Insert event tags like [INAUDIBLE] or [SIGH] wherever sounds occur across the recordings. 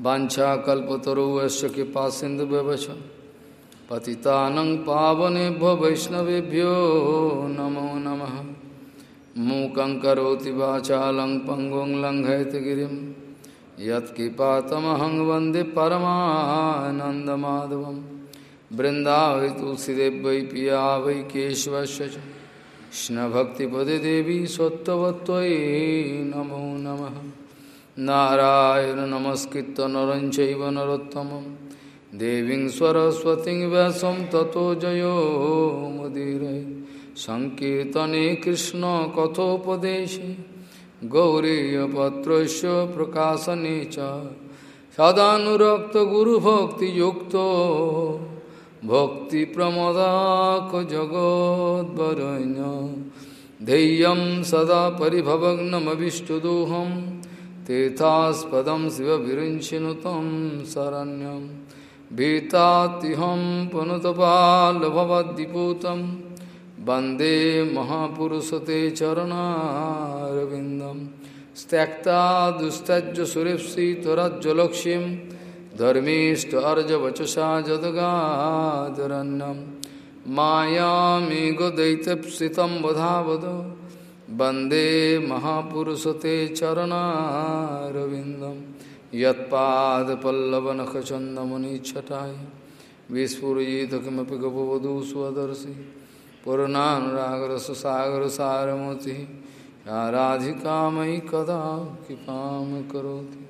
वाछाकल्पतरुवश्च कृपा सिंधु व्यवच पतितानं पावनेभ्यो वैष्णवेभ्यो नमो नमः। मूकं करोति वाचालं पङ्गुं लङ्घयतगिरिं यत्कृपातमहं वंदे परमानन्दमाधवं। बृन्दावै तुलसीदेव वै पिया वै केशवस्य च। कृष्णभक्तिपदे देवी सत्त्ववत्त्वयि नमो नमः। नारायण नमस्कृत नर चैव देवीं सरस्वतीं व्यासं ततो जयो मुदीरये सङ्कीर्तने कृष्णकथोपदेशे गौरीयपत्रस्य प्रकाशने च। सदानुरक्तगुरुभक्तियुक्तो। भक्तिप्रमदाकजगोद्वरण्य धैर्यं सदा परिभवग्नमभिष्टदोहम्। तीर्थास्पदं शिवविरिञ्चिनु तं शरण्यं। भीतात्युहं पुनुतपालभवद्दिपूतं वंदे महापुरुषते चरणारविन्दं। त्यक्ता दुस्तज्य सुरेप्सितरज्ज्वलक्ष्मीं धर्मीष्ट अर्जवचसा जदगादरण्यं। मायामेघदैत्यप्सितं वधावद। वंदे महापुरुषते चरणारविन्दं। यत्पादपल्लवनखचन्दमनिच्छटाय विस्फुरित किमपि गपवधू स्वदर्शि पूर्णानुरागरससागरसारमतिः या राधिका मयि कदा कृपां करोति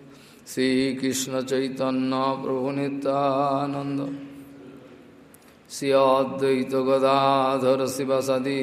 श्रीकृष्णचैतन्यप्रभुनितानन्द श्री अद्वैतगदाधर शिवसदी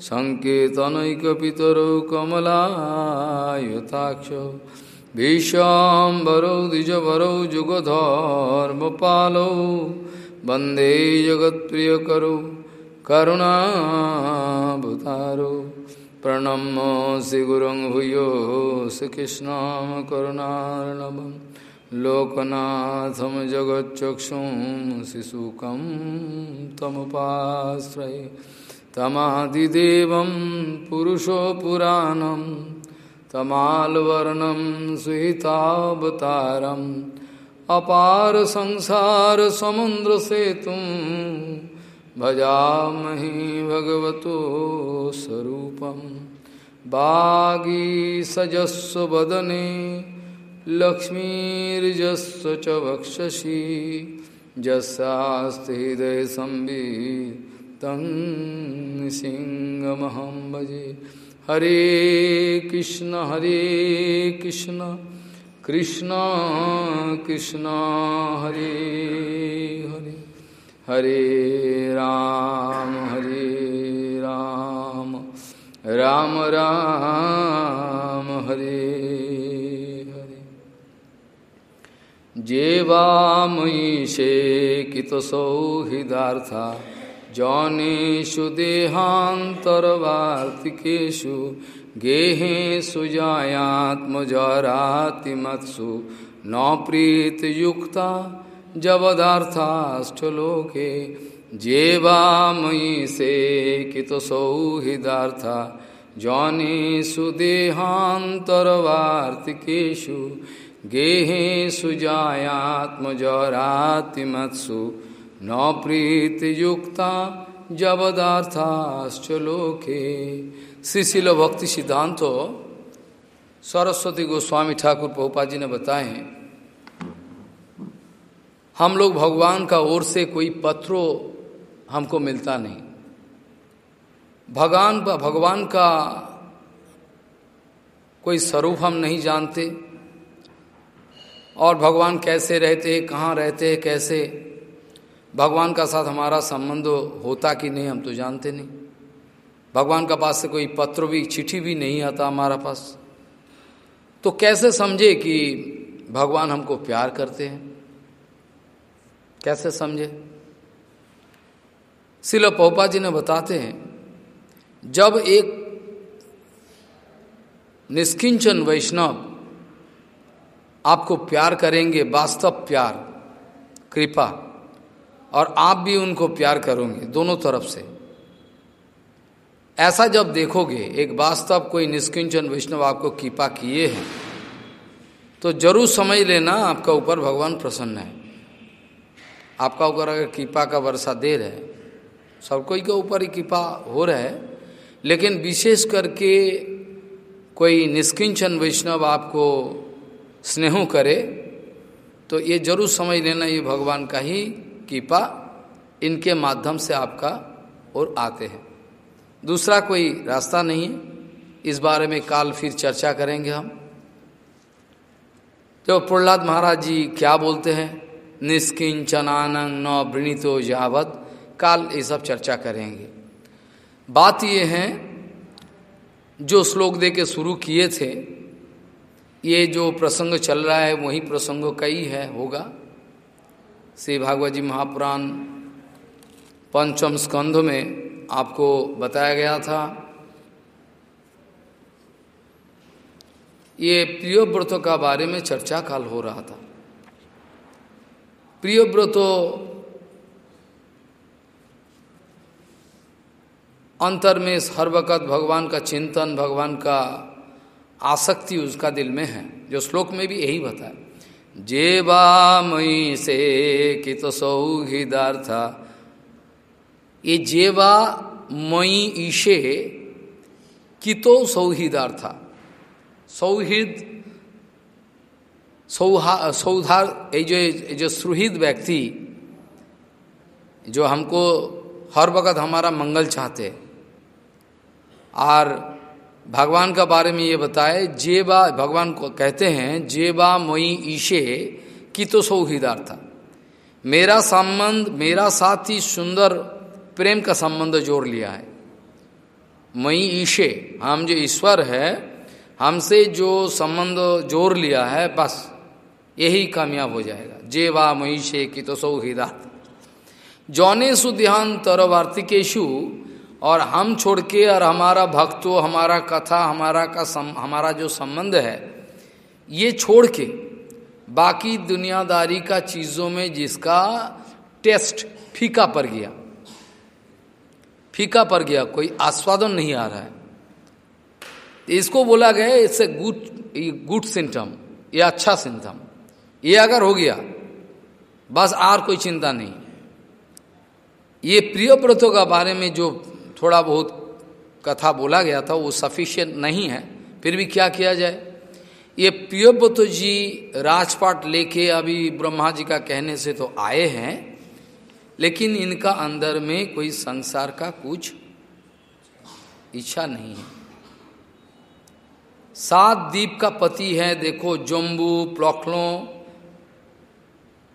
सङ्केतनैकपितरौ कमलायुताक्ष भीष्वाम्बरौ द्विजवरौ, जुगधर्मपालौ, वंदे जगत्प्रियकरौ, करुणाभुतारौ, प्रणम्य श्रीगुरुं भूयो श्रीकृष्णं करुणार्णवं, लोकनाथं जगच्चक्षुं, शिशुकं तमादिदेवं पुरुषो पुराणं, तमालवर्णं सुहितावतारम् अपार संसारसमुद्रसेतुं भजामहि भगवतो स्वरूपं। बागीसजस्व वदने लक्ष्मीर्जस्व च वक्षसि, जस्यास्ति हृदयसंवित् तं सिंहमहं भजे। हरे कृष्ण हरे कृष्ण कृष्ण कृष्ण, हरे हरे। हरे राम हरे राम राम राम, हरे हरे। जेवामयि शेकितसौहृदार्था जौनेषु देहान्तरवार्तिकेषु गेहेषु जायात्मजरातिमत्सु न प्रीतयुक्ता जवदार्थाष्टलोके जेवामयि सेकितसौहृदार्था जौनेषु देहान्तरवार्तिकेषु गेहेषु जायात्मजरातिमत्सु न प्रीतियुक्ता जबदार्थाश्च लोके श्रीशिल भक्ति सिद्धांत सरस्वती गोस्वामी ठाकुर पहुपा जी ने बताए, हम लोग भगवान का ओर से कोई पत्रों हमको मिलता नहीं। भगवान भगवान का कोई स्वरूप हम नहीं जानते, और भगवान कैसे रहते हैं कहाँ रहते हैं कैसे भगवान का साथ हमारा संबंध होता कि नहीं, हम तो जानते नहीं। भगवान का पास से कोई पत्र भी, चिट्ठी भी नहीं आता हमारा पास। तो कैसे समझे कि भगवान हमको प्यार करते हैं? कैसे समझे? शिल पोपा जी ने बताते हैं, जब एक निष्किंचन वैष्णव आपको प्यार करेंगे, वास्तव प्यार, कृपा और आप भी उनको प्यार करोगे, दोनों तरफ़ से। ऐसा जब देखोगे, एक वास्तव कोई निष्किंचन वैष्णव आपको कृपा किए हैं तो ज़रूर समझ लेना आपका ऊपर भगवान प्रसन्न है। आपका ऊपर अगर कृपा का वर्षा दे रहे सब कोई के ऊपर ही कृपा हो रहा है, लेकिन विशेष करके कोई निष्किंचन वैष्णव आपको स्नेह करे तो ये ज़रूर समझ लेना ये भगवान का ही कृपा इनके माध्यम से आपका और आते हैं। दूसरा कोई रास्ता नहीं है। इस बारे में काल फिर चर्चा करेंगे हम। तो प्रहलाद महाराज जी क्या बोलते हैं? निष्किंचनानंग न वृणितो जावत काल ये सब चर्चा करेंगे। बात ये है, जो श्लोक दे के शुरू किए थे, ये जो प्रसंग चल रहा है, वही प्रसंग कई है, होगा। श्री भागवत जी महापुराण पंचम स्कंध में आपको बताया गया था। ये प्रियोव्रतों का बारे में चर्चा काल हो रहा था। प्रियोव्रतो अंतर में हर वक़्त भगवान का चिंतन, भगवान का आसक्ति उसका दिल में है, जो श्लोक में भी यही बताया। जेवा मई से कित सौहिदार्थ। ये जेवा मई ईशे कितो सौहिदार्थ। सौहिद, सौहा, सौधार, ये जो जो सुहृद व्यक्ति, जो हमको हर वक़्त हमारा मंगल चाहते और भगवान का बारे में ये बताए, जेबा, भगवान को कहते हैं, जेबा मोई ईशे की तो सौहिदार्था मेरा संबंध, मेरा साथ ही सुंदर प्रेम का संबंध जोड़ लिया है। मई ईशे, हम जो ईश्वर है, हमसे जो संबंध जोड़ लिया है, बस यही कामयाब हो जाएगा। जे वा मई शे की तो सौहिदार्थ जौनेशु ध्यान तरवार्तिकेशु और हम छोड़ के और हमारा भक्तों हमारा कथा हमारा का सम, हमारा जो संबंध है ये छोड़ के बाकी दुनियादारी का चीज़ों में जिसका टेस्ट फीका पड़ गया फीका पड़ गया कोई आस्वादन नहीं आ रहा है। इसको बोला गया it's a good good symptom ये अच्छा सिम्टम ये अगर हो गया बस आर कोई चिंता नहीं। ये प्रिय व्रतों का बारे में जो थोड़ा बहुत कथा बोला गया था, वो सफिशियंट नहीं है, फिर भी क्या किया जाए? ये प्रियव्रत जी राजपाट लेके अभी ब्रह्मा जी का कहने से तो आए हैं, लेकिन इनका अंदर में कोई संसार का कुछ इच्छा नहीं है। सात द्वीप का पति है, देखो, जम्बू, प्लॉकलो,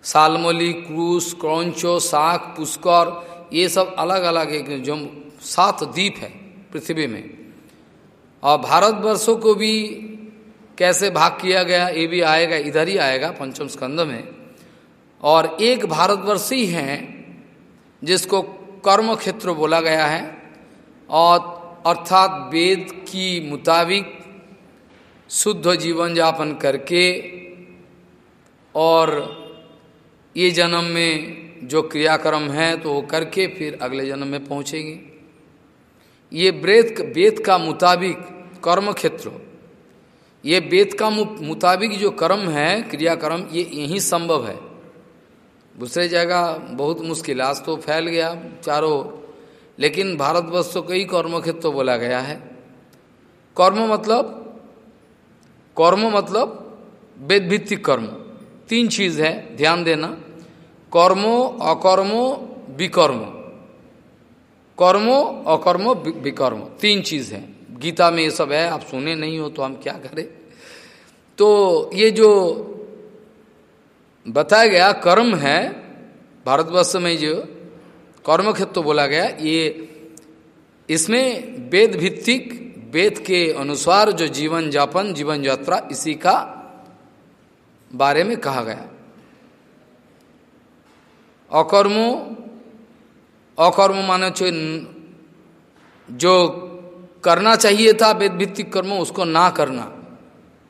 सालमोली, क्रूस क्रौचो साख, पुष्कर, ये सब अलग अलग एक जम सात द्वीप है पृथ्वी में। और भारतवर्षों को भी कैसे भाग किया गया, ये भी आएगा, इधर ही आएगा, पंचम स्कंद में। और एक भारतवर्ष ही हैं जिसको कर्म क्षेत्र बोला गया है, और अर्थात वेद की मुताबिक शुद्ध जीवन यापन करके और ये जन्म में जो क्रियाक्रम है तो वो करके फिर अगले जन्म में पहुँचेंगे। ये वेद वेद का मुताबिक कर्म क्षेत्र ये वेद का मुताबिक जो कर्म है, क्रियाक्रम, ये यही संभव है। दूसरे जगह बहुत मुश्किल, आज तो फैल गया चारों लेकिन भारतवर्ष तो कई कर्म क्षेत्र बोला गया है। कर्म मतलब कर्म मतलब वेद भित्तिक कर्म। तीन चीज़ है, ध्यान देना। कर्मो, अकर्मो, विकर्म। कर्मो अकर्मो विकर्मो, तीन चीज़ है। गीता में ये सब है, आप सुने नहीं हो तो हम क्या करें? तो ये जो बताया गया कर्म है, भारतवर्ष में जो कर्म क्षेत्र बोला गया, ये इसमें वेद भित्तिक वेद के अनुसार जो जीवन जापन, जीवन यात्रा, इसी का बारे में कहा गया। अकर्मो अकर्म माने जो करना चाहिए था वेद भित्तिक कर्म, उसको ना करना।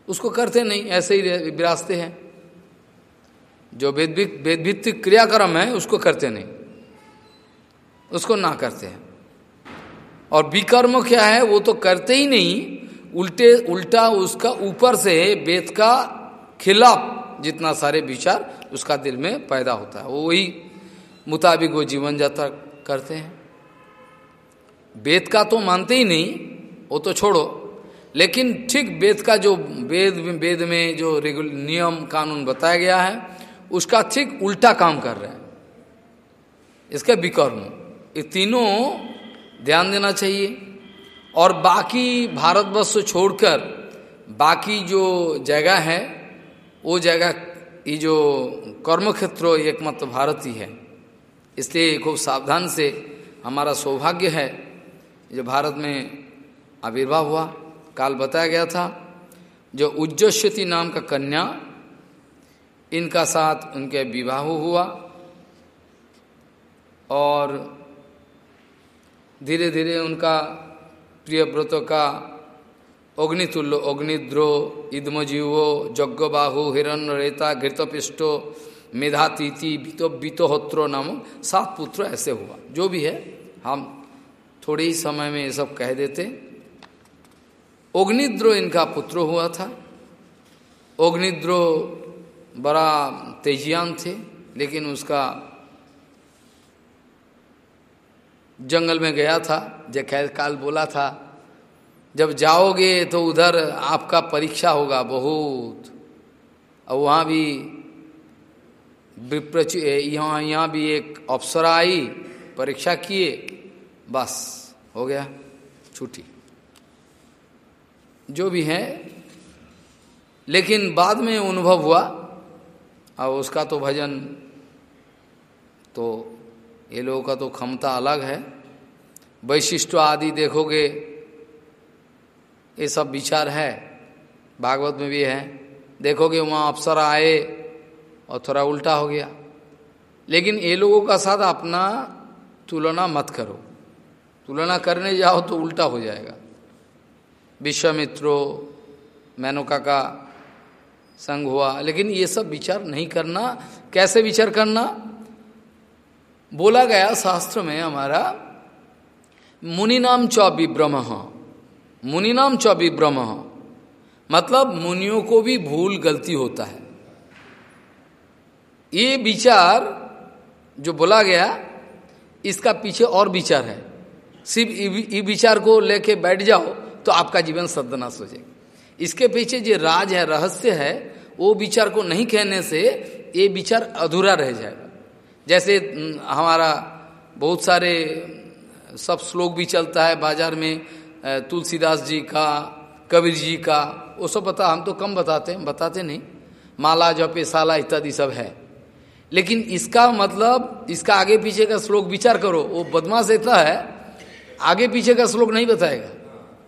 उसको करते नहीं, ऐसे ही विरासते हैं। जो वेद भित्तिक क्रियाक्रम है, उसको करते नहीं। उसको ना करते हैं। और विकर्म क्या है, वो तो करते ही नहीं। उल्टे, उल्टा उसका ऊपर से वेद का खिलाफ जितना सारे विचार उसका दिल में पैदा होता है। वो वही मुताबिक वो जीवन यात्रा करते हैं। वेद का तो मानते ही नहीं, वो तो छोड़ो। लेकिन ठीक वेद का जो वेद वेद में जो रेगुल नियम, कानून बताया गया है, उसका ठीक उल्टा काम कर रहे हैं। इसका विकर्म ये तीनों ध्यान देना चाहिए। और बाकी भारतवर्ष से छोड़कर बाकी जो जगह है, वो जगह, ये जो कर्म क्षेत्र एकमात्र भारत ही है। इसलिए खूब सावधान से हमारा सौभाग्य है जो भारत में आविर्भाव हुआ। काल बताया गया था, जो उज्जस्वती नाम का कन्या, इनका साथ उनके विवाह हुआ और धीरे धीरे उनका प्रिय व्रतों का अग्नितुल्य, अग्निद्रो, इदमजीवो यज्ञबाहु हिरण्य रेता घृतपिष्टो मेधातीति बीतो बीतोहोत्रो नाम सात पुत्र ऐसे हुआ। जो भी है, हम थोड़े ही समय में ये सब कह देते। अग्निद्रो इनका पुत्र हुआ था। अग्निद्रो बड़ा तेजियान थे, लेकिन उसका जंगल में गया था। जब खैर काल बोला था, जब जाओगे तो उधर आपका परीक्षा होगा बहुत। और वहाँ भी विप्रच यहाँ यहाँ भी एक अप्सरा आई, परीक्षा किए, बस, हो गया, छुट्टी। जो भी है, लेकिन बाद में अनुभव हुआ और उसका तो भजन तो ये लोगों का तो क्षमता अलग है। वैशिष्ट आदि देखोगे, ये सब विचार है, भागवत में भी है। देखोगे वहाँ अफसर आए और थोड़ा उल्टा हो गया। लेकिन ये लोगों का साथ अपना तुलना मत करो। तुलना करने जाओ तो उल्टा हो जाएगा। विश्वामित्रो मैनोका का संग हुआ, लेकिन ये सब विचार नहीं करना। कैसे विचार करना? बोला गया शास्त्र में हमारा, मुनि नाम च विभ्रम मुनि नाम च विभ्रम मतलब मुनियों को भी भूल गलती होता है। ये विचार जो बोला गया, इसका पीछे और विचार है। सिर्फ़ ये विचार को लेके बैठ जाओ तो आपका जीवन सदनाश हो जाएगा। इसके पीछे जो राज है, रहस्य है, वो विचार को नहीं कहने से ये विचार अधूरा रह जाएगा। जैसे हमारा बहुत सारे, सब श्लोक भी चलता है बाज़ार में तुलसीदास जी का, कबीर जी का, वो सब बता, हम तो कम बताते हैं, बताते नहीं। माला, जपे, साला इत्यादि सब है। लेकिन इसका मतलब इसका आगे पीछे का श्लोक विचार करो, वो बदमाश इतना है, आगे पीछे का श्लोक नहीं बताएगा,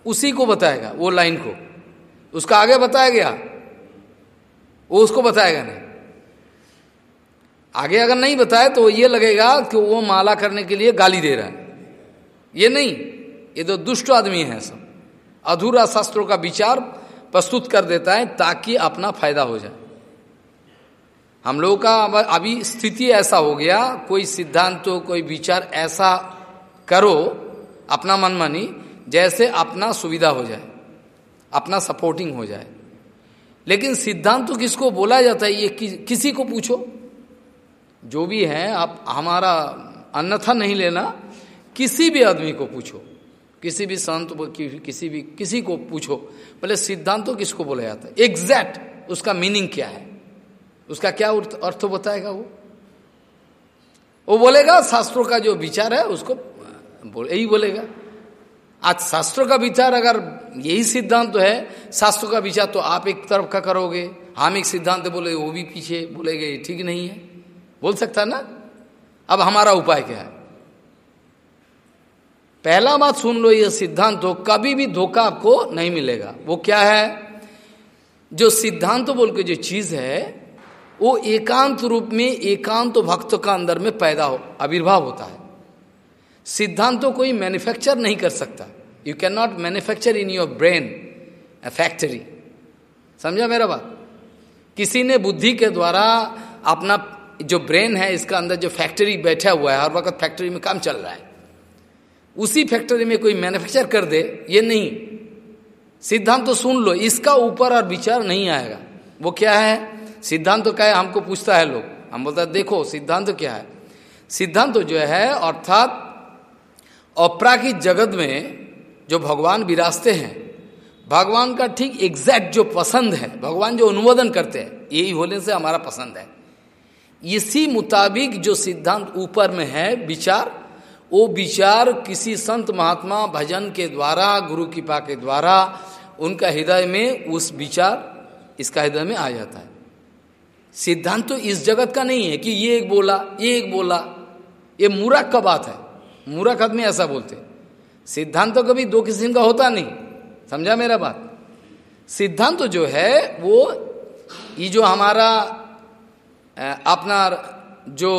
उसी को बताएगा, वो लाइन को। उसका आगे बताया गया, वो उसको बताएगा नहीं। आगे अगर नहीं बताए तो ये लगेगा कि वो माला करने के लिए गाली दे रहा है। ये नहीं, ये तो दुष्ट आदमी है सब। अधूरा शास्त्रों का विचार प्रस्तुत कर देता है ताकि अपना फ़ायदा हो जाए। हम लोगों का अभी स्थिति ऐसा हो गया कोई सिद्धांत तो कोई विचार ऐसा करो अपना मन मानी जैसे अपना सुविधा हो जाए अपना सपोर्टिंग हो जाए। लेकिन सिद्धांत तो किसको बोला जाता है ये कि, किसी को पूछो। जो भी है आप हमारा अन्यथा नहीं लेना किसी भी आदमी को पूछो। किसी भी संत कि, किसी भी किसी को पूछो। बोले सिद्धांत तो किसको बोला जाता है? एग्जैक्ट उसका मीनिंग क्या है? उसका क्या अर्थ बताएगा वो? वो बोलेगा, शास्त्रों का जो विचार है, उसको बोल यही बोलेगा। आज शास्त्रों का विचार अगर यही सिद्धांत तो है, शास्त्रों का विचार तो आप एक तरफ़ का करोगे, हम एक सिद्धांत बोले, वो भी पीछे बोलेगे, ठीक नहीं है। बोल सकता ना? अब हमारा उपाय क्या है? पहला बात सुन लो, ये सिद्धांत तो कभी भी धोखा आपको नहीं मिलेगा। वो क्या है? जो सिद्धांत बोल के जो चीज़ है वो एकांत रूप में, एकांत भक्त का अंदर में पैदा हो, आविर्भाव होता है। सिद्धांत तो कोई मैन्युफैक्चर नहीं कर सकता। You can not manufacture in your brain a factory समझा मेरा बात? किसी ने बुद्धि के द्वारा अपना जो ब्रेन है, इसका अंदर जो फैक्ट्री बैठा हुआ है, हर वक्त फैक्ट्री में काम चल रहा है। उसी फैक्ट्री में कोई मैन्युफैक्चर कर दे, ये नहीं। सिद्धांत तो सुन लो, इसका ऊपर और विचार नहीं आएगा। वो क्या है? सिद्धांत तो क्या है, हमको पूछता है लोग। हम बोलते हैं, देखो, सिद्धांत तो क्या है? सिद्धांत तो जो है, अर्थात अपराकित जगत में जो भगवान विराजते हैं, भगवान का ठीक एग्जैक्ट जो पसंद है, भगवान जो अनुमोदन करते हैं, यही होने से हमारा पसंद है। इसी मुताबिक जो सिद्धांत ऊपर में है, विचार, वो विचार किसी संत महात्मा भजन के द्वारा, गुरु कृपा के द्वारा, उनका हृदय में उस विचार, इसका हृदय में आ जाता है। सिद्धांत तो इस जगत का नहीं है कि ये एक बोला, ये एक बोला। ये मूरख का बात है। मूरख आदमी ऐसा बोलते सिद्धांत तो कभी दो किस्म का होता नहीं। समझा मेरा बात? सिद्धांत तो जो है, वो ये जो हमारा अपना जो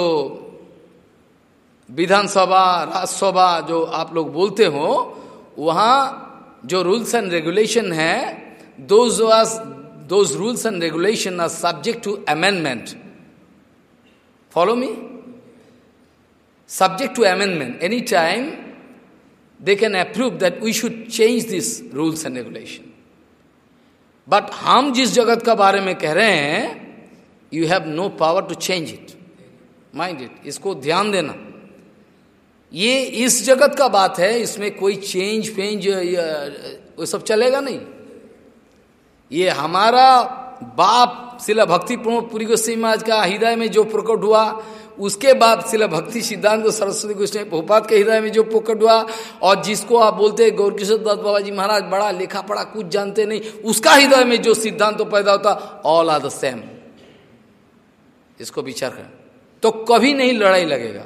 विधानसभा, राज्यसभा जो आप लोग बोलते हो, वहाँ जो रूल्स एंड रेगुलेशन है those those rules and regulation are subject to amendment follow me subject to amendment any time they can approve that we should change this rules and regulation but हम जिस जगत का बारे में कह रहे हैं you have no power to change it mind it इसको ध्यान देना. ये इस जगत का बात है, इसमें कोई चेंज फेंज वो सब चलेगा नहीं. ये हमारा बाप शिला भक्ति प्रमोद पुरी गोस्वी महाराज का हृदय में जो प्रकट हुआ, उसके बाद शिला भक्ति सिद्धांत सरस्वती गोस्वामी भोपात के हृदय में जो प्रकट हुआ, और जिसको आप बोलते हैं गौर किशोर दत्त बाबा जी महाराज, बड़ा लिखा पढ़ा, कुछ जानते नहीं, उसका हृदय में जो सिद्धांत तो पैदा होता ऑल आर द सेम इसको विचार कर। तो कभी नहीं लड़ाई लगेगा।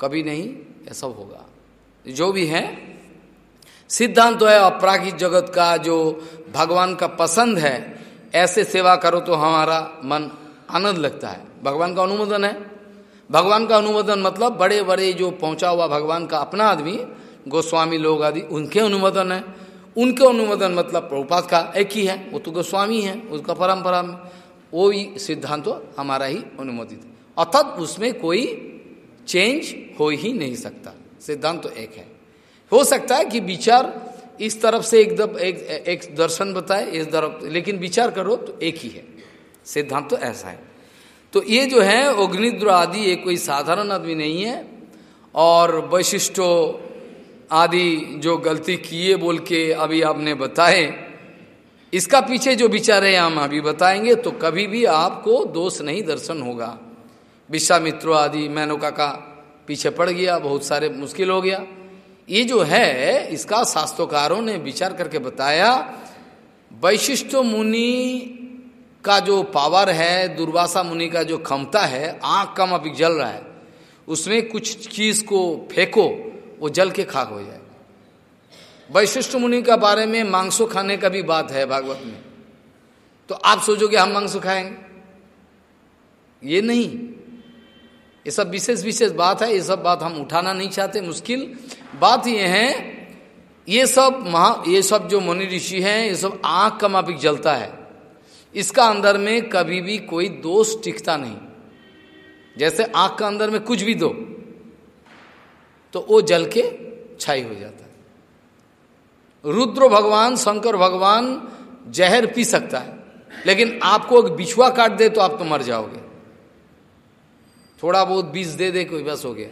कभी नहीं, ऐसा होगा। जो भी है सिद्धांत तो है अपरागिक जगत का जो भगवान का पसंद है, ऐसे सेवा करो तो हमारा मन आनंद लगता है। भगवान का अनुमोदन है। भगवान का अनुमोदन मतलब बड़े बड़े जो पहुँचा हुआ भगवान का अपना आदमी, गोस्वामी लोग आदि, उनके अनुमोदन है। उनके अनुमोदन मतलब प्रभुपात का एक ही है, वो तो गोस्वामी है, उसका परंपरा में। वो ही सिद्धांत तो हमारा ही अनुमोदित। अर्थात उसमें कोई चेंज हो ही नहीं सकता। सिद्धांत तो एक है। हो सकता है कि विचार इस तरफ़ से एकदम एक, एक दर्शन बताए इस तरफ़ लेकिन विचार करो तो एक ही है। सिद्धांत तो ऐसा है। तो ये जो है अग्निद्र आदि ये कोई साधारण आदमी नहीं है और वैशिष्टो आदि जो गलती किए बोल के अभी आपने बताए इसका पीछे जो विचार है हम अभी बताएँगे तो कभी भी आपको दोष नहीं दर्शन होगा। विश्वामित्रो आदि मैनुका का पीछे पड़ गया बहुत सारे मुश्किल हो गया। ये जो है, इसका शास्त्रोकारों ने विचार करके बताया, वैशिष्ट मुनि का जो पावर है, दुर्वासा मुनि का जो क्षमता है, आँख कम अभी जल रहा है। उसमें कुछ चीज़ को फेंको, वो जल के खाक हो जाए। वैशिष्ट मुनि का बारे में मांसो खाने का भी बात है भागवत में। तो आप सोचोगे हम मांसो खाएँगे? ये नहीं। ये सब विशेष विशेष बात है, ये सब बात हम उठाना नहीं चाहते, मुश्किल। बात ये है, ये सब महा, ये सब जो मुनि ऋषि हैं, ये सब आँख का मापिक जलता है। इसका अंदर में कभी भी कोई दोष टिकता नहीं। जैसे आँख का अंदर में कुछ भी दो तो वो जल के छाई हो जाता है। रुद्र भगवान, शंकर भगवान जहर पी सकता है, लेकिन आपको एक बिछुआ काट दे तो आप तो मर जाओगे। थोड़ा बहुत बीज दे दे, कोई बस हो गया।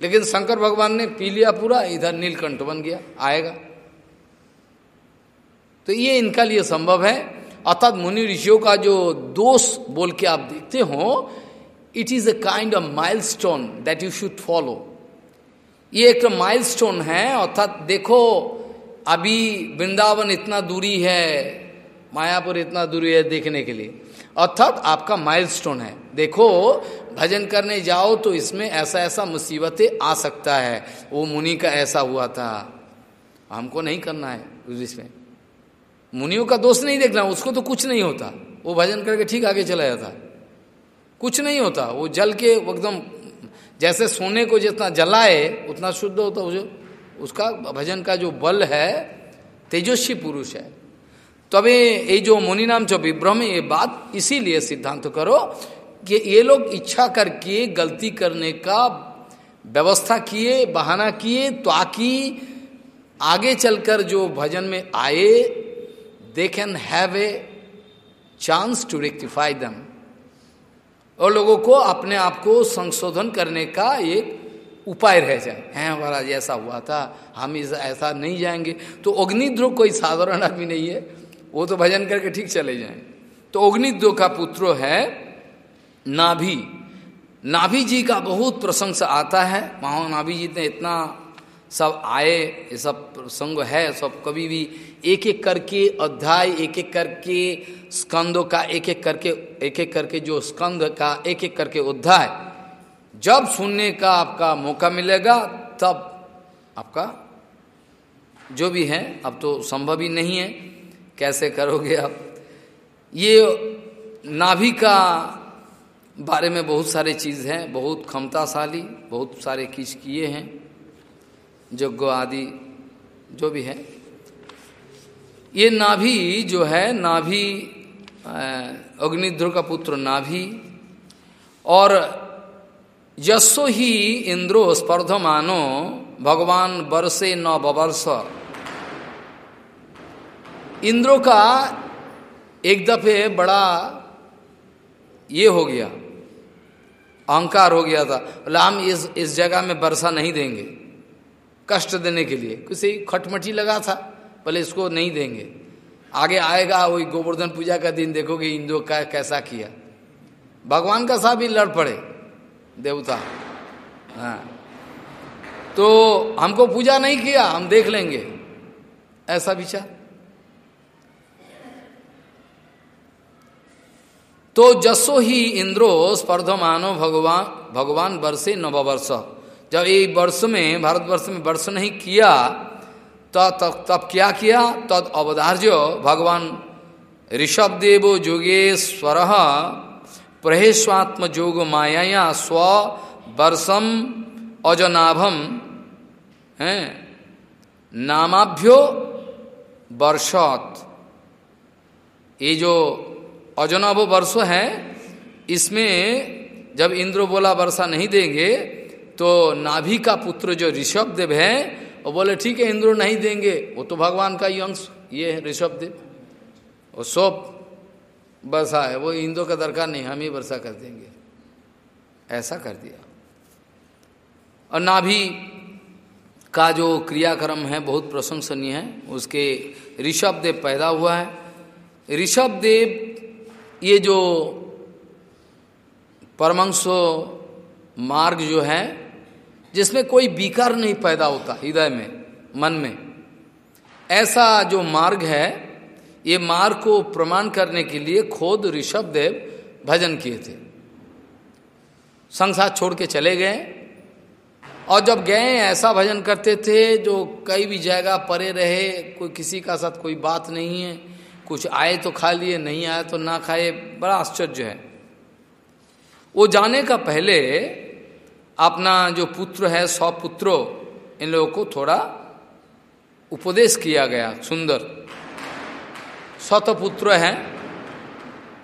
लेकिन शंकर भगवान ने पी लिया पूरा, इधर नीलकंठ बन गया, आएगा। तो ये इनका लिए संभव है। अर्थात मुनि ऋषियों का जो दोष बोल के आप देखते हो it is a kind of milestone that you should follow ये एक माइल स्टोन है, अर्थात देखो, अभी वृंदावन इतना दूरी है, मायापुर इतना दूरी है देखने के लिए। अर्थात आपका माइल स्टोन है। देखो, भजन करने जाओ तो इसमें ऐसा ऐसा मुसीबतें आ सकता है। वो मुनि का ऐसा हुआ था। हमको नहीं करना है इसमें। मुनियों का दोष नहीं देखना, उसको तो कुछ नहीं होता। वो भजन करके ठीक आगे चला जाता। कुछ नहीं होता। वो जल के एकदम, जैसे सोने को जितना जलाए, उतना शुद्ध होता। जो, उसका भजन का जो बल है, तेजस्वी पुरुष है। तबे ये जो मुनि नाम जो विभ्रम ये बात इसीलिए सिद्धांत करो कि ये लोग इच्छा करके गलती करने का व्यवस्था किए, बहाना किए, ताकि आगे चलकर जो भजन में आए they can have a chance to rectify them और लोगों को अपने आप को संशोधन करने का एक उपाय रह जाए। हैं हमारा ऐसा हुआ था, हम इस, ऐसा नहीं जाएँगे। तो अग्निद्रो कोई साधारण आदमी नहीं है। वो तो भजन करके ठीक चले जाए। तो अग्निद्रो का पुत्र है नाभि। नाभि जी का बहुत प्रशंसा आता है। महा नाभि जी ने इतना सब आए, ये सब प्रसंग है, सब कभी भी एक एक करके अध्याय एक एक करके स्कंदों का एक एक करके एक एक करके जो स्कंद का एक एक करके अध्याय, जब सुनने का आपका मौका मिलेगा, तब आपका जो भी है, अब तो संभव ही नहीं है। कैसे करोगे आप? ये नाभि का बारे में बहुत सारे चीज़ हैं, बहुत क्षमताशाली, बहुत सारे किस किए हैं, यज्ञ आदि जो भी है। ये नाभि जो है, नाभि अग्निध्र का पुत्र नाभि, और यशो ही इंद्रो स्पर्धमानो, भगवान बरसे न बवर्ष इंद्रो का एक दफे बड़ा ये हो गया, अहंकार हो गया था। बोला, हम इस इस जगह में वर्षा नहीं देंगे, कष्ट देने के लिए। किसी खटमटी लगा था, बोले, इसको नहीं देंगे। आगे आएगा, वही गोवर्धन पूजा का दिन, देखोगे इंद्रो का कैसा किया। भगवान का साथ भी लड़ पड़े, देवता। हाँ। तो हमको पूजा नहीं किया, हम देख लेंगे। ऐसा विचार। तो जसो ही इंद्रो स्पर्धमानो भगवान भगवान वर्षे नववर्ष। जब ये वर्ष में, भारतवर्ष में वर्ष नहीं किया तो तब तब क्या किया? तद अवधार्य भगवान ऋषभ देव जोगेश्वर प्रहेस्वात्म जोग माया स्व वर्षम अजनाभम, है? नामाभ्यो वर्षत। ये जो अजनब वर्ष है, इसमें जब इंद्र बोला वर्षा नहीं देंगे तो नाभि का पुत्र जो ऋषभ देव है, वो बोले, ठीक है, इंद्र नहीं देंगे, वो तो भगवान का ही अंश, ये है ऋषभ देव वो सोप वर्षा है, वो इंद्र का दरकार नहीं, हम ही वर्षा कर देंगे। ऐसा कर दिया। और नाभि का जो क्रियाक्रम है, बहुत प्रशंसनीय है, उसके ऋषभ देव पैदा हुआ है। ऋषभ देव ये जो परमंशो मार्ग जो है, जिसमें कोई विकार नहीं पैदा होता हृदय में, मन में। ऐसा जो मार्ग है, ये मार्ग को प्रमाण करने के लिए खोद ऋषभ देव भजन किए थे। संसार छोड़ के चले गए। और जब गए, ऐसा भजन करते थे, जो कई भी जगह परे रहे, कोई किसी का साथ कोई बात नहीं है कुछ आए तो खा लिए, नहीं आए तो ना खाए, बड़ा आश्चर्य है। वो जाने का पहले अपना जो पुत्र है सौ पुत्रों इन लोगों को थोड़ा उपदेश किया गया, सुंदर। सतपुत्र है।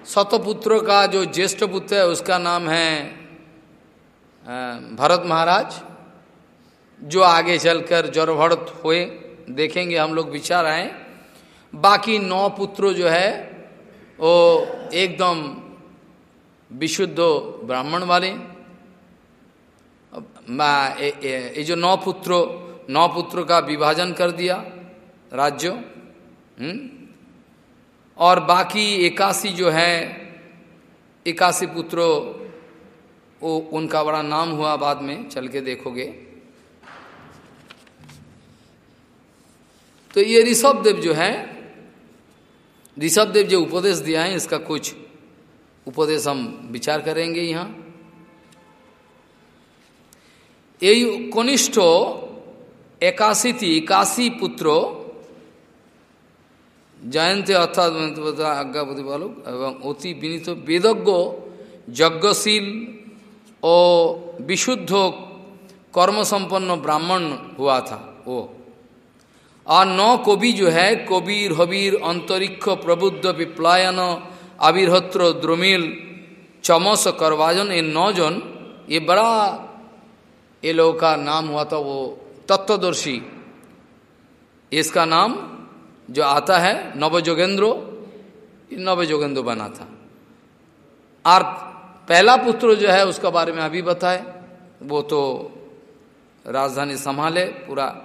सतपुत्र का जो ज्येष्ठ पुत्र है, उसका नाम है भरत महाराज, जो आगे चलकर जड़भड़त हुए। देखेंगे हम लोग विचार आए। बाकी नौ पुत्र जो है, वो एकदम विशुद्ध ब्राह्मण वाले ये जो नौ पुत्रों नौ पुत्रों का विभाजन कर दिया राज्य हम्म? और बाकी इक्यासी जो है इक्यासी पुत्रों, वो उनका बड़ा नाम हुआ बाद में, चल के देखोगे तो ये ऋषभ देव जो है ऋषभ देव जो उपदेश दिया है इसका कुछ उपदेश हम विचार करेंगे यहां এই কনিষ্ঠ একাশিটি একাশি পুত্র জয়ন্তে অর্থাৎ আজ্ঞা প্রতিপালক এবং অতি বিনীত বেদজ্ঞ যজ্ঞশীল ও विशुद्ध कर्मसंपन्न ब्राह्मण हुआ था वो और नौ कवि जो है, कबीर, हबीर, अंतरिक्ष, प्रबुद्ध, विप्लायन आविर्होत्र द्रुमिल चमस करवाजन ये नौ जन, ये बड़ा, ये लोगों का नाम हुआ था वो तत्वदर्शी। इसका नाम जो आता है, नवजोगेंद्रो नवजोगेंद्र बना था। और पहला पुत्र जो है, उसका बारे में अभी बताए, वो तो राजधानी संभाले, पूरा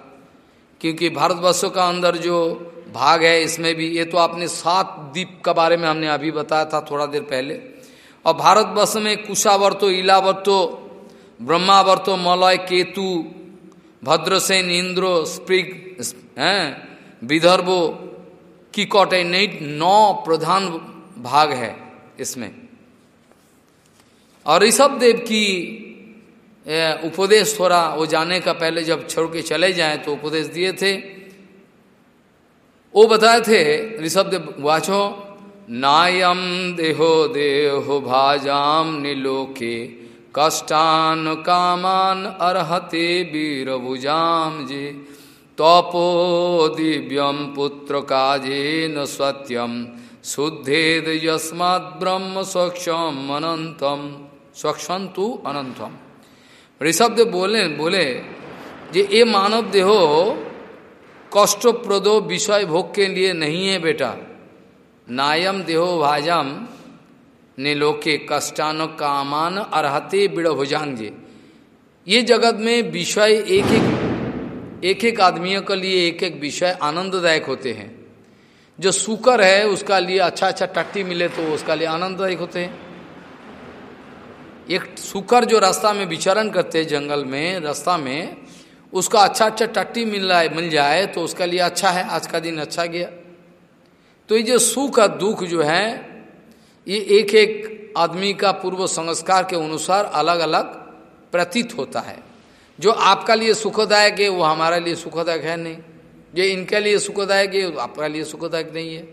क्योंकि भारतवर्षों का अंदर जो भाग है, इसमें भी ये तो आपने सात द्वीप का बारे में हमने अभी बताया था थोड़ा देर पहले। और भारतवर्ष में कुशावर्तो, इलावर्तो, ब्रह्मावर्तो, मलय, केतु, भद्रसेन, इंद्रो, स्प्रिग हैं, विदर्भो, किकट नौ प्रधान भाग है इसमें। और ऋषभ देव की उपदेश थोड़ा वो जाने का पहले जब छोड़ के चले जाए तो उपदेश दिए थे। वो बताए थे, ऋषभ वाचो नायम देहो देहो भाजाम निलोके, कष्टान कामान अर्हते वीरभुजाम जे, तपो दिव्यम पुत्र काजे न सत्यम शुद्धेद यस्मात् ब्रह्म स्वक्षम अनंतम स्वक्षंतु अनंतम ऋषभ देव बोले बोले, जे, ये मानव देहो कष्टप्रदो विषय भोग के लिए नहीं है बेटा। नायम देहो भाजम, ने लोके कष्टान कामान अर्ते बिड़ भुजांगे। ये जगत में विषय एक एक एक एक आदमियों के लिए एक एक विषय आनंददायक होते हैं। जो सुकर है, उसका लिए अच्छा अच्छा टट्टी मिले तो उसका लिए आनंददायक होते हैं। एक सुकर जो रास्ता में विचरण करते जंगल में, रास्ता में, उसका अच्छा अच्छा टट्टी मिल रहा है, मिल जाए तो उसका लिए अच्छा है, आज का दिन अच्छा गया। तो ये जो सुख और दुख जो है, ये एक एक आदमी का पूर्व संस्कार के अनुसार अलग अलग प्रतीत होता है। जो आपका लिए सुखदायक है, वो हमारे लिए सुखदायक है नहीं। जो इनके लिए सुखदायक है आपका लिए सुखदायक नहीं है।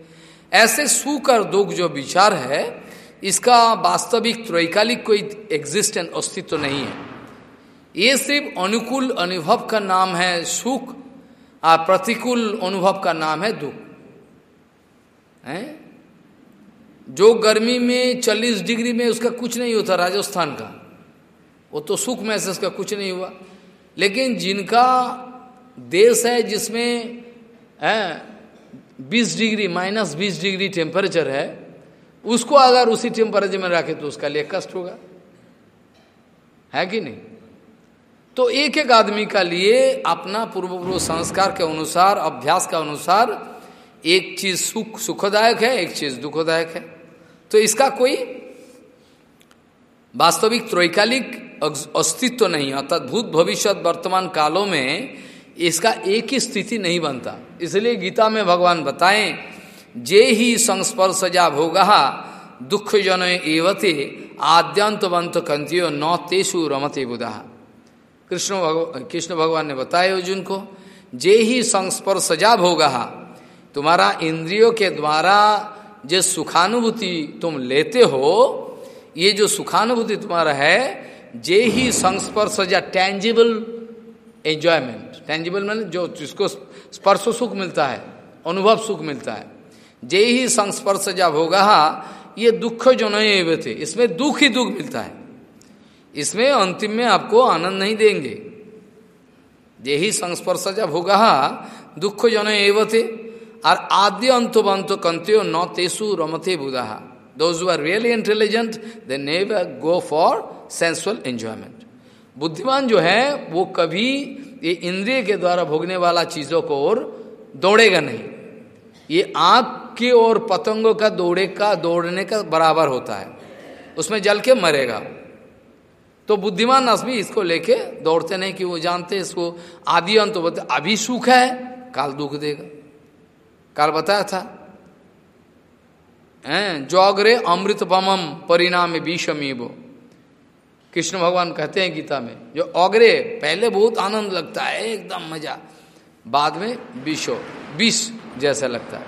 ऐसे सुख और दुख जो विचार है इसका वास्तविक त्रैकालिक कोई एग्जिस्टेंट अस्तित्व तो नहीं है। ये सिर्फ़ अनुकूल अनुभव का नाम है सुख और प्रतिकूल अनुभव का नाम है दुख। है? जो गर्मी में 40 डिग्री में उसका कुछ नहीं होता राजस्थान का, वो तो सुख महसूस का कुछ नहीं हुआ। लेकिन जिनका देश है जिसमें, है, बीस डिग्री, माइनस बीस डिग्री टेम्परेचर है उसको अगर उसी टेम्परेचर में रखे तो उसका लिए कष्ट होगा। है कि नहीं? तो एक एक आदमी का लिए अपना पूर्व पूर्व संस्कार के अनुसार, अभ्यास के अनुसार, एक चीज़ सुख, सुखदायक है, एक चीज़ दुखदायक है। तो इसका कोई वास्तविक त्रैकालिक अस्तित्व तो नहीं, अर्थात भूत भविष्य वर्तमान कालों में इसका एक ही स्थिति नहीं बनता। इसलिए गीता में भगवान बताएँ जे ही संस्पर्शजा भोगा दुख जन एवते आद्यंतवंत कंतियो न तेसु रमते बुधा। कृष्ण भगवान कृष्ण भगवान ने बताया अर्जुन को, जे ही संस्पर्श संस्पर्शजा भोगा, तुम्हारा इंद्रियों के द्वारा जो सुखानुभूति तुम लेते हो, ये जो सुखानुभूति तुम्हारा है, जे ही संस्पर्श या टेंजिबल एंजॉयमेंट टेंजिबल मैंने जो जिसको स्पर्श सुख मिलता है, अनुभव सुख मिलता है जे ही संस्पर्श जब होगा, ये दुख जो नहीं थे, इसमें दुख ही दुख मिलता है। इसमें अंतिम में आपको आनंद नहीं देंगे। जे ही संस्पर्श जब होगा, दुख जन थे, और आद्य अंतबंत कंत्यो न तेसु रमते बुधा। Those are really intelligent they never go for sensual enjoyment बुद्धिमान जो है, वो कभी ये इंद्रिय के द्वारा भोगने वाला चीज़ों को और दौड़ेगा नहीं। ये आँख के और पतंगों का दौड़े का, दौड़ने का बराबर होता है। उसमें जल के मरेगा। तो बुद्धिमान अस्मी इसको लेके दौड़ते नहीं कि वो जानते इसको आदि अंत तो बोलते, अभी सुख है, काल दुख देगा। काल बताया था। जो अग्रे अमृत बमम परिणाम विषमी वो कृष्ण भगवान कहते हैं गीता में, जो अग्रे पहले बहुत आनंद लगता है, एकदम मज़ा। बाद में विषो, विष। जैसा लगता है।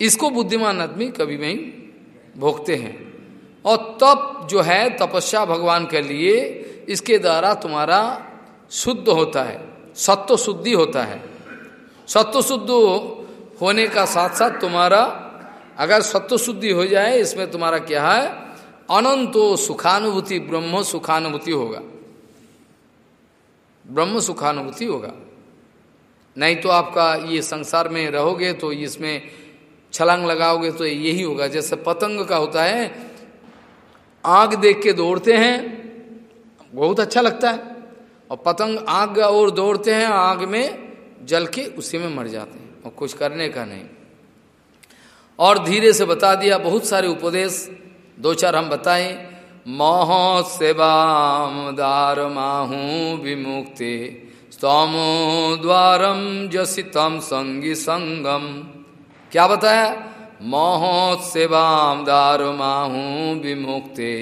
इसको बुद्धिमान आदमी कभी नहीं भोगते हैं। और तप जो है, तपस्या भगवान के लिए, इसके द्वारा तुम्हारा शुद्ध होता है सत्व शुद्धि होता है। सत्व शुद्ध होने का साथ साथ तुम्हारा, अगर सत्व शुद्धि हो जाए, इसमें तुम्हारा क्या है? अनंतो सुखानुभूति, ब्रह्म सुखानुभूति होगा। ब्रह्म सुखानुभूति होगा। नहीं तो आपका ये संसार में रहोगे तो इसमें छलांग लगाओगे तो यही होगा। जैसे पतंग का होता है, आग देख के दौड़ते हैं, बहुत अच्छा लगता है। और पतंग आग और दौड़ते हैं, आग में जल के उसी में मर जाते हैं और कुछ करने का नहीं। और धीरे से बता दिया बहुत सारे उपदेश, दो चार हम बताएँ। मोह सेवाम दार माहू विमुक्ति। स्तमो द्वारम जसितम संगी संगम क्या बताया? महोत्सेवाम दारुमाहू विमुक्ते।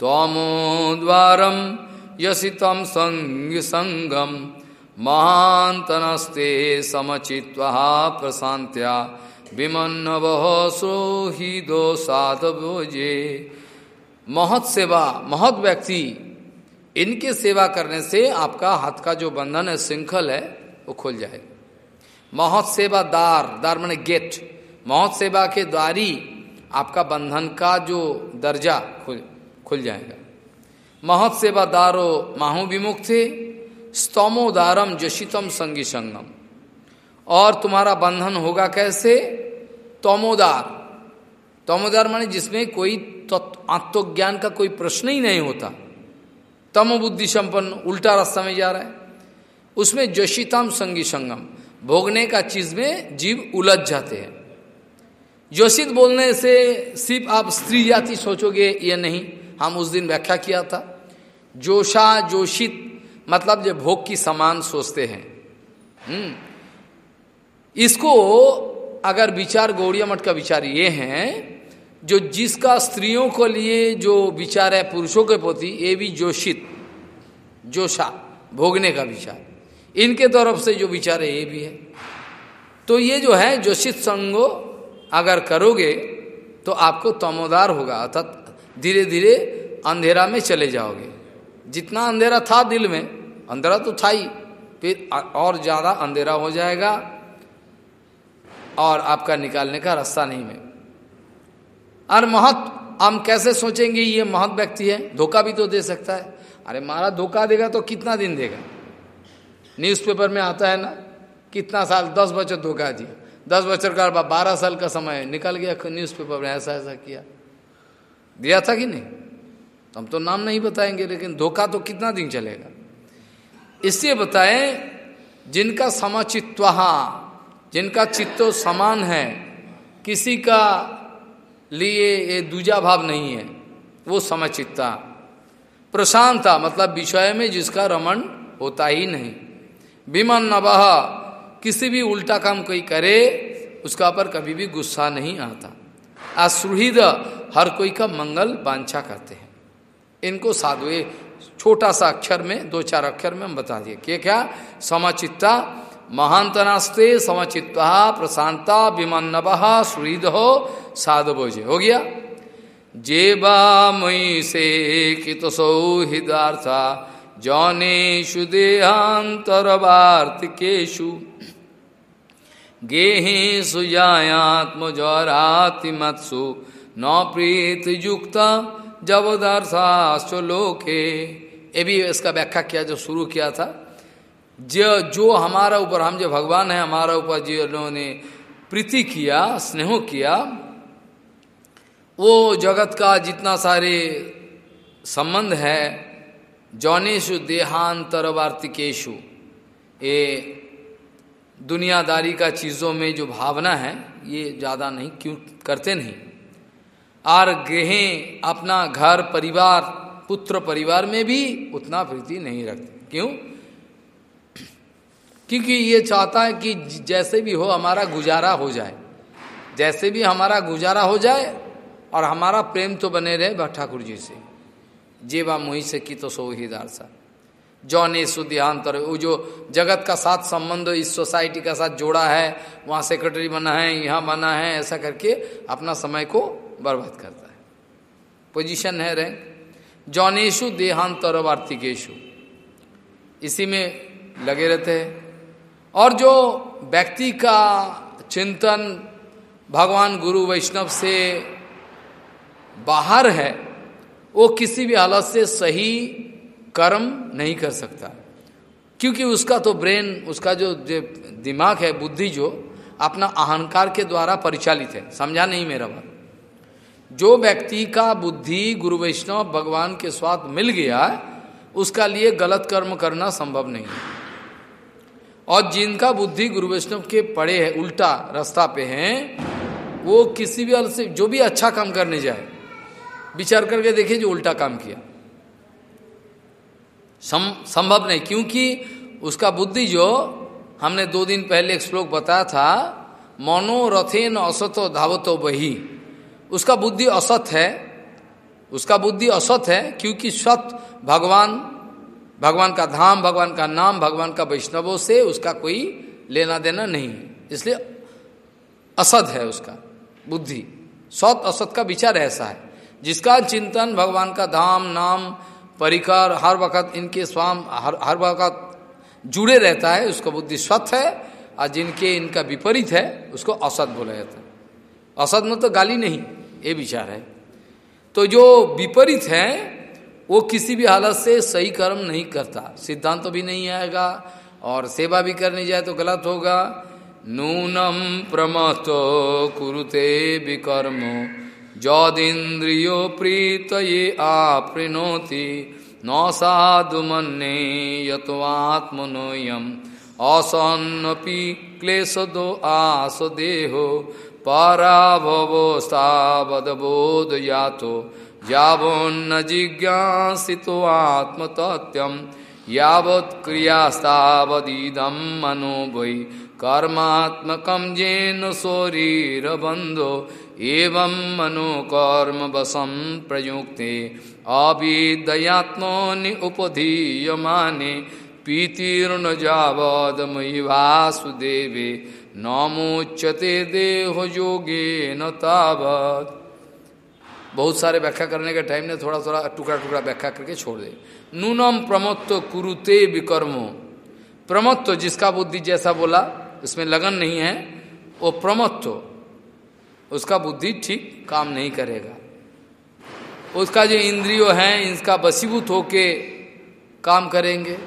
तमो द्वारम यशितम संग संगम महांतनस्ते समचित्वा प्रशांत्या विमन्न सोही दो साधवोजे महत सेवा महत व्यक्ति इनके सेवा करने से आपका हाथ का जो बंधन है, श्रृंखल है, वो खुल जाएगा महत सेवा दार दार मैंने गेट। महत सेवा के द्वारी आपका बंधन का जो दर्जा खुल खुल जाएगा। महत सेवा दारो माहू विमुक्ति स्तमोदारम जशितम संगी संगम। और तुम्हारा बंधन होगा कैसे? तमोदार। तमोदार माने जिसमें कोई आत्मज्ञान का कोई प्रश्न ही नहीं होता। तमो बुद्धि संपन्न उल्टा रास्ता में जा रहा है। उसमें जशितम संगी संगम। भोगने का चीज़ में जीव उलझ जाते हैं। जोशित बोलने से सिर्फ़ आप स्त्री जाति सोचोगे, ये नहीं। हम उस दिन व्याख्या किया था। जोशा, जोशित मतलब जो भोग की समान सोचते हैं। हम्म। इसको अगर विचार, गौड़िया मठ का विचार ये है जो जिसका स्त्रियों को लिए जो विचार है पुरुषों के प्रति, ये भी जोशित, जोशा, भोगने का विचार। इनके तरफ़ से जो विचार है, ये भी है। तो ये जो है, जोशित संगो, अगर करोगे तो आपको तमोदार होगा, अर्थात धीरे धीरे अंधेरा में चले जाओगे। जितना अंधेरा था दिल में, अंधेरा तो था ही, फिर और ज़्यादा अंधेरा हो जाएगा, और आपका निकालने का रास्ता नहीं में और महत, हम कैसे सोचेंगे ये महत व्यक्ति है? धोखा भी तो दे सकता है। अरे मारा धोखा देगा तो कितना दिन देगा? न्यूज़पेपर में आता है ना, कितना साल? दस बच्चों धोखा दिया। दस बच्चों का बारह साल का समय निकल गया न्यूज़पेपर में, ऐसा ऐसा किया। दिया था कि नहीं? हम तो नाम नहीं बताएँगे, लेकिन धोखा तो कितना दिन चलेगा? इसलिए बताएँ, जिनका समचित्वा जिनका चित्तो समान है, किसी का लिए ये दूजा भाव नहीं है। वो समचित्ता। प्रशांता मतलब विषय में जिसका रमन होता ही नहीं। विमन नवह किसी भी उल्टा काम कोई करे, उसका पर कभी भी गुस्सा नहीं आता। असुहिद हर कोई का मंगल बांछा करते हैं। इनको साधुए छोटा सा अक्षर में, दो चार अक्षर में हम बता दिए। क्या क्या? समचित्ता महांतनास्ते समचित्ता प्रशांता विमन नव सुहृद हो साधु बोझे हो गया? जेबा मई से कित सौहृदार्था जौनेशु देहांतरवार्तिकेशु गेहेशु जायात्मजरातिमत्सु, न प्रीत युक्त जबदर्शाश्च लोके ये भी इसका व्याख्या किया, जो शुरू किया था जो जो हमारा ऊपर, हम जो भगवान है, हमारा ऊपर जिन्होंने प्रीति किया, स्नेह किया, वो जगत का जितना सारे संबंध है जौनेशु देहांतर देहांतरवार्तिकेशु ये दुनियादारी का चीज़ों में जो भावना है, ये ज़्यादा नहीं, क्यों करते नहीं। और गृहें, अपना घर, परिवार, पुत्र परिवार में भी उतना प्रीति नहीं रखते। क्यों? क्योंकि ये चाहता है कि जैसे भी हो हमारा गुजारा हो जाए। जैसे भी हमारा गुजारा हो जाए और हमारा प्रेम तो बने रहे ठाकुर जी से। जेवा मोही से की तो सो ही दारसा जौने सुध्यांतर वो जो जगत का साथ संबंध इस सोसाइटी का साथ जोड़ा है, वहाँ सेक्रेटरी बना है, यहाँ बना है, ऐसा करके अपना समय को बर्बाद करता है। पोजीशन है रैंक। जौनेशु देहांतर वार्तिकेशु। इसी में लगे रहते हैं। और जो व्यक्ति का चिंतन भगवान गुरु वैष्णव से बाहर है, वो किसी भी हालत से सही कर्म नहीं कर सकता। क्योंकि उसका तो ब्रेन, उसका जो दिमाग है, बुद्धि जो, अपना अहंकार के द्वारा परिचालित है। समझा नहीं मेरा बात? जो व्यक्ति का बुद्धि गुरु वैष्णव भगवान के साथ मिल गया, उसका लिए गलत कर्म करना संभव नहीं है। और जिनका बुद्धि गुरु वैष्णव के पड़े है उल्टा रास्ता पे हैं वो किसी भी से जो भी अच्छा काम करने जाए विचार करके देखिए जो उल्टा काम किया। सम, संभव नहीं क्योंकि उसका बुद्धि जो हमने दो दिन पहले एक श्लोक बताया था मनोरथेन असतो धावतो बही। उसका बुद्धि असत है उसका बुद्धि असत है क्योंकि सत भगवान भगवान का धाम, भगवान का नाम, भगवान का वैष्णवों से उसका कोई लेना देना नहीं। इसलिए असद है उसका बुद्धि। सत असत का विचार ऐसा है। जिसका चिंतन भगवान का धाम, नाम, परिकर, हर वक्त इनके स्वाम, हर हर वक्त जुड़े रहता है, उसका बुद्धि स्वत है, और जिनके इनका विपरीत है, उसको असत बोला जाता है। असत में तो गाली नहीं, ये विचार है। तो जो विपरीत है वो किसी भी हालत से सही कर्म नहीं करता। सिद्धांत तो भी नहीं आएगा और सेवा भी करने जाए तो गलत होगा। नूनम प्रमतो कुरुते विकर्म। जौदिंद्रियो प्रीत ये आपृणोति न साधु मन्ने यत्वात्मनोयम असन्नपि क्लेशदो आस देहो। पराभवस्तावदबोध यातो यावन्न जिज्ञासितो आत्मतत्यम यावत् क्रियास्तावदीदम मनो वै। कर्मात्मकम जेन शरीरबंधो एवं मनो कर्म वसम प्रयुक्ते अविदयात्मनि उपधीयमाने पीतीर्ण जावदमयि वासुदेवे। नमोच्यते देह योगे न बहुत सारे व्याख्या करने का टाइम ने थोड़ा थोड़ा टुकड़ा टुकड़ा व्याख्या करके छोड़ दे। नूनम प्रमत्व कुरुते विकर्मो। प्रमत्व जिसका बुद्धि जैसा बोला उसमें लगन नहीं है, वो प्रमत्व उसका बुद्धि ठीक काम नहीं करेगा। उसका जो इंद्रियो है, इसका बसीभूत होके काम करेंगे।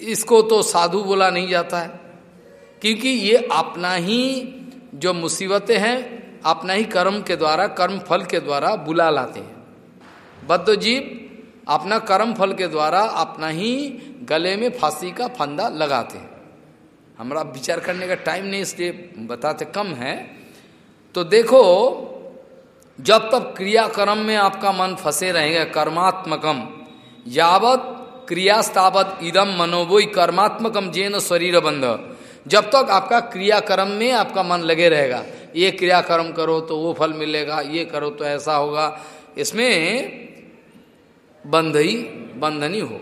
इसको तो साधु बोला नहीं जाता है। क्योंकि ये अपना ही जो मुसीबतें हैं अपना ही कर्म के द्वारा, कर्म फल के द्वारा बुला लाते हैं। बद्ध जीव अपना कर्म फल के द्वारा अपना ही गले में फांसी का फंदा लगाते हैं। हमारा विचार करने का टाइम नहीं, इसलिए बताते कम है। तो देखो, जब तक क्रियाक्रम में आपका मन फंसे रहेगा, कर्मात्मकम, यावत क्रियास्तावत इदम मनोबोई कर्मात्मकम जेन शरीर बंध जब तक आपका क्रियाक्रम में आपका मन लगे रहेगा ये क्रियाकर्म करो तो वो फल मिलेगा, ये करो तो ऐसा होगा। इसमें बंध ही बंधनी हो।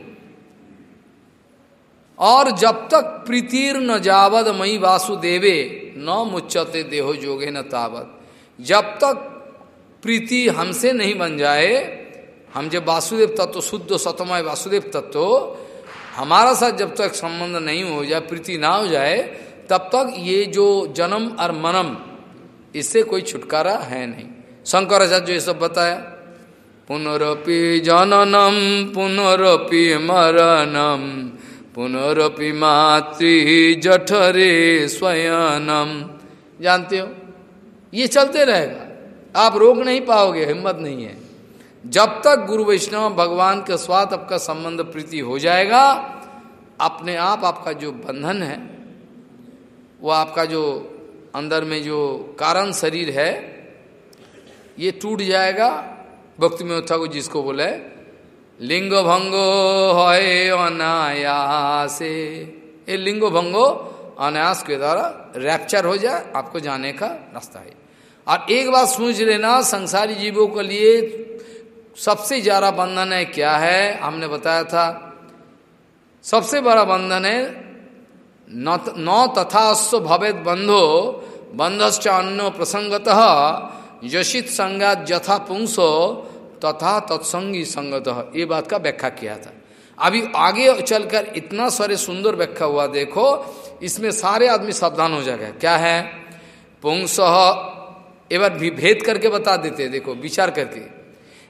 और जब तक प्रीतिर न जावद मई वासुदेवे न मुच्चते देहो जोगे न तावत। जब तक प्रीति हमसे नहीं बन जाए, हम जब वासुदेव तत्व, शुद्ध सतमय वासुदेव तत्व, हमारा साथ जब तक संबंध नहीं हो जाए प्रीति ना हो जाए, तब तक ये जो जन्म और मनम इससे कोई छुटकारा है नहीं। शंकराचार्य ये सब बताया, पुनरपि जननम, पुनरपि मरणम, पुनरपि मातृ जठरे स्वयनम। जानते हो? ये चलते रहेगा। आप रोक नहीं पाओगे, हिम्मत नहीं है। जब तक गुरु वैष्णव भगवान के स्वाद आपका संबंध प्रीति हो जाएगा, अपने आप आपका जो बंधन है, वो आपका जो अंदर में जो कारण शरीर है, ये टूट जाएगा। भक्ति में ठाकुर जिसको बोले लिंग भंगो है अनायासे। ये लिंग भंगो अनायास के द्वारा रैप्चर हो जाए, आपको जाने का रास्ता है। और एक बात सोच लेना, संसारी जीवों के लिए सबसे ज़्यादा बंधन है क्या है? हमने बताया था। सबसे बड़ा बंधन है न तथा भवेद बंधो बंधश्च अन्न प्रसंगत यशित संगात यथा पुंसो तथा तत्संगी संगत। ये बात का व्याख्या किया था। अभी आगे चलकर इतना सारे सुंदर व्याख्या हुआ, देखो, इसमें सारे आदमी सावधान हो जाएगा। क्या है? पुंस एवं भेद करके बता देते देखो, विचार करके।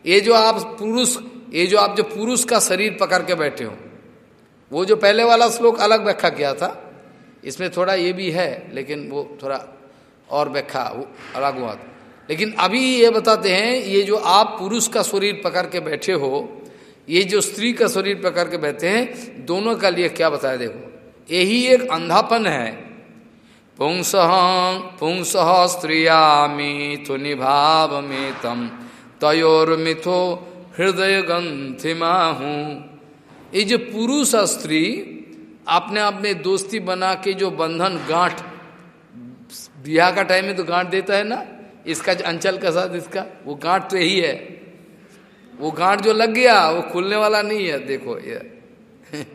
ये जो आप पुरुष, ये जो आप जो पुरुष का शरीर पकड़ के बैठे हो, वो जो पहले वाला श्लोक अलग व्याख्या किया था, इसमें थोड़ा ये भी है, लेकिन वो थोड़ा और व्याख्या हुआ लेकिन अभी ये बताते हैं, ये जो आप पुरुष का शरीर पकड़ के बैठे हो, ये जो स्त्री का शरीर पकड़ के बैठे हैं, दोनों का लिए क्या बताया देखो। यही एक अंधापन है। पुंस पुंस स्त्रिया मिथु निभाव में तम तयोर मिथो हृदय गंथिमा हूँ ये जो पुरुष और स्त्री, अपने अपने दोस्ती बना के जो बंधन, गांठ ब्याह का टाइम में तो गांठ देता है ना, इसका अंचल का साथ इसका, वो गांठ तो यही है। वो गांठ जो लग गया, वो खुलने वाला नहीं है, देखो ये। [LAUGHS]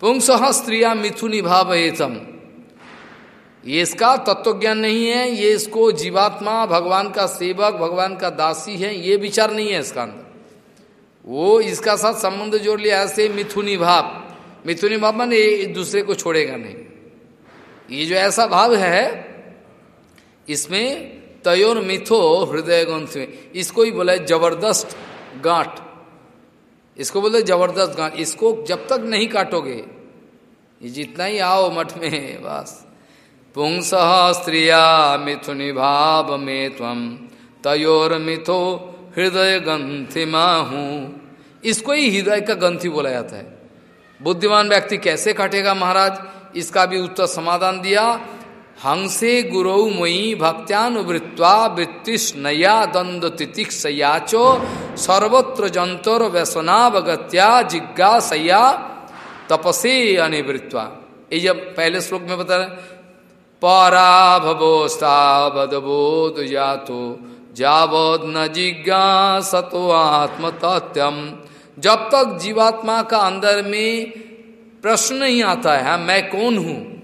पुंस स्त्रिया मिथुनी भाव एतम ये इसका तत्व ज्ञान नहीं है, ये इसको जीवात्मा, भगवान का सेवक, भगवान का दासी है, ये विचार नहीं है इसका अंदर। वो इसका साथ संबंध जोड़ लिया, ऐसे मिथुनी भाव। मिथुनी भाव मान एक दूसरे को छोड़ेगा नहीं। ये जो ऐसा भाव है इसमें तयोर मिथो हृदय ग्रंथ में। इसको ही बोला ज़बरदस्त गांठ। इसको बोलते ज़बरदस्त गांठ। इसको जब तक नहीं काटोगे, ये जितना ही आओ मठ में, बस। पुंस स्त्रिया मिथुनि भाव में तम तयोर मिथो हृदय ग्रंथिमा हूँ इसको ही हृदय का ग्रंथि बोला जाता है। बुद्धिमान व्यक्ति कैसे काटेगा महाराज? इसका भी उत्तर समाधान दिया। हंसे गुरु मयी भक्त्यानुवृत्वा वृत्तिश नया द्वंद तितिक्षयाचो सर्वत्र जंतर व्यसनावगत्या जिज्ञासया तपसे अनिवृत्वा ये जब पहले श्लोक में बता रहे पराभवोस्तावदबोध जातो जावद न जिज्ञासतो आत्म तथ्यम जब तक जीवात्मा का अंदर में प्रश्न नहीं आता है, मैं कौन हूँ?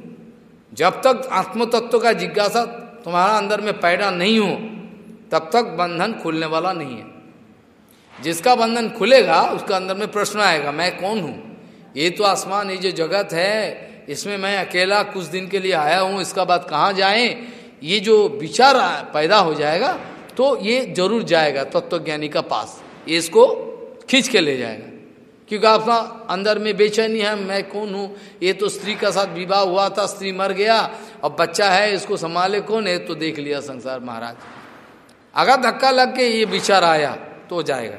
जब तक आत्म तत्व का जिज्ञासा तुम्हारा अंदर में पैदा नहीं हो, तब तक बंधन खुलने वाला नहीं है। जिसका बंधन खुलेगा, उसका अंदर में प्रश्न आएगा, मैं कौन हूँ? ये तो आसमान, ये जो जगत है, इसमें मैं अकेला कुछ दिन के लिए आया हूँ, इसका बाद कहाँ जाए? ये जो विचार पैदा हो जाएगा तो ये ज़रूर जाएगा, तत्वज्ञानी का पास। ये इसको खींच के ले जाएगा। क्योंकि अपना अंदर में बेचैनी है, मैं कौन हूँ? ये तो स्त्री का साथ विवाह हुआ था, स्त्री मर गया और बच्चा है, इसको संभाले कौन? है तो देख लिया संसार महाराज। अगर धक्का लग के ये विचार आया तो जाएगा।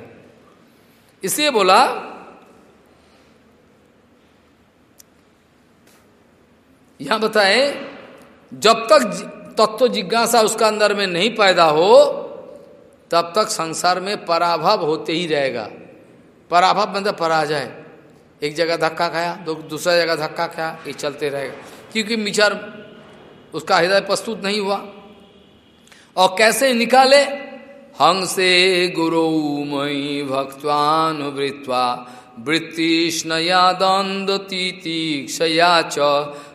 इसलिए बोला, यहाँ बताए, जब तक तत्व जिज्ञासा उसका अंदर में नहीं पैदा हो, तब तक संसार में पराभव होते ही रहेगा। पराभव मतलब पराजय एक जगह धक्का खाया दूसरा जगह धक्का खाया, ये चलते रहेगा क्योंकि मिचर, उसका हृदय प्रस्तुत नहीं हुआ। और कैसे निकाले? हंसे गुरु मई भक्वानुवृत्वा वृत्तिष्णया दंद तीतीक्षया च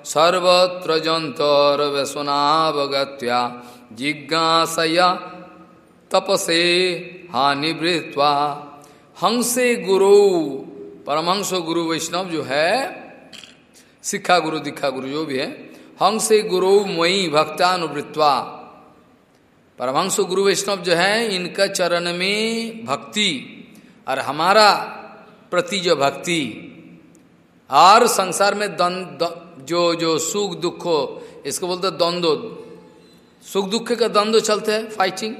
सर्वत्र जंतर व्यसनावगत्या जिज्ञासया तपसे हानिवृत्वा हंसे गुरु, परमहंस गुरु वैष्णव जो है शिक्षा गुरु दीक्षा गुरु जो भी है हंसे गुरु मई भक्तानुवृत्वा। परमहंस गुरु वैष्णव जो है, इनका चरण में भक्ति और हमारा प्रति जो भक्ति। और संसार में द्वंद जो जो सुख दुख इसको बोलते द्वंद्व। सुख दुख का द्वंद्व चलते हैं फाइटिंग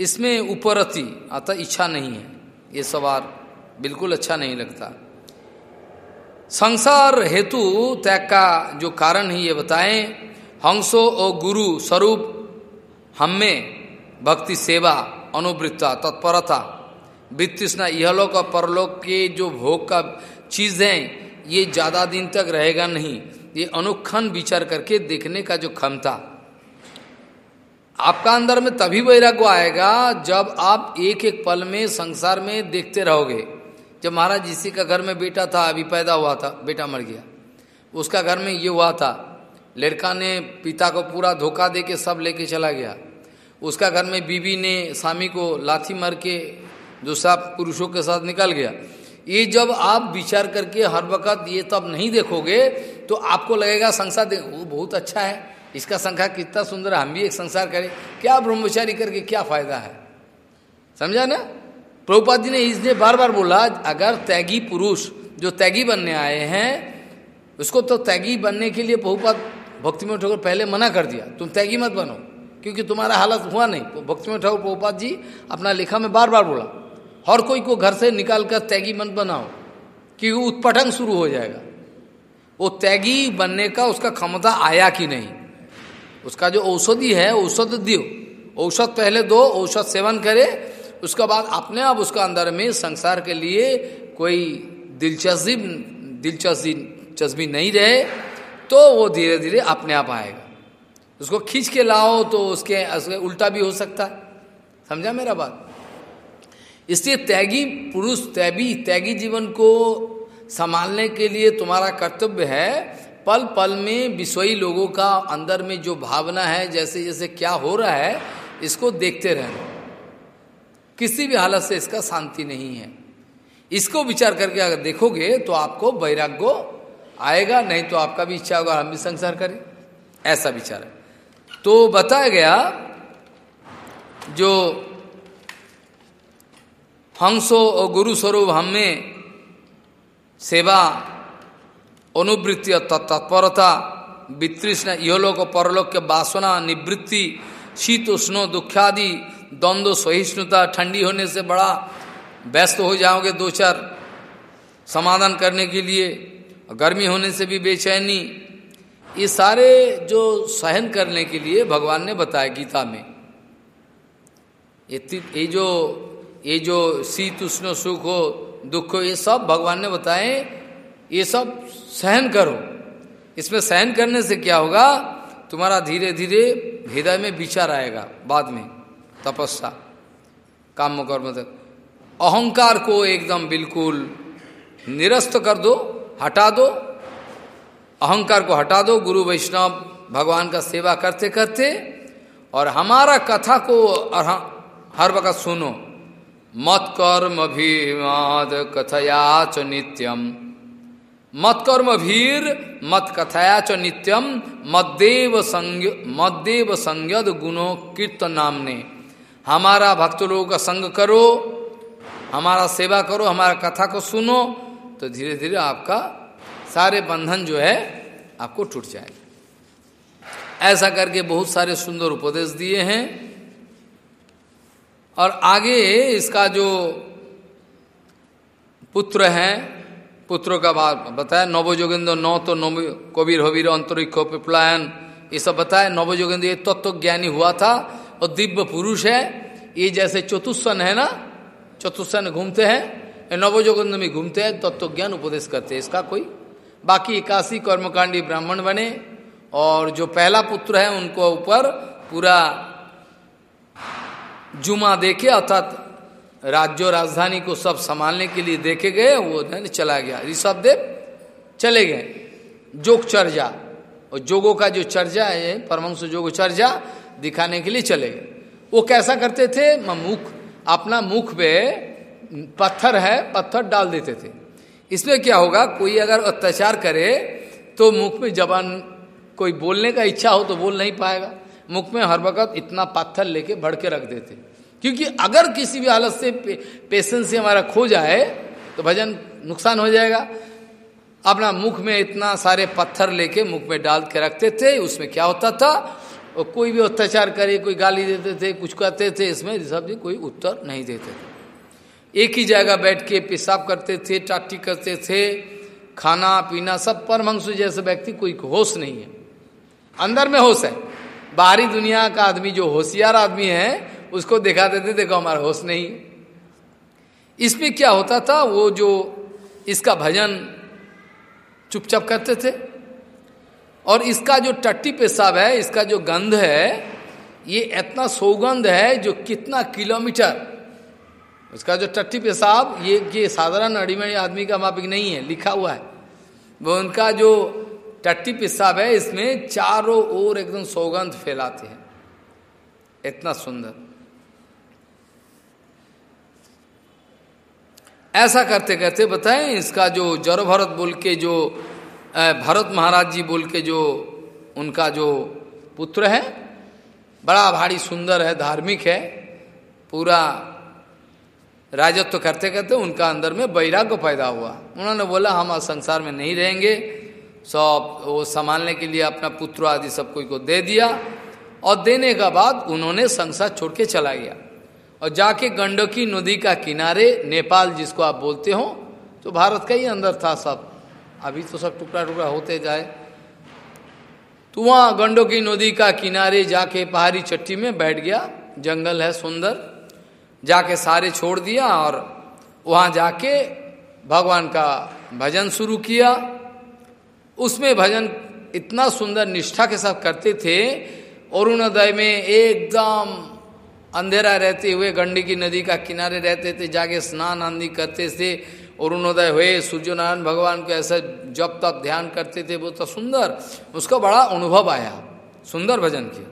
इसमें उपरति, अतः इच्छा नहीं है। ये सवार बिल्कुल अच्छा नहीं लगता। संसार हेतु त्याग का जो कारण है, ये बताएँ, हंसो और गुरु स्वरूप, हम भक्ति, सेवा, अनुवृत्ता, तत्परता वृत्तिष्णा यहलोक और परलोक के जो भोग का चीज़ है, ये ज़्यादा दिन तक रहेगा नहीं। ये अनुक्षण विचार करके देखने का जो क्षमता आपका अंदर में तभी वैराग्य आएगा जब आप एक एक पल में, संसार में देखते रहोगे। जब महाराज जिसी का घर में बेटा था, अभी पैदा हुआ था, बेटा मर गया। उसका घर में ये हुआ था। लड़का ने पिता को पूरा धोखा दे के सब लेके चला गया। उसका घर में बीबी ने स्वामी को लाथी मार के दूसरा पुरुषों के साथ निकल गया। ये जब आप विचार करके हर वक्त ये तब नहीं देखोगे तो आपको लगेगा संसार वो बहुत अच्छा है। इसका संख्या कितना सुंदर हम भी एक संसार करें। क्या ब्रह्मचारी करके क्या फ़ायदा है? समझा ना? प्रभुपाद जी ने इसने बार बार बोला, अगर तैगी पुरुष जो तैगी बनने आए हैं, उसको तो तैगी बनने के लिए प्रभुपाद भक्ति में ठाकुर पहले मना कर दिया, तुम तैगी मत बनो, क्योंकि तुम्हारा हालत हुआ नहीं। भक्ति में ठाकुर प्रभुपाद जी अपना लिखा में बार बार बोला, हर कोई को घर से निकाल कर तैगी मत बनाओ, क्योंकि उत्पटन शुरू हो जाएगा। वो तैगी बनने का उसका क्षमता आया कि नहीं? उसका जो औषधि है औषध दियो। औषध पहले दो औषध सेवन करे उसके बाद अपने आप उसका अंदर में संसार के लिए कोई दिलचस्पी दिलचस्पी चस्पी नहीं रहे तो वो धीरे धीरे अपने आप आएगा। उसको खींच के लाओ तो उसके, उसके उल्टा भी हो सकता है। समझा मेरा बात? इसलिए त्यागी पुरुष तैबी त्यागी जीवन को संभालने के लिए तुम्हारा कर्तव्य है पल पल में विषयी लोगों का अंदर में जो भावना है, जैसे जैसे क्या हो रहा है, इसको देखते रहना। किसी भी हालत से इसका शांति नहीं है। इसको विचार करके अगर देखोगे तो आपको वैराग्य आएगा, नहीं तो आपका भी इच्छा होगा, हम भी संसार करें। ऐसा विचार है। तो बताया गया, जो हंसो और गुरु स्वरूप हमें सेवा अनुवृत्ति तत्परता, वितृष्ण, इहलोक परलोक के वासना, निवृत्ति, शीत, उष्णो दुख्यादि द्वंद्व, सहिष्णुता, ठंडी होने से बड़ा व्यस्त हो जाओगे दो चार समाधान करने के लिए, गर्मी होने से भी बेचैनी। ये सारे जो सहन करने के लिए भगवान ने बताया गीता में। ये जो ये जो शीत, उष्ण, सुख हो, दुख हो, ये सब भगवान ने बताए। ये सब सहन करो। इसमें सहन करने से क्या होगा? तुम्हारा धीरे धीरे हृदय में विचार आएगा बाद में, तपस्या, काम कर्म तक अहंकार को एकदम बिल्कुल निरस्त कर दो, हटा दो। अहंकार को हटा दो, गुरु वैष्णव भगवान का सेवा करते करते और हमारा कथा को हर वक्त सुनो। मत कर्म भीमाद कथया च नित्यम। मत कर्म भीर मत कथया च नित्यम मद्देव संग मद्देव संयद गुणों कीर्तन नाम ने हमारा भक्त लोगों का संग करो, हमारा सेवा करो, हमारा कथा को सुनो तो धीरे धीरे आपका सारे बंधन जो है, आपको टूट जाएगा। ऐसा करके बहुत सारे सुंदर उपदेश दिए हैं। और आगे इसका जो पुत्र है पुत्रों का बात बताया, नवोजोगेंद्र नौ तो नव कबीर हबीर अंतरिक्ष, पिपलायन, ये सब बताया, नवोजोगेंद्र ये तत्व ज्ञानी हुआ था और दिव्य पुरुष है, ये जैसे चतुस्सन है ना चतुस्सन घूमते हैं नवोजोगेंद्र में घूमते हैं तत्व ज्ञान उपदेश करते हैं, इसका कोई बाकी इक्यासी कर्मकांडी ब्राह्मण बने, और जो पहला पुत्र है उनको ऊपर पूरा जुमा देखे अर्थात राज्य राजधानी को सब संभालने के लिए देखे गए, वो चला गया। ऋषभ देव चले गए। जोग चर्जा, और जोगों का जो चर्जा है परमंश जोग चर्जा दिखाने के लिए चले गए। वो कैसा करते थे? मुख। अपना मुख पे पत्थर है, पत्थर डाल देते थे। इसमें क्या होगा? कोई अगर अत्याचार करे तो मुख में जबान कोई बोलने का इच्छा हो तो बोल नहीं पाएगा। मुख में हर वक्त इतना पत्थर लेके भड़ के रख देते। क्योंकि अगर किसी भी हालत से पे, पेशेंस से हमारा खो जाए तो भजन नुकसान हो जाएगा। अपना मुख में इतना सारे पत्थर लेके मुख में डाल के रखते थे उसमें क्या होता था? और कोई भी अत्याचार करे कोई गाली देते थे कुछ कहते थे इसमें ऋषभ जी कोई उत्तर नहीं देते थे। एक ही जगह बैठ के पेशाब करते थे टाटी करते थे खाना पीना सब परमंश जैसे व्यक्ति कोई होश नहीं है। अंदर में होश है। बाहरी दुनिया का आदमी जो होशियार आदमी है उसको दिखा देते, देखो, हमारा होश नहीं। इसमें क्या होता था, वो जो इसका भजन चुपचाप करते थे, और इसका जो टट्टी पेशाब है, इसका जो गंध है, ये इतना सौगंध है जो कितना किलोमीटर। उसका जो टट्टी पेशाब, ये ये साधारण अड़ीमड़ी आदमी का मापिक नहीं है, लिखा हुआ है। वो उनका जो टट्टी पेशाब है, इसमें चारों ओर एकदम सौगंध फैलाते हैं। इतना सुंदर। ऐसा करते करते बताएँ, इसका जो जड़ भरत बोल के जो भरत महाराज जी बोल के जो उनका जो पुत्र है, बड़ा भारी सुंदर है, धार्मिक है, पूरा राजत्व तो करते करते उनका अंदर में वैराग्य पैदा हुआ। उन्होंने बोला, हम आज संसार में नहीं रहेंगे, सब वो संभालने के लिए अपना पुत्र आदि सब कोई को दे दिया और देने का बाद उन्होंने संसार छोड़ के चला गया। और जाके गंडकी नदी का किनारे नेपाल जिसको आप बोलते हो तो भारत का ही अंदर था सब। अभी तो सब टुकड़ा टुकड़ा होते जाए। तो वहाँ गंडकी नदी का किनारे जाके पहाड़ी चट्टी में बैठ गया। जंगल है सुंदर। जाके सारे छोड़ दिया और वहाँ जाके भगवान का भजन शुरू किया। उसमें भजन इतना सुंदर निष्ठा के साथ करते थे। अरुणोदय में एकदम अंधेरा रहते हुए गंडी की नदी का किनारे रहते थे जाके स्नान आंदी करते थे अरुणोदय हुए सूर्यनारायण भगवान को ऐसा जब तब ध्यान करते थे वो तो सुंदर उसका बड़ा अनुभव आया सुंदर भजन किया।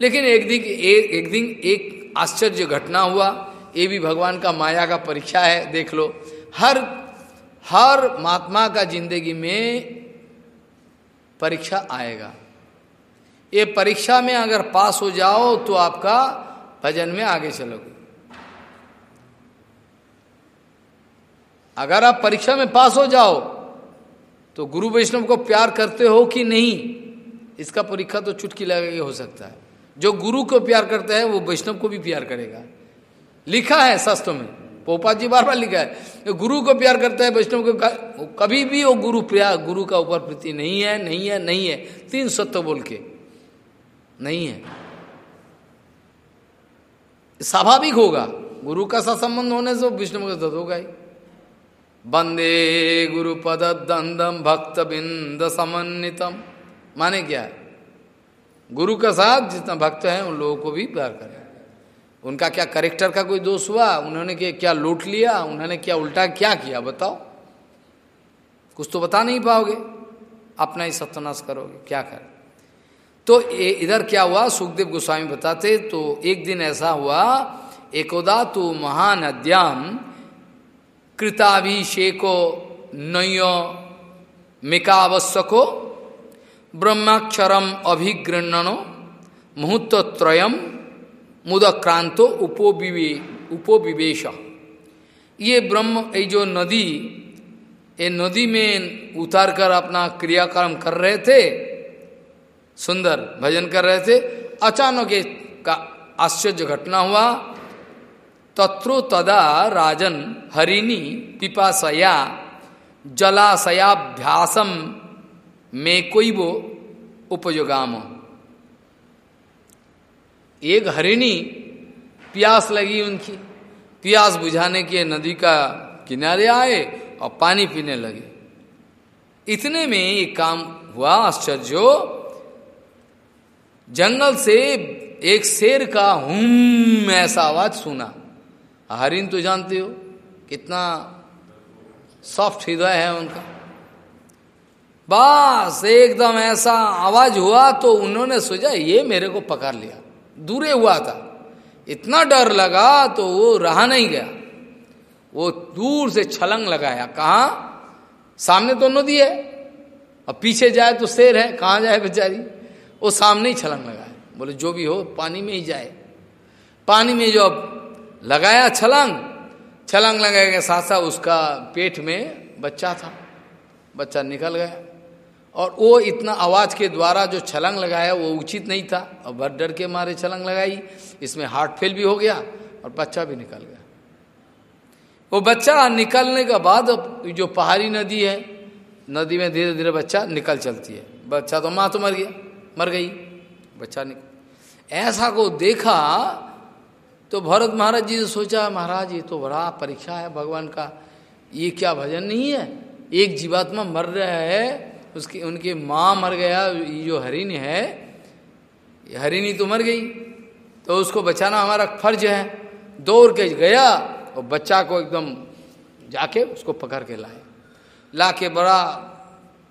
लेकिन एक दिन एक, एक दिन एक आश्चर्य घटना हुआ ये भी भगवान का माया का परीक्षा है देख लो। हर हर महात्मा का ज़िंदगी में परीक्षा आएगा। ये परीक्षा में अगर पास हो जाओ तो आपका भजन में आगे चलोगे। अगर आप परीक्षा में पास हो जाओ तो गुरु वैष्णव को प्यार करते हो कि नहीं, इसका परीक्षा तो चुटकी लगे हो सकता है। जो गुरु को प्यार करता है, वो वैष्णव को भी प्यार करेगा। लिखा है शास्त्रों में, पोपा जी बार बार लिखा है गुरु को प्यार करता है, वैष्णव को कभी भी वो गुरु प्यार गुरु का ऊपर प्रति नहीं है नहीं है नहीं है। तीन सत्य बोल के, नहीं है। स्वाभाविक होगा। गुरु का सा संबंध होने से विष्णु का दद होगा ही। बंदे गुरु पद दंदम भक्त बिंद समन्वितम। माने क्या? है गुरु का साथ जितना भक्त है, उन लोगों को भी प्यार करें। उनका क्या करेक्टर का कोई दोष हुआ? उन्होंने क्या लूट लिया? उन्होंने क्या उल्टा क्या किया? बताओ। कुछ तो बता नहीं पाओगे। अपना ही सत्यानाश करोगे। क्या कर? तो इधर क्या हुआ? सुखदेव गोस्वामी बताते तो एक दिन ऐसा हुआ, एकोदा तो महानद्याम कृताभिषेको नयो मिकावश्यको ब्रह्माक्षरम अभिगृणनो मुहूर्तत्रयम मुदक्रांतो उपोविवे उपोविवेश ये ब्रह्म, ये जो नदी, ये नदी में उतार कर अपना क्रियाक्रम कर रहे थे सुंदर भजन कर रहे थे। अचानक का आश्चर्य घटना हुआ। तत्रो तदा राजन हरिणी पिपाशया जलाशयाभ्यासम में कोई वो उपयोगाम। एक हरिणी प्यास लगी उनकी। प्यास बुझाने के नदी का किनारे आए और पानी पीने लगे। इतने में एक काम हुआ आश्चर्य। जंगल से एक शेर का हुम ऐसा आवाज़ सुना। हरिन तो जानते हो, कितना सॉफ्ट हृदय है उनका। बस एकदम ऐसा आवाज़ हुआ तो उन्होंने सोचा, ये मेरे को पकड़ लिया। दूरे हुआ था। इतना डर लगा तो वो रहा नहीं गया। वो दूर से छलंग लगाया। कहा? सामने तो नदी है। और पीछे जाए तो शेर है, कहाँ जाए बेचारी? वो सामने ही छलंग लगाए। बोले, जो भी हो, पानी में ही जाए। पानी में जो अब लगाया छलंग छलंग लगाए के साथ साथ उसका पेट में बच्चा था। बच्चा निकल गया। और वो इतना आवाज़ के द्वारा जो छलंग लगाया, वो उचित नहीं था। और भर डर के मारे छलंग लगाई। इसमें हार्ट फेल भी हो गया और बच्चा भी निकल गया। वो बच्चा निकलने के बाद जो पहाड़ी नदी है, नदी में धीरे धीरे बच्चा निकल चलती है। बच्चा तो माँ तो मर गया। मर गई, बच्चा निकल। ऐसा को देखा तो भरत महाराज जी ने सोचा, महाराज, ये तो बड़ा परीक्षा है भगवान का। ये क्या भजन नहीं है? एक जीवात्मा मर रहा है, उसकी, उनकी माँ मर गया जो हरिण है हरिणी तो मर गई। तो उसको बचाना हमारा फ़र्ज़ है। दौड़ के गया और बच्चा को एकदम जाके उसको पकड़ के लाए ला के बड़ा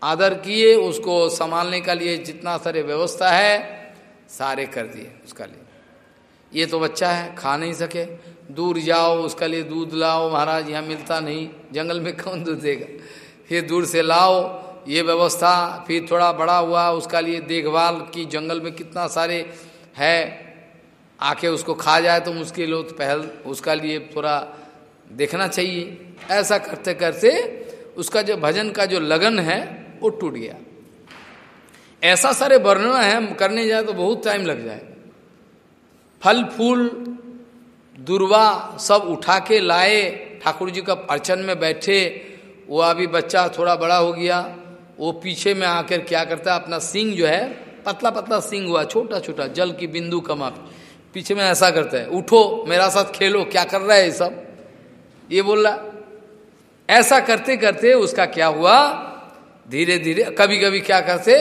आदर किए, उसको संभालने का लिए जितना सारे व्यवस्था है, सारे कर दिए उसका लिए। ये तो बच्चा है, खा नहीं सके। दूर जाओ, उसका लिए दूध लाओ, महाराज, यहाँ मिलता नहीं। जंगल में कौन दूध देगा? फिर दूर से लाओ, ये व्यवस्था फिर थोड़ा बड़ा हुआ, उसका लिए देखभाल की जंगल में कितना सारे है। आके उसको खा जाए तो मुश्किल हो तो पहल उसका लिए थोड़ा देखना चाहिए। ऐसा करते करते उसका जो भजन का जो लगन है वो टूट गया। ऐसा सारे वर्णन है, करने जाए तो बहुत टाइम लग जाए। फल, फूल, दुर्वा सब उठा के लाए, ठाकुर जी का अर्चन में बैठे, वो अभी बच्चा थोड़ा बड़ा हो गया, वो पीछे में आकर क्या करता है, अपना सिंग जो है, पतला पतला सिंग हुआ, छोटा छोटा, जल की बिंदु कमा पीछे में ऐसा करता है, उठो, मेरा साथ खेलो, क्या कर रहा है ये सब? ये बोल रहा ऐसा करते करते उसका क्या हुआ? धीरे धीरे कभी कभी क्या करते,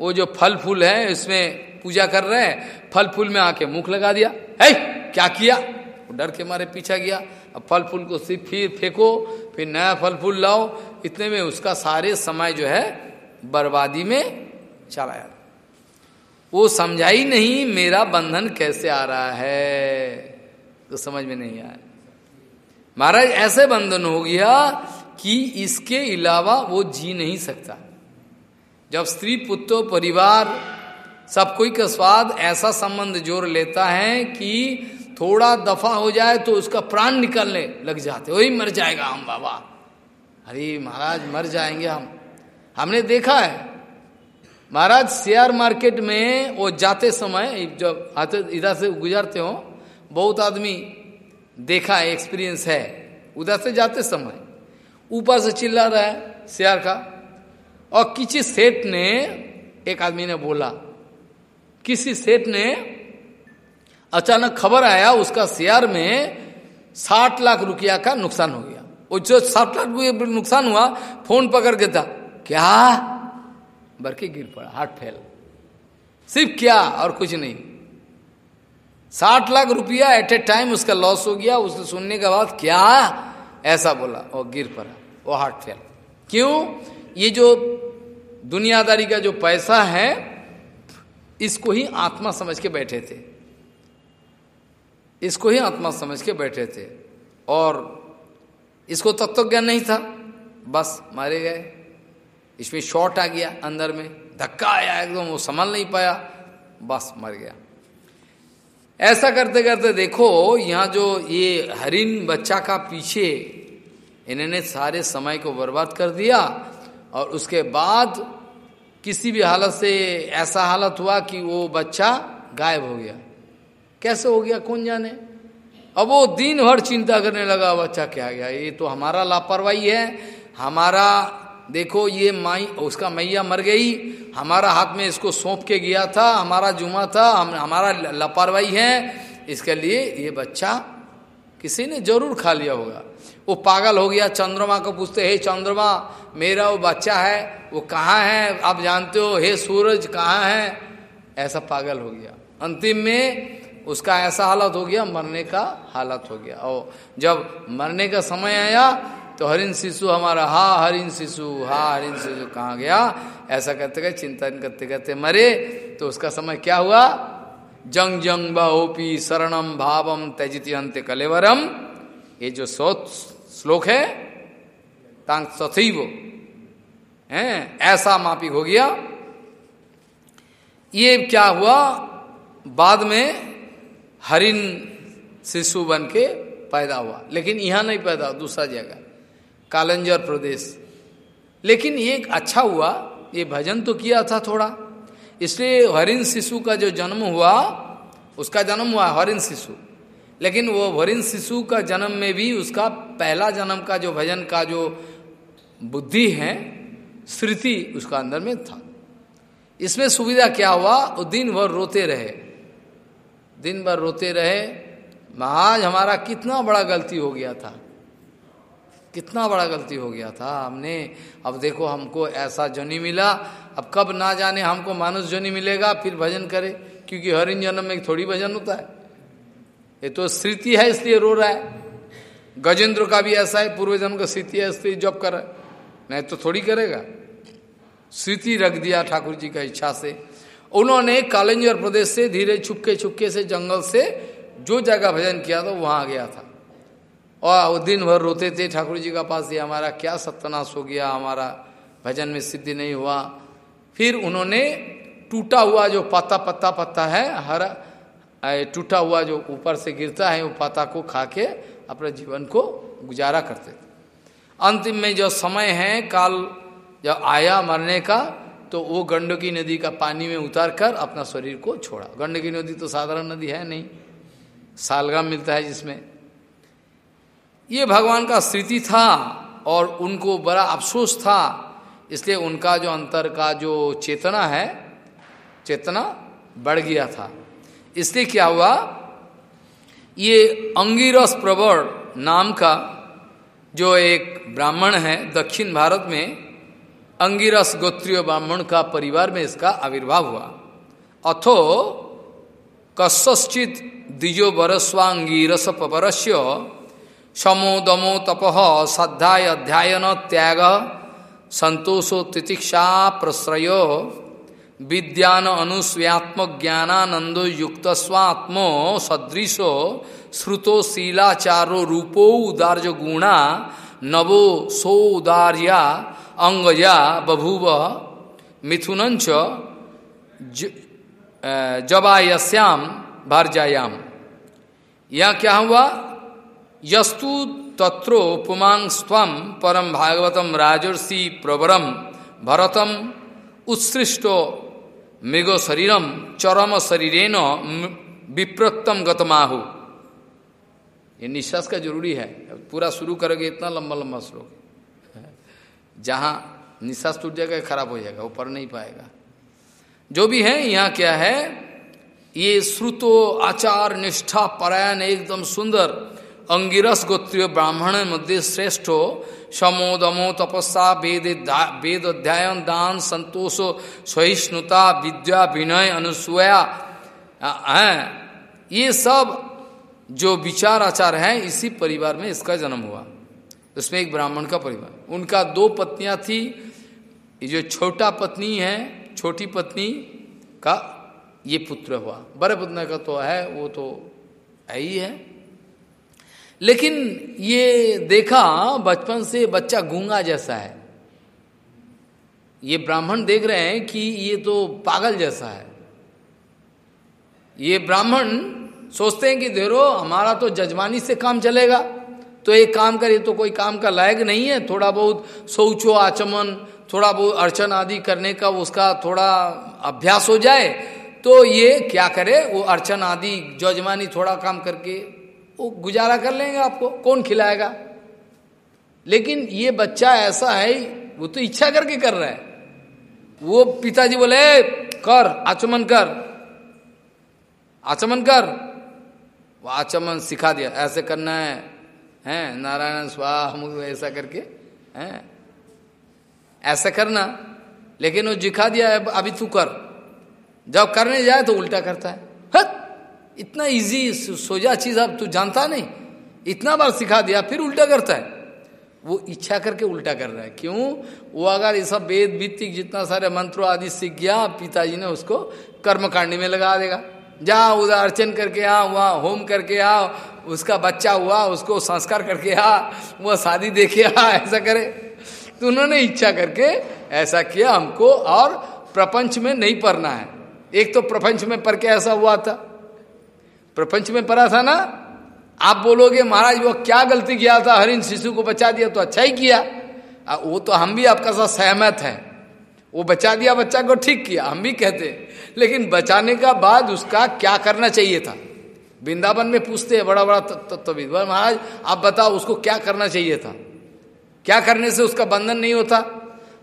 वो जो फल फूल है, इसमें पूजा कर रहे हैं फल फूल में आके मुख लगा दिया। है क्या किया? डर के मारे पीछा गया अब फल फूल को सिर्फ़ फिर फेंको, फिर नया फल फूल लाओ। इतने में उसका सारे समय जो है, बर्बादी में चला वो समझा ही नहीं, मेरा बंधन कैसे आ रहा है? तो समझ में नहीं आया। महाराज, ऐसे बंधन हो गया कि इसके अलावा वो जी नहीं सकता। जब स्त्री, पुत्र, परिवार, सब कोई का स्वाद ऐसा संबंध जोड़ लेता है कि थोड़ा दफ़ा हो जाए तो उसका प्राण निकलने लग जाते वही मर जाएगा हम, बाबा। अरे महाराज, मर जाएँगे हम। हमने देखा है, महाराज, शेयर मार्केट में वो जाते समय, जब आते इधर से गुजरते हो, बहुत आदमी देखा है एक्सपीरियंस है। उधर से जाते समय ऊपर से चिल्ला रहा है शेयर का। और किसी सेठ ने, एक आदमी ने बोला, किसी सेठ ने अचानक खबर आया, उसका शेयर में साठ लाख रुपया का नुकसान हो गया। वो जो साठ लाख रुपये नुकसान हुआ, फ़ोन पकड़ के था, क्या? बरके गिर पड़ा, हार्ट फेल। सिर्फ़ क्या और कुछ नहीं। साठ लाख रुपया एट ए टाइम उसका लॉस हो गया उसने सुनने के बाद क्या? ऐसा बोला, और गिर पड़ा, वो हार्ट फेल क्यों? ये जो दुनियादारी का जो पैसा है, इसको ही आत्मा समझ के बैठे थे। इसको ही आत्मा समझ के बैठे थे। और इसको तत्व ज्ञान नहीं था। बस मारे गए। इसमें शॉर्ट आ गया अंदर में। धक्का आया, एकदम वो संभाल नहीं पाया। बस मर गया। ऐसा करते करते देखो, यहाँ जो ये हरिन बच्चा का पीछे, इन्होंने सारे समय को बर्बाद कर दिया और उसके बाद किसी भी हालत से ऐसा हालत हुआ कि वो बच्चा गायब हो गया। कैसे हो गया? कौन जाने? अब वो दिन भर चिंता करने लगा, बच्चा क्या गया? ये तो हमारा लापरवाही है, हमारा देखो ये माई, उसका मैया मर गई, हमारा हाथ में इसको सौंप के गया था, हमारा जुमा था, हम, हमारा लापरवाही है। इसके लिए ये बच्चा किसी ने ज़रूर खा लिया होगा। वो पागल हो गया, चंद्रमा को पूछते, हे चंद्रमा, मेरा वो बच्चा है, वो कहाँ है? आप जानते हो, हे सूरज, कहाँ है? ऐसा पागल हो गया। अंतिम में उसका ऐसा हालत हो गया, मरने का हालत हो गया। और जब मरने का समय आया तो हरिन शिशु हमारा, हा हरिन शिशु, हा हरिन शिशु कहाँ गया? ऐसा करते गए चिंतन करते करते मरे। तो उसका समय क्या हुआ? जंग जंग बोपी शरणम भावम त्यजित अंत्य कलेवरम ये जो सोच श्लोक है, तांग सथैव, है, ऐसा मापिक हो गया। ये क्या हुआ? बाद में हरिन शिशु बन के पैदा हुआ। लेकिन यहाँ नहीं पैदा, दूसरा जगह। कालंजर प्रदेश। लेकिन ये अच्छा हुआ, ये भजन तो किया था थोड़ा। इसलिए हरिन शिशु का जो जन्म हुआ, उसका जन्म हुआ हरिन शिशु। लेकिन वो हरिन शिशु का जन्म में भी उसका पहला जन्म का जो भजन का जो बुद्धि है, स्मृति उसका अंदर में था। इसमें सुविधा क्या हुआ? वो दिन भर रोते रहे। दिन भर रोते रहे, महाराज, हमारा कितना बड़ा गलती हो गया था। कितना बड़ा गलती हो गया था हमने। अब देखो हमको ऐसा जनी मिला, अब कब ना जाने हमको मानुष जनी मिलेगा, फिर भजन करे, क्योंकि हर इन जन्म में थोड़ी भजन होता है। ये तो स्थिति है, इसलिए रो रहा है। गजेंद्र का भी ऐसा है, पूर्व जन्म का स्थिति है, इसलिए जब कर नहीं तो थोड़ी करेगा। स्थिति रख दिया ठाकुर जी का इच्छा से। उन्होंने कालेंजर प्रदेश से धीरे छुपके छुपके से जंगल से जो जगह भजन किया था, वहाँ गया था। और वो दिन भर रोते थे, ठाकुर जी का पास ये हमारा क्या सत्यानाश हो गया, हमारा भजन में सिद्धि नहीं हुआ। फिर उन्होंने टूटा हुआ जो पत्ता पत्ता पत्ता है, हर टूटा हुआ जो ऊपर से गिरता है, वो पत्ता को खा के अपने जीवन को गुजारा करते थे। अंतिम में जो समय है, काल जब आया मरने का तो वो गंडकी नदी का पानी में उतार कर अपना शरीर को छोड़ा। गंडकी नदी तो साधारण नदी है नहीं, सालगाम मिलता है जिसमें। ये भगवान का स्थिति था और उनको बड़ा अफसोस था। इसलिए उनका जो अंतर का जो चेतना है, चेतना बढ़ गया था। इसलिए क्या हुआ? ये अंगिरस प्रवर नाम का जो एक ब्राह्मण है दक्षिण भारत में, अंगिरस गोत्रीय ब्राह्मण का परिवार में इसका आविर्भाव हुआ। अथो कश्चित द्विजो बरस्वांगीरस पपरस्य समो दमो तप श्रद्धा अध्यायन त्याग। संतोषो तितिक्षा प्रश्रय। विद्यान अनुस्व्यात्म ज्ञानानंदो युक्त स्वात्मो सदृशो। श्रुतो शीलाचारो रूपो उदार्य गुणा। नवो सो उदार्या अंगया बभूव। मिथुनंच जबायस्याम भरजायाम। यह क्या हुआ? यस्तु तत्रो पुमांग परम भागवतम राजर्षि प्रवरम भरतम उत्सृष्टो मृगो शरीरम चरम शरीरेन विप्रतम गतमाहु। ये निश्वास का ज़रूरी है। पूरा शुरू करोगे इतना लंबा लंबा श्लोक। जहाँ निश्वास टूट जाएगा, खराब हो जाएगा, वो पढ़ नहीं पाएगा। जो भी है, यहाँ क्या है? ये श्रुतो आचार निष्ठा परायण एकदम सुंदर। अंगिरस गोत्रीय ब्राह्मण मध्य श्रेष्ठ हो समो दमो तपस्या वेद वेद अध्यायन दान संतोष सहिष्णुता विद्या विनय अनुसुया। ये सब जो विचार आचार है, इसी परिवार में इसका जन्म हुआ। उसमें एक ब्राह्मण का परिवार। उनका दो पत्नियाँ थी। जो छोटा पत्नी है, छोटी पत्नी का ये पुत्र हुआ। बड़े पुत्र का तो है, वो तो है ही है। लेकिन ये देखा बचपन से बच्चा गूँगा जैसा है। ये ब्राह्मण देख रहे हैं कि ये तो पागल जैसा है। ये ब्राह्मण सोचते हैं कि देखो हमारा तो जजमानी से काम चलेगा। तो एक काम करे तो कोई काम का लायक नहीं है। थोड़ा बहुत शौचो आचमन, थोड़ा बहुत अर्चन आदि करने का उसका थोड़ा अभ्यास हो जाए तो ये क्या करे? वो अर्चन आदि, जजमानी थोड़ा काम करके वो गुजारा कर लेंगे आपको, कौन खिलाएगा? लेकिन ये बच्चा ऐसा है, वो तो इच्छा करके कर रहा है। वो पिताजी बोले कर, आचमन कर आचमन कर। वो आचमन सिखा दिया, ऐसे करना है, हैं, नारायण स्वाह ऐसा करके, हैं, ऐसा करना। लेकिन वो जिखा दिया अभी तू कर, जब करने जाए तो उल्टा करता है। हत इतना इजी सोजा चीज़ अब तू जानता नहीं। इतना बार सिखा दिया, फिर उल्टा करता है। वो इच्छा करके उल्टा कर रहा है। क्यों? वो अगर ये सब वेद भित्तिक जितना सारे मंत्रों आदि सीख गया, पिताजी ने उसको कर्मकांडी में लगा देगा। जा उधर अर्चन करके आ, वहाँ होम करके आ, उसका बच्चा हुआ, उसको संस्कार करके आ, वह शादी देखे आ, ऐसा करे। तो उन्होंने इच्छा करके ऐसा किया हमको, और प्रपंच में नहीं पढ़ना है। एक तो प्रपंच में पढ़ के ऐसा हुआ था। प्रपंच में पढ़ा था ना? आप बोलोगे महाराज वो क्या गलती किया था? हरिन शिशु को बचा दिया तो अच्छा ही किया। आ, वो तो हम भी आपका साथ सहमत हैं। वो बचा दिया बच्चा को ठीक किया हम भी कहते लेकिन बचाने का बाद उसका क्या करना चाहिए था? वृंदावन में पूछते हैं बड़ा बड़ा तत्व महाराज आप बताओ उसको क्या करना चाहिए था? क्या करने से उसका बंधन नहीं होता?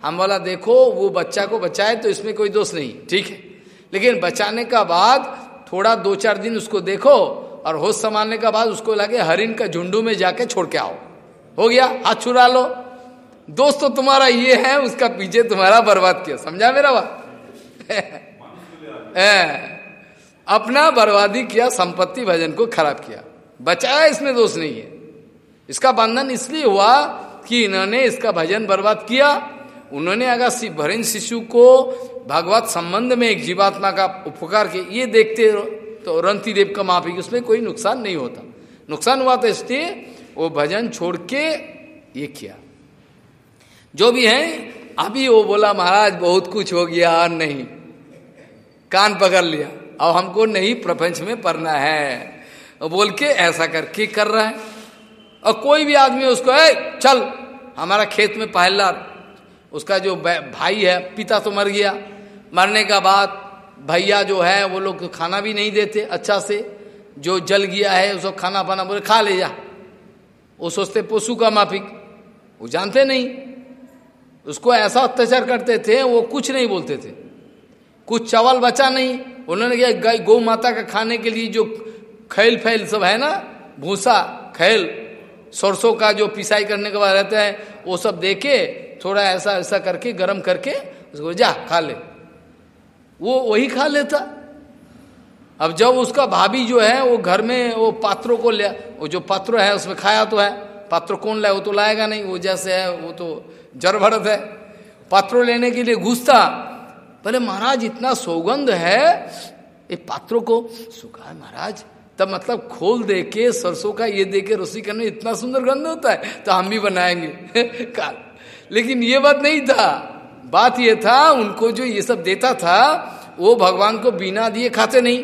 हम बोला देखो वो बच्चा को बचाए तो इसमें कोई दोष नहीं ठीक है। लेकिन बचाने का बाद थोड़ा दो चार दिन उसको देखो और होश संभालने के बाद उसको लगे हरिन का झुंडू में जाके छोड़ के आओ। हो गया? हाथ छुरा लो। दोस्त तो तुम्हारा ये है उसका पीछे तुम्हारा बर्बाद किया। समझा मेरा बात? [LAUGHS] अपना बर्बादी किया संपत्ति भजन को खराब किया। बचाया इसमें दोष नहीं है इसका बंधन इसलिए हुआ कि इन्होंने इसका भजन बर्बाद किया। उन्होंने अगर भरण शिशु को भगवत संबंध में एक जीवात्मा का उपकार किया, ये देखते तो रंती देव का माफ़ी उसमें कोई नुकसान नहीं होता। नुकसान हुआ तो इसलिए वो भजन छोड़ के ये किया। जो भी है, अभी वो बोला, महाराज, बहुत कुछ हो गया, और नहीं। कान पकड़ लिया। अब हमको नहीं, प्रपंच में पढ़ना है। बोल के ऐसा करके कर रहा है। और कोई भी आदमी उसको है चल, हमारा खेत में पहला उसका जो भाई है, पिता तो मर गया। मरने का बाद भैया जो है, वो लोग खाना भी नहीं देते अच्छा से। जो जल गया है, उसको खाना पाना बोले, खा ले जा। वो सोचते पशु का माफिक। वो जानते नहीं। उसको ऐसा अत्याचार करते थे, वो कुछ नहीं बोलते थे। कुछ चावल बचा नहीं। उन्होंने क्या गाय, गौ माता का खाने के लिए जो खैल फैल सब है ना, भूसा, खैल, सरसों का जो पिसाई करने के बाद रहता है, वो सब देके थोड़ा ऐसा ऐसा करके, गर्म करके उसको जा, खा ले। वो वही खा लेता। अब जब उसका भाभी जो है, वो घर में वो पात्रों को ले, वो जो पात्र है, उसमें खाया तो है। पात्र कौन लाए? वो तो लाएगा नहीं। वो जैसे है, वो तो जड़ भरत है। पात्रों लेने के लिए घुसता। बोले, महाराज, इतना सौगंध है ये पात्रों को? सुखा महाराज, तब मतलब खोल दे के सरसों का ये दे के रसोई करने इतना सुंदर गंध होता है तो हम भी बनाएँगे। [LAUGHS] काल लेकिन ये बात नहीं था। बात ये था, उनको जो ये सब देता था, वो भगवान को बिना दिए खाते नहीं।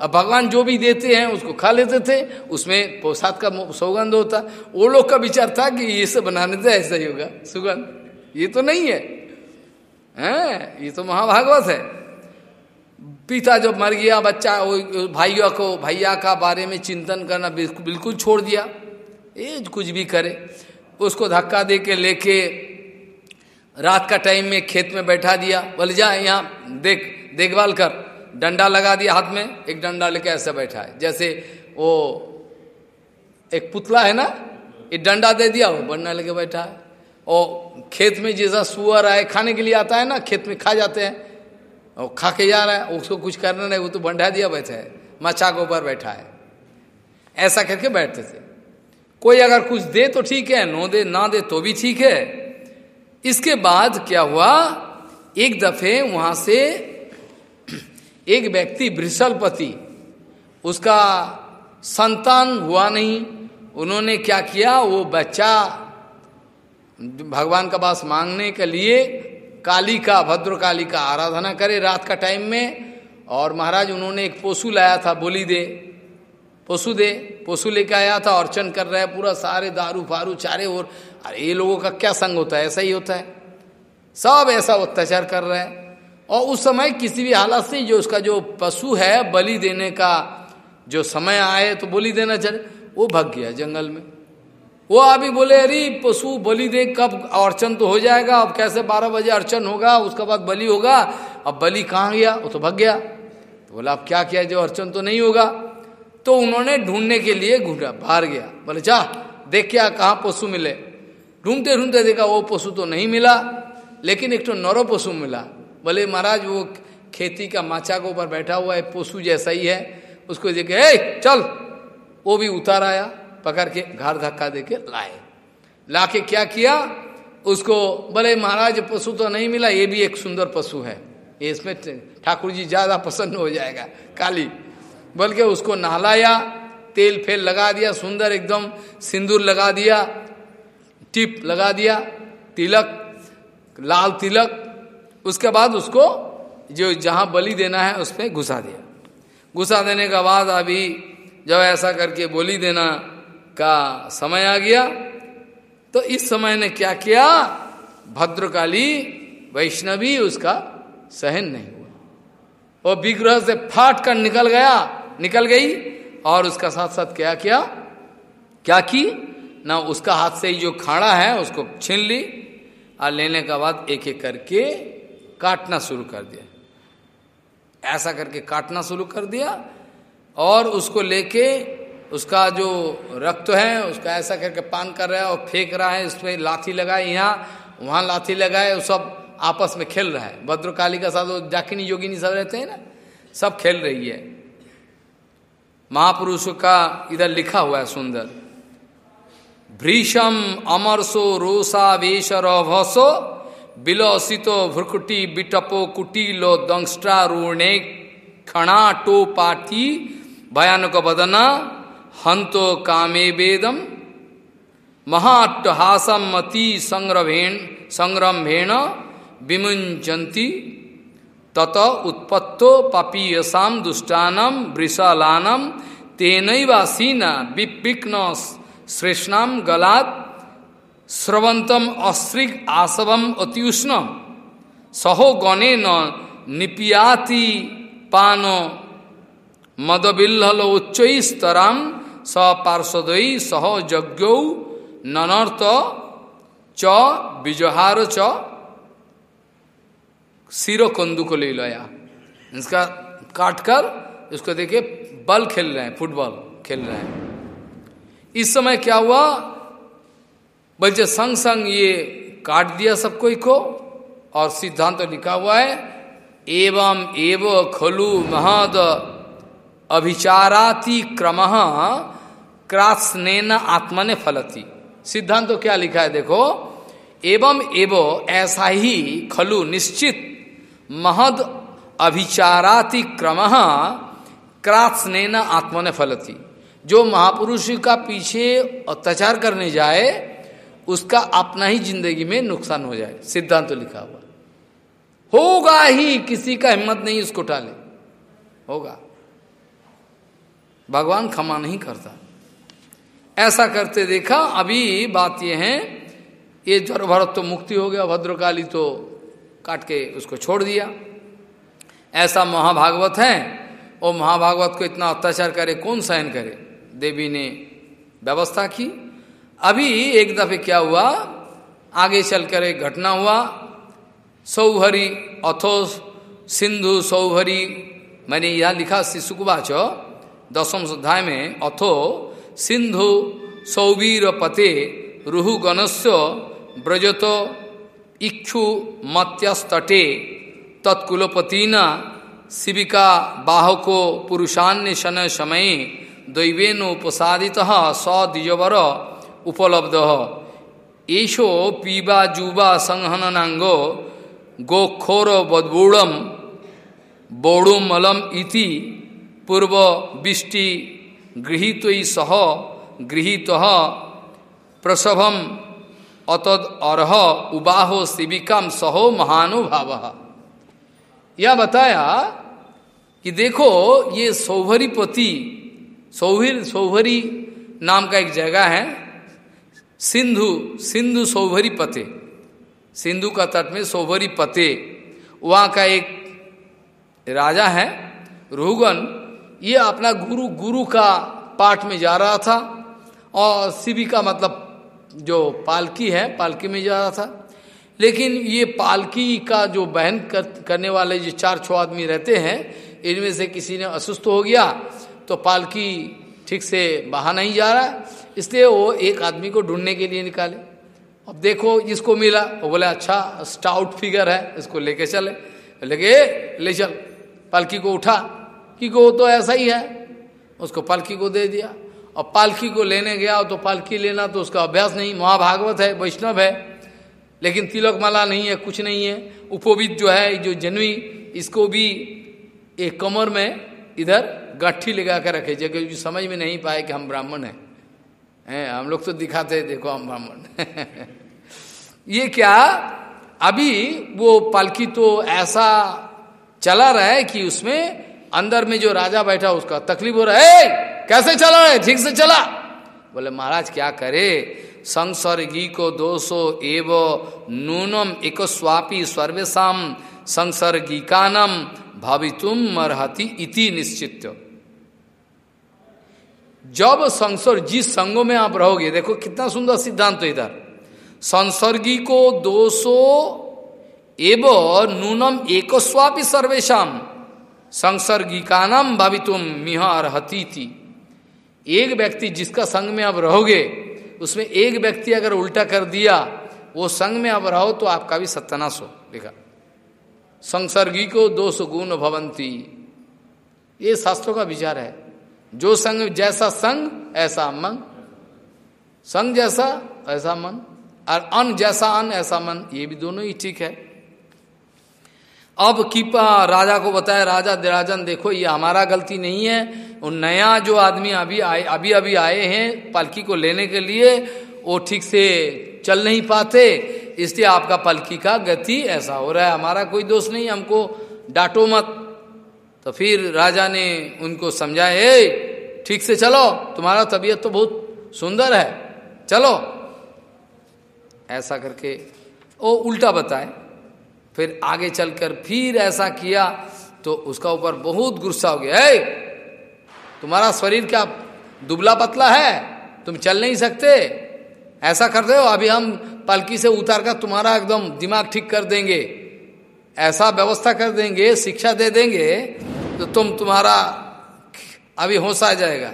अब भगवान जो भी देते हैं, उसको खा लेते थे, उसमें पोसाद का सौगंध होता। वो लोग का विचार था कि ये सब बनाने से ऐसा ही होगा। सुगंध। ये तो नहीं है। हैं? ये तो महाभागवत है। पिता जब मर गया, बच्चा भाइयों को, भैया का बारे में चिंतन करना बिल्कुल छोड़ दिया। ये कुछ भी करे। उसको धक्का दे के लेके रात का टाइम में खेत में बैठा दिया। बोले, जा यहाँ, देख, देखभाल कर। डंडा लगा दिया हाथ में। एक डंडा लेके ऐसे बैठा है। जैसे वो एक पुतला है ना, ये डंडा दे दिया, वो डंडा लेके बैठा है। और खेत में जैसा सुअर आए, खाने के लिए आता है ना, खेत में खा जाते हैं। और खा के जा रहा है, उसको कुछ करना नहीं, वो तो बंधा दिया बैठा है मचा के ऊपर बैठा है। ऐसा करके बैठते थे। कोई अगर कुछ दे तो ठीक है, नो दे, ना दे तो भी ठीक है। इसके बाद क्या हुआ? एक दफे वहाँ से एक व्यक्ति बृषलपति उसका संतान हुआ नहीं। उन्होंने क्या किया? वो बच्चा भगवान का पास मांगने के लिए काली का भद्र काली का आराधना करे रात का टाइम में, और महाराज उन्होंने एक पशु लाया था, बोली दे। पशु दे, पशु लेके आया था, अर्चन कर रहे पूरा, सारे दारू फारू, चारे और, अरे ये लोगों का क्या संग होता है? ऐसा ही होता है। सब ऐसा अत्याचार कर रहे हैं। और उस समय किसी भी हालत से जो उसका जो पशु है, बलि देने का जो समय आए तो बलि देना चले वो भग गया जंगल में। वो अभी बोले, अरे पशु बलि दे, कब अर्चन तो हो जाएगा, अब कैसे बारह बजे अर्चन होगा, उसके बाद बलि होगा, अब बलि कहाँ गया? वो तो भग गया। तो बोला, अब क्या किया जो अर्चन तो नहीं होगा। तो उन्होंने ढूँढने के लिए घूटा बाहर गया। बोले, जा, देख क्या, कहाँ पशु मिले? ढूंढते ढूंढते देखा, वो पशु तो नहीं मिला, लेकिन एक तो नरो पशु मिला। बोले, महाराज, वो खेती का माचा के ऊपर बैठा हुआ है, पशु जैसा ही है। उसको देखे चल। वो भी उतार आया, पकड़ के घर धक्का दे के लाए। ला के क्या किया? उसको, बोले, महाराज, पशु तो नहीं मिला, ये भी एक सुंदर पशु है। इसमें ठाकुर जी ज़्यादा पसंद हो जाएगा, काली। बोल के उसको नहलाया, तेल फेल लगा दिया, सुंदर एकदम सिंदूर लगा दिया, टिप लगा दिया, तिलक, लाल तिलक, उसके बाद उसको जो जहाँ बलि देना है उस पर घुसा दिया। घुसा देने के बाद अभी जब ऐसा करके बोली देना का समय आ गया तो इस समय ने क्या किया? भद्रकाली वैष्णवी उसका सहन नहीं हुआ। वो विग्रह से फाट कर निकल गया। निकल गई और उसका साथ साथ क्या किया? क्या की? ना उसका हाथ से जो खाड़ा है, उसको छीन ली और लेने के बाद एक एक करके काटना शुरू कर दिया। ऐसा करके काटना शुरू कर दिया और उसको लेके उसका जो रक्त है, उसका ऐसा करके पान कर रहा है और फेंक रहा है, उसमें लाठी लगाए यहाँ वहाँ लाठी लगाए, वो सब आपस में खेल रहा है। भद्रकाली का साथ वो जाकिनी, योगिनी सब रहते हैं ना, सब खेल रही है। महापुरुषों का इधर लिखा हुआ है सुंदर। भ्रीषम अमरसो रोसा वेश रभसो, बिलोसितो भ्रुकुटी बिटपो कुटीलो दंष्ट्रारूणे खणा टो पाठी भयानक बदना, हंतो कामे वेदम महाट्टहासम मति संग्रभेण संग्रमेण विमुंचंती तत उत्पत्तो पपीयसाम दुष्टानम वृषालानम तेनवासीना विपिक्न श्रेष्णाम गलात स्रवंतम अस्त्रिक आसवम अत्युष्ण सहो गणे न निपियाति पानो मदबिल्हल उच्चस्तराम स पार्षदयी सह यज्ञ ननर्थ च विजहार च सिरो कंदू को ले लया इसका काट कर इसको देखिए, बल खेल रहे हैं, फुटबॉल खेल रहे हैं। इस समय क्या हुआ? बल्कि संग संग ये काट दिया सबको को और सिद्धांत तो लिखा हुआ है, एवं एव खलु महद अभिचाराति क्रम क्रास्नेन आत्मने फलती। सिद्धांत तो क्या लिखा है देखो? एवं एव ऐसा ही खलु निश्चित महद अभिचाराति क्रम क्रास्नेन आत्मने फलती। जो महापुरुष का पीछे अत्याचार करने जाए, उसका अपना ही ज़िंदगी में नुकसान हो जाए, सिद्धांत तो लिखा हुआ। होगा ही, किसी का हिम्मत नहीं उसको टाले। होगा। भगवान क्षमा नहीं करता। ऐसा करते देखा, अभी बात यह है, ये जड़ भरत तो मुक्ति हो गया, भद्रकाली तो काट के उसको छोड़ दिया। ऐसा महाभागवत है और महाभागवत को इतना अत्याचार करे, कौन सहन करे? देवी ने व्यवस्था की। अभी एक दफे क्या हुआ? आगे चल कर एक घटना हुआ। सौभरी अथो सिंधु सौभरी मैंने यह लिखा शिशुकुबाच दसम अध्याय में, अथो सिंधु सौवीर पते रुहु गणस्य ब्रजत इक्षु मत्यस्तटे तत्कुलपतिना शिविका बाहको पुरुषान्य शन समय दैवेन उपसादित स द्विजवर उपलब्ध। एशो पीबा जुबा संहननांगो गोखोर बदबूढ़ बौड़ोमलम इति पूर्व बिष्टि गृहित सह गृहित प्रसभम अतद अर्ह उबाहो शिविकम सहो महानुभाव। यह बताया कि देखो, ये सौभरीपति, सौभरी सौभरी नाम का एक जगह है, सिंधु सिंधु सौभरी पते सिंधु का तट में सौभरी पते वहाँ का एक राजा है रोहगन ये अपना गुरु गुरु का पाठ में जा रहा था, और शिविका मतलब जो पालकी है पालकी में जा रहा था। लेकिन ये पालकी का जो बहन कर, करने वाले जो चार छो आदमी रहते हैं इनमें से किसी ने असुस्थ हो गया तो पालकी ठीक से बाहर नहीं जा रहा। इसलिए वो एक आदमी को ढूँढने के लिए निकाले। अब देखो इसको मिला वो बोले अच्छा स्टाउट फिगर है इसको लेके चले। लगे ले चल। पालकी को उठा कि वो तो ऐसा ही है। उसको पालकी को दे दिया। और पालकी को लेने गया तो पालकी लेना तो उसका अभ्यास नहीं महाभागवत है वैष्णव है। लेकिन तिलक माला नहीं है कुछ नहीं है। उपोवित जो है जो जनवी इसको भी एक कमर में इधर गट्ठी लगा कर रखे। जगह समझ में नहीं पाए कि हम ब्राह्मण हैं। है, हम लोग तो दिखाते देखो हम ब्राह्मण [LAUGHS] ये क्या? अभी वो पालकी तो ऐसा चला रहा है कि उसमें अंदर में जो राजा बैठा उसका तकलीफ़ हो रहा है। कैसे चला रहे ठीक से चला। बोले, महाराज, क्या करे? संसर्गी को दोषो एव नूनम एक स्वापी सर्वेशम संसर्गिकानम भावितुम मरहति इति निश्चित जब संसर्ग, जिस संगों में आप रहोगे, देखो कितना सुंदर सिद्धांत तो इधर। संसर्गी को दोषो एव नूनम एक स्वापी सर्वेशम संसर्गिकानम भावितुम मिह अर्ति एक व्यक्ति जिसका संग में अब रहोगे, उसमें एक व्यक्ति अगर उल्टा कर दिया, वो संग में अब रहो तो आपका भी सत्यानाश हो। लिखा संसर्गी को दोष गुण भवंती। ये शास्त्रों का विचार है। जो संग जैसा संग, ऐसा मन। संग जैसा, ऐसा मन। और अन जैसा अन, ऐसा मन, ये भी दोनों ही ठीक है। अब कीपा, राजा को बताया, राजा दिराजन देखो, ये हमारा गलती नहीं है। और नया जो आदमी अभी आए, अभी अभी आए हैं, पालकी को लेने के लिए, वो ठीक से चल नहीं पाते। इसलिए आपका पलकी का गति ऐसा हो रहा है। हमारा कोई दोष नहीं, हमको डांटो मत। तो फिर राजा ने उनको समझाया ठीक से चलो, तुम्हारा तबीयत तो बहुत सुंदर है, चलो। ऐसा करके वो उल्टा बताए। फिर आगे चलकर फिर ऐसा किया तो उसका ऊपर बहुत गुस्सा हो गया। है तुम्हारा शरीर क्या दुबला पतला है? तुम चल नहीं सकते। ऐसा कर हो? अभी हम पलकी से उतार कर तुम्हारा एकदम दिमाग ठीक कर देंगे। ऐसा व्यवस्था कर देंगे, शिक्षा दे देंगे तो तुम तुम्हारा अभी होश आ जाएगा।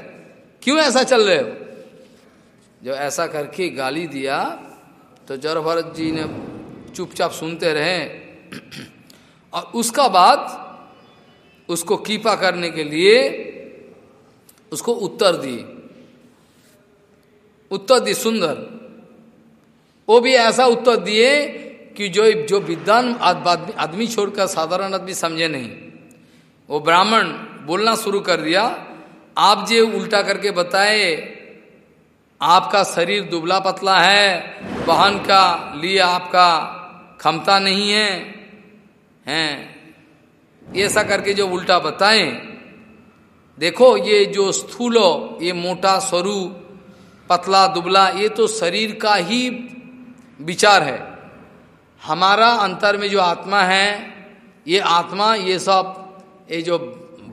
क्यों ऐसा चल रहे हो? जो ऐसा करके गाली दिया तो जर भरत जी ने चुपचाप सुनते रहे। और उसका बाद उसको कीपा करने के लिए उसको उत्तर दिए। उत्तर दी सुंदर। वो भी ऐसा उत्तर दिए कि जो जो विद्वान आदमी छोड़कर साधारण आदमी समझे नहीं। वो ब्राह्मण बोलना शुरू कर दिया, आप जे उल्टा करके बताए, आपका शरीर दुबला पतला है, वाहन का लिए आपका क्षमता नहीं है हैं। ऐसा करके जो उल्टा बताएँ, देखो ये जो स्थूलो, ये मोटा स्वरूप पतला दुबला, ये तो शरीर का ही विचार है। हमारा अंतर में जो आत्मा है, ये आत्मा, ये सब, ये जो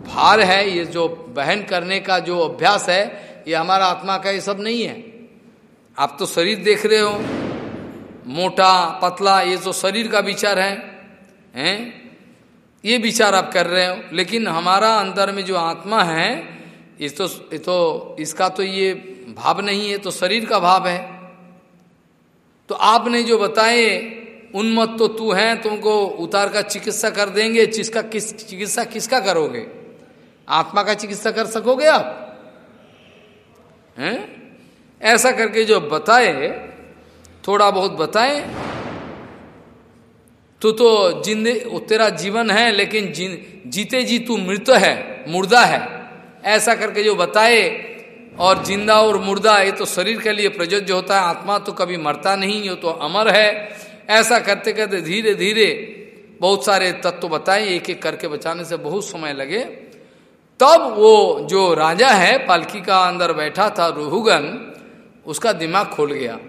भार है, ये जो बहन करने का जो अभ्यास है, ये हमारा आत्मा का ये सब नहीं है। आप तो शरीर देख रहे हो, मोटा, पतला, ये तो शरीर का विचार है। हैं? ये विचार आप कर रहे हो। लेकिन हमारा अंदर में जो आत्मा है इस तो, तो इसका तो ये भाव नहीं है तो शरीर का भाव है। तो आपने जो बताए उन्मत तो तू है तुमको उतार का चिकित्सा कर देंगे जिसका किस चिकित्सा किसका करोगे? आत्मा का चिकित्सा कर सकोगे आप? हैं? ऐसा करके जो बताए थोड़ा बहुत बताए तू तो जिंदे तेरा जीवन है, लेकिन जीते जी तू मृत है, मुर्दा है। ऐसा करके जो बताए, और ज़िंदा और मुर्दा, ये तो शरीर के लिए प्रयोज्य होता है, आत्मा तो कभी मरता नहीं, ये तो अमर है। ऐसा करते करते धीरे धीरे बहुत सारे तत्व बताए एक एक करके बचाने से बहुत समय लगे। तब वो जो राजा है, पालकी का अंदर बैठा था, रोहुगन, उसका दिमाग खोल गया।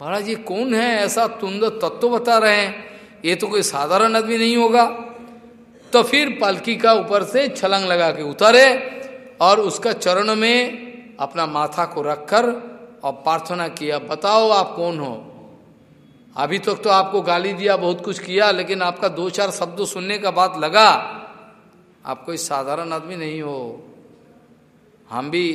महाराज ये कौन है ऐसा तुंद तत्व बता रहे हैं? ये तो कोई साधारण आदमी नहीं होगा। तो फिर पालकी का ऊपर से छलंग लगा के उतारे और उसका चरण में अपना माथा को रखकर और प्रार्थना किया बताओ आप कौन हो? अभी तक तो, तो आपको गाली दिया बहुत कुछ किया लेकिन आपका दो चार शब्द सुनने का बात लगा आप कोई साधारण आदमी नहीं हो। हम भी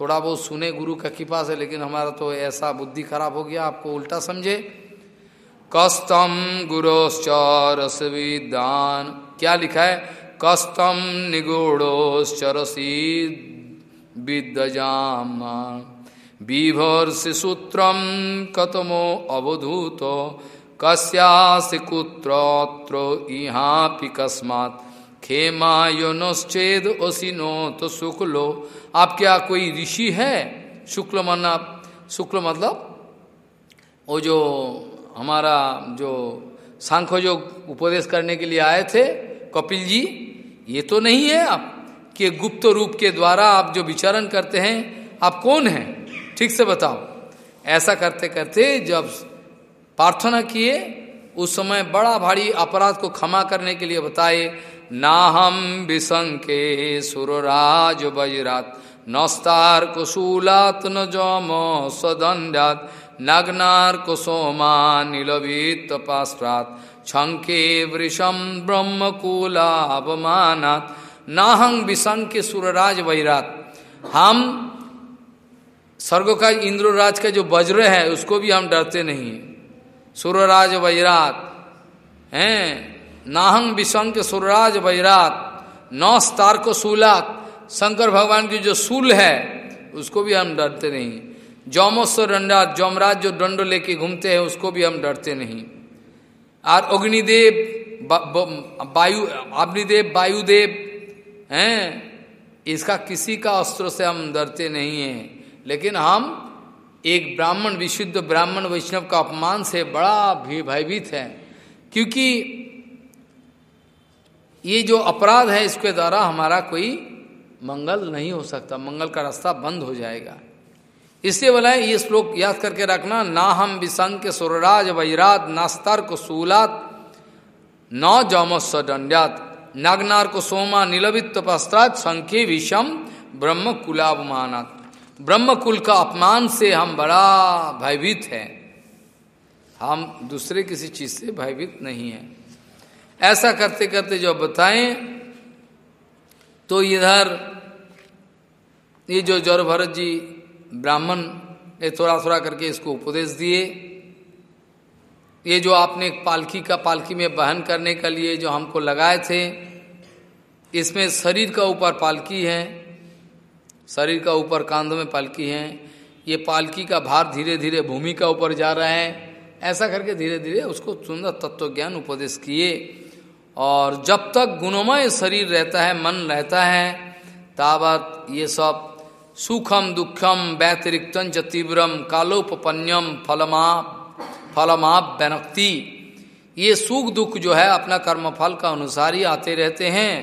थोड़ा बहुत सुने गुरु का कृपा से लेकिन हमारा तो ऐसा बुद्धि खराब हो गया आपको उल्टा समझे। कस्तम गुरोश्चरसविदान। क्या लिखा है? कस्तम निगूढ़ोश्चरसी विद्यजाम बीभर्षि सूत्रम कतमो अवधूत। कस्यासि कुत्र इहापि कस्मात्। खेमायनश्चेद ओसिनो तो शुक्लो। आप क्या कोई ऋषि है? शुक्ल मना शुक्ल मतलब? वो जो हमारा जो सांख्य जो उपदेश करने के लिए आए थे, कपिल जी, ये तो नहीं है आप, कि गुप्त रूप के द्वारा आप जो विचरण करते हैं, आप कौन हैं? ठीक से बताओ। ऐसा करते करते जब प्रार्थना किए, उस समय बड़ा भारी अपराध को क्षमा करने के लिए बताए, नाहम विसंके सुरराज बजरात, नस्तार कुशूलात न जम सदंडात नग्नार कुसोमा नीलवीत पाश्रात छंके वृषम ब्रह्म ब्रह्मकूलापमानात नाहं विसंके सुरराज वैरात हम स्वर्ग का इंद्रराज का जो वज्र है उसको भी हम डरते नहीं सूर्यराज वैरात हैं? नाहंग विशंक सूर्यराज वैरात नौ स्तार को सूलात शंकर भगवान की जो सूल है, उसको भी हम डरते नहीं जौमोस्व दंडात जौमराज जो दंड लेके घूमते हैं, उसको भी हम डरते नहीं। और अग्निदेव वायु, अग्निदेव, वायुदेव, हैं? इसका किसी का अस्त्र से हम डरते नहीं हैं। लेकिन हम एक ब्राह्मण, विशुद्ध ब्राह्मण वैष्णव का अपमान से बड़ा भी भयभीत है। क्योंकि ये जो अपराध है, इसके द्वारा हमारा कोई मंगल नहीं हो सकता। मंगल का रास्ता बंद हो जाएगा। इससे बोला ये श्लोक याद करके रखना ना हम विसंग के सुरराज वैरात नास्तर को सूलात न जौमस्व दंड्यात नागनार को सोमा नीलवित पश्चात संख्य विषम ब्रह्म कुलावमानत ब्रह्म कुल का अपमान से हम बड़ा भयभीत है। हम दूसरे किसी चीज़ से भयभीत नहीं है। ऐसा करते करते जो बताएँ तो इधर ये जो जौर भरत जी ब्राह्मण ने थोड़ा थोड़ा करके इसको उपदेश दिए। ये जो आपने पालकी का, पालकी में बहन करने के लिए जो हमको लगाए थे, इसमें शरीर का ऊपर पालकी है, शरीर का ऊपर कांधों में पालकी है। ये पालकी का भार धीरे धीरे भूमि का ऊपर जा रहा है। ऐसा करके धीरे धीरे उसको सुंदर तत्व ज्ञान उपदेश किए। और जब तक गुणमय शरीर रहता है, मन रहता है ताबत ये सब सुखम दुखम व्यतिरिक्त तीव्रम कालोपन्यम फलमा फलमाप बैनक्ति ये सुख, दुख जो है, अपना कर्मफल का अनुसार ही आते रहते हैं।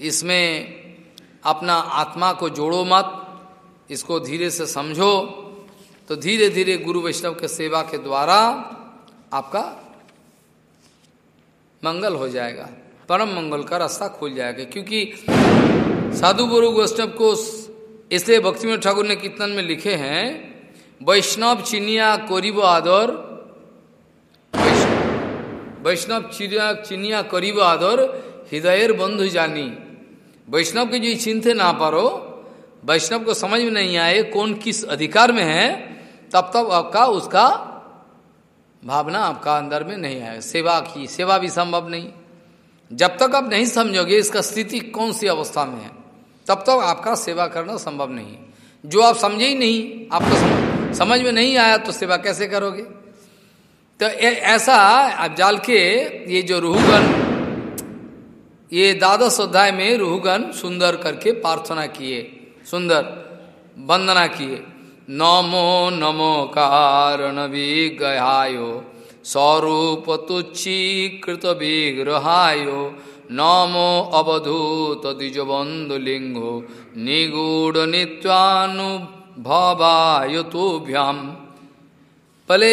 इसमें अपना आत्मा को जोड़ो मत, इसको धीरे से समझो। तो धीरे धीरे गुरु वैष्णव के सेवा के द्वारा आपका मंगल हो जाएगा, परम मंगल का रास्ता खुल जाएगा। क्योंकि साधु गुरु वैष्णव को इसलिए भक्ति ठाकुर ने कीर्तन में लिखे हैं, वैष्णव चिनिया कोरिब आदर, वैष्णव चिड़िया चिनिया करीब आदर हृदय बंधु जानी। वैष्णव के जो चिंते ना पारो, वैष्णव को समझ में नहीं आए कौन किस अधिकार में है, तब तब आपका उसका भावना आपका अंदर में नहीं आए। सेवा की, सेवा भी संभव नहीं। जब तक आप नहीं समझोगे इसका स्थिति कौन सी अवस्था में है? तब तक तो आपका सेवा करना संभव नहीं जो आप समझे ही नहीं आपको समझ, में नहीं आया तो सेवा कैसे करोगे? तो ऐसा आप जाल के ये जो रूहगन ये द्वादश अध्याय में रूहगन सुंदर करके प्रार्थना किए सुंदर वंदना किए। नमो नमो कारण विग्रहायो स्वरूप तुच्छीकृत विग्रहायो नमो अवधूत द्विजबंधुलिंगो निगूढ़ नित्यानुभवाय तुभ्याम पहले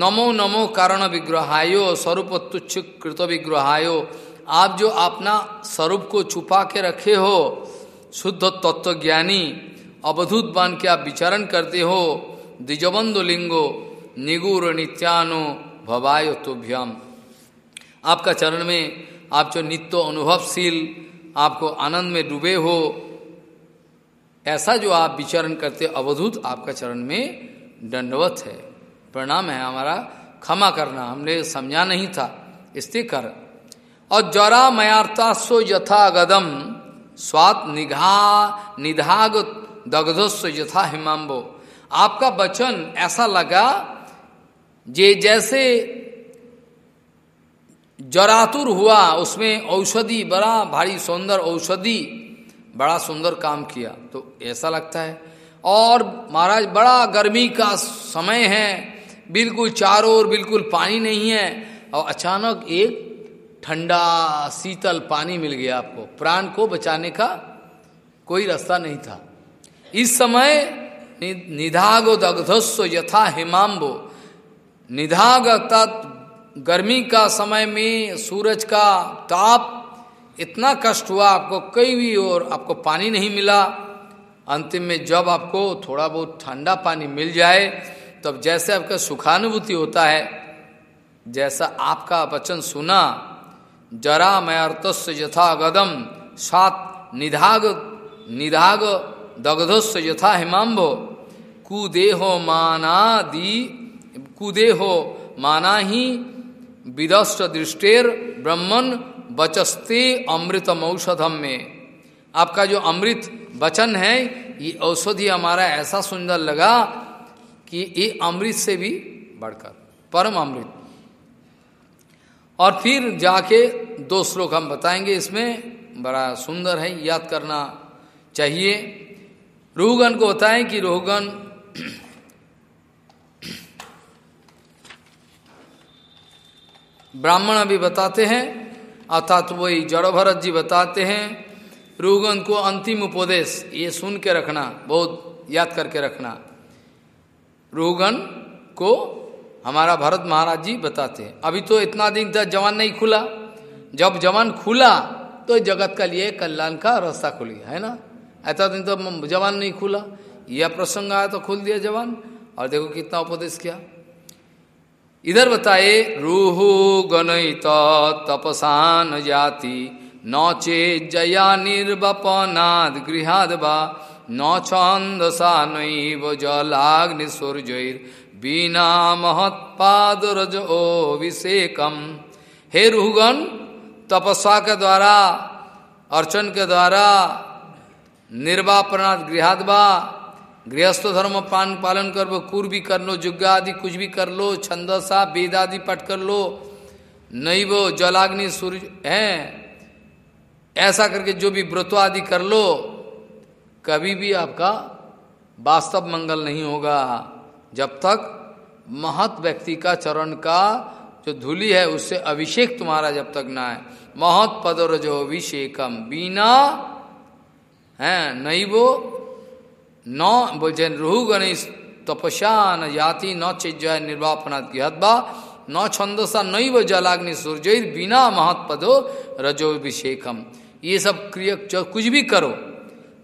नमो नमो कारण विग्रहायो स्वरूप तुच्छ कृत विग्रहायो आप जो अपना स्वरूप को छुपा के रखे हो, शुद्ध तत्व ज्ञानी अवधूत बान के आप विचरण करते हो द्विजबंधु लिंगो निगुर नित्यानु भवाय तुभ्यम आपका चरण में आप जो नित्य अनुभवशील आपको आनंद में डूबे हो, ऐसा जो आप विचरण करते अवधूत आपका चरण में दंडवत है। प्रणाम है हमारा, क्षमा करना, हमने समझा नहीं था। इसलिए कर। और जरा मयार्ता सो यथा गदम स्वात निघा, निधाग दग्धस्व यथा हिमाम्बो। आपका वचन ऐसा लगा, जे जैसे जरातुर हुआ, उसमें औषधि, बड़ा भारी सुंदर औषधि, बड़ा सुंदर काम किया। तो ऐसा लगता है। और महाराज, बड़ा गर्मी का समय है। बिल्कुल चारों ओर बिल्कुल पानी नहीं है। और अचानक एक ठंडा, शीतल पानी मिल गया आपको। प्राण को बचाने का कोई रास्ता नहीं था। इस समय निधागो दग्धस्व यथा हिमाम्बो। निधाग गर्मी का समय में, सूरज का ताप, इतना कष्ट हुआ, आपको कई भी और आपको पानी नहीं मिला। अंतिम में जब आपको थोड़ा बहुत ठंडा पानी मिल जाए, तब जैसे आपका सुखानुभूति होता है, जैसा आपका वचन सुना, जरा मैं यथा गदम, सात निधाग निधाग दग्धस्व यथा हिमाम्बो कुदेहो माना दी, कुदेहो माना ही विदष्ट दृष्टेर ब्रह्मन बचस्ते अमृतम औषधम में। आपका जो अमृत वचन है, ये औषधि हमारा ऐसा सुंदर लगा कि ये अमृत से भी बढ़कर, परम अमृत। और फिर जाके दो श्लोक हम बताएँगे इसमें, बड़ा सुंदर है, याद करना चाहिए। रोहगन को बताएँ कि रोहगन ब्राह्मण अभी बताते हैं, अर्थात वही जड़ भरत जी बताते हैं रुगन को अंतिम उपदेश ये सुन के रखना, बहुत याद करके रखना। रुगन को हमारा भरत महाराज जी बताते हैं। अभी तो इतना दिन तक जवान नहीं खुला। जब जवान खुला तो जगत का लिए कल्याण का रास्ता खुल गया, है ना? ऐसा दिन तो जवान नहीं खुला। यह प्रसंग आया तो खुल दिया जवान। और देखो कितना उपदेश किया। इधर बताए, रूहु गणित तपसान जाति न चे जया निर्वपनाद गृहाद बा न छंदसा नैव जलाग्नि सूर्यर बीना महत्पाद रज अभिषेकम हे रुहगन तपस्या के द्वारा, अर्चन के द्वारा निर्वापनाथ गृहादवा गृहस्थ धर्म पान पालन कर कुर भी कर लो, जुग्गा आदि कुछ भी कर लो, छंदसा, वेद आदि पट कर लो नहीं वो जलाग्नि सूर्य, है? ऐसा करके जो भी व्रत आदि कर लो, कभी भी आपका वास्तव मंगल नहीं होगा। जब तक महत व्यक्ति का चरण का जो धूलि है, उससे अभिषेक तुम्हारा जब तक ना है महत पदर जो अभिषेकम बिना, है नहीं वो न बोलते रुहु गणेश तपस्या न जाति न चिज्जय निर्वापना गृहदबा न छंदसा नई वो जलाग्नि सूर्य बिना महत्पदो रजोभिषेकम ये सब क्रिया कुछ भी करो।